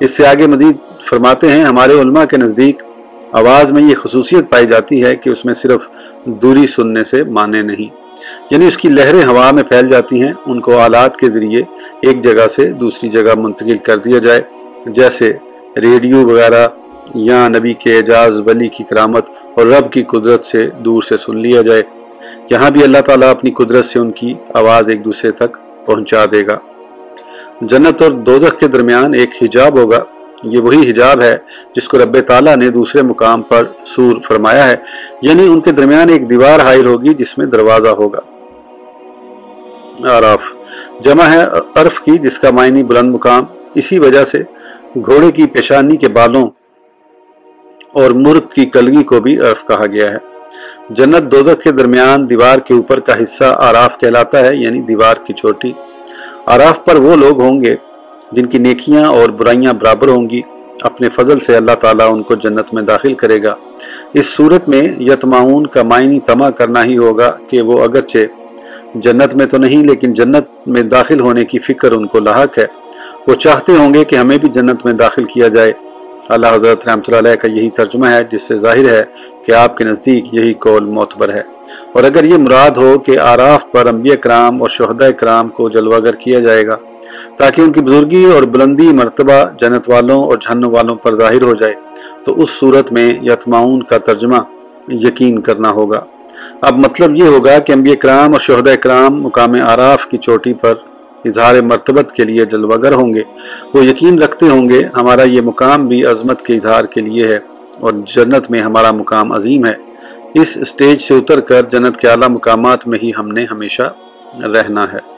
اس سے آگے مزید فرماتے ہیں، ہمارے علماء کے نزدیک آواز میں یہ خصوصیت پائی جاتی ہے کہ اس میں صرف دوری سننے سے مانے نہیں۔ یعنی اس کی لہریں ہوا میں پھیل جاتی ہیں، ان کو آلات کے ذریعے ایک جگہ سے دوسری جگہ منتقل کر دیا جائے۔ جیسے ریڈیو وغیرہ یا نبی کے اعجاز، ولی کی کرامت اور رب کی قدرت سے دور سے سن لیا جائے۔ یہاں بھی اللہ تعالیٰ اپنی قدرت سے ان کی آواز ایک دوسرے تک پہنچا دے گا۔ جنت اور دوزخ کے درمیان ایک حجاب ہوگا۔ یہ وہی حجاب ہے جس کو رب تعالیٰ نے دوسرے مقام پر سور فرمایا ہے یعنی ان کے درمیان ایک دیوار حائل ہوگی جس میں دروازہ ہوگا۔ عرف جمع ہے عرف کی جس کا معنی بلند مقام، اسی وجہ سے گھوڑے کی پیشانی کے بالوں اور مرغ کی کلگی کو بھی عرف کہا گیا ہے۔ جنت دوزخ کے درمیان دیوار کے اوپر کا حصہ آراف کہلاتا ہے یعنی دیوار کی چھوٹی آراف پر وہ لوگ ہوں گے جن کی نیکیاں اور برائیاں برابر ہوں گی، اپنے فضل سے اللہ تعالیٰ ان کو جنت میں داخل کرے گا۔ اس صورت میں یتماؤن کا معنی تما کرنا ہی ہوگا کہ وہ اگرچہ جنت میں تو نہیں، لیکن جنت میں داخل ہونے کی فکر ان کو لاحق ہے۔ وہ چاہتے ہوں گے کہ ہمیں بھی جنت میں داخل کیا جائے۔ اللہ حضرت رحمۃ اللہ علیہ کا یہی ترجمہ ہے، جس سے ظاہر ہے کہ آپ کے نزدیک یہی قول معتبر ہے۔ اور اگر یہ مراد ہو کہ آراف پر انبیاء کرام اور شہدہ کرام کو جلوہ گر کیا جائے گا تاکہ ان کی بزرگی اور بلندی مرتبہ جنت والوں اور جہنم والوں پر ظاہر ہو جائے، تو اس صورت میں یتماؤن کا ترجمہ یقین کرنا ہوگا۔ اب مطلب یہ ہوگا کہ انبیاء کرام اور شہدہ کرام مقام آراف کی چوٹی پر اظہار مرتبت کے لیے جلوگر ہوں گے۔ وہ یقین رکھتے ہوں گے، ہمارا یہ مقام بھی عظمت کے اظہار کے لیے ہے اور جنت میں ہمارا مقام عظیم ہے۔ اس سٹیج سے اتر کر جنت کے اعلیٰ مقامات میں ہی ہم نے ہمیشہ رہنا ہے۔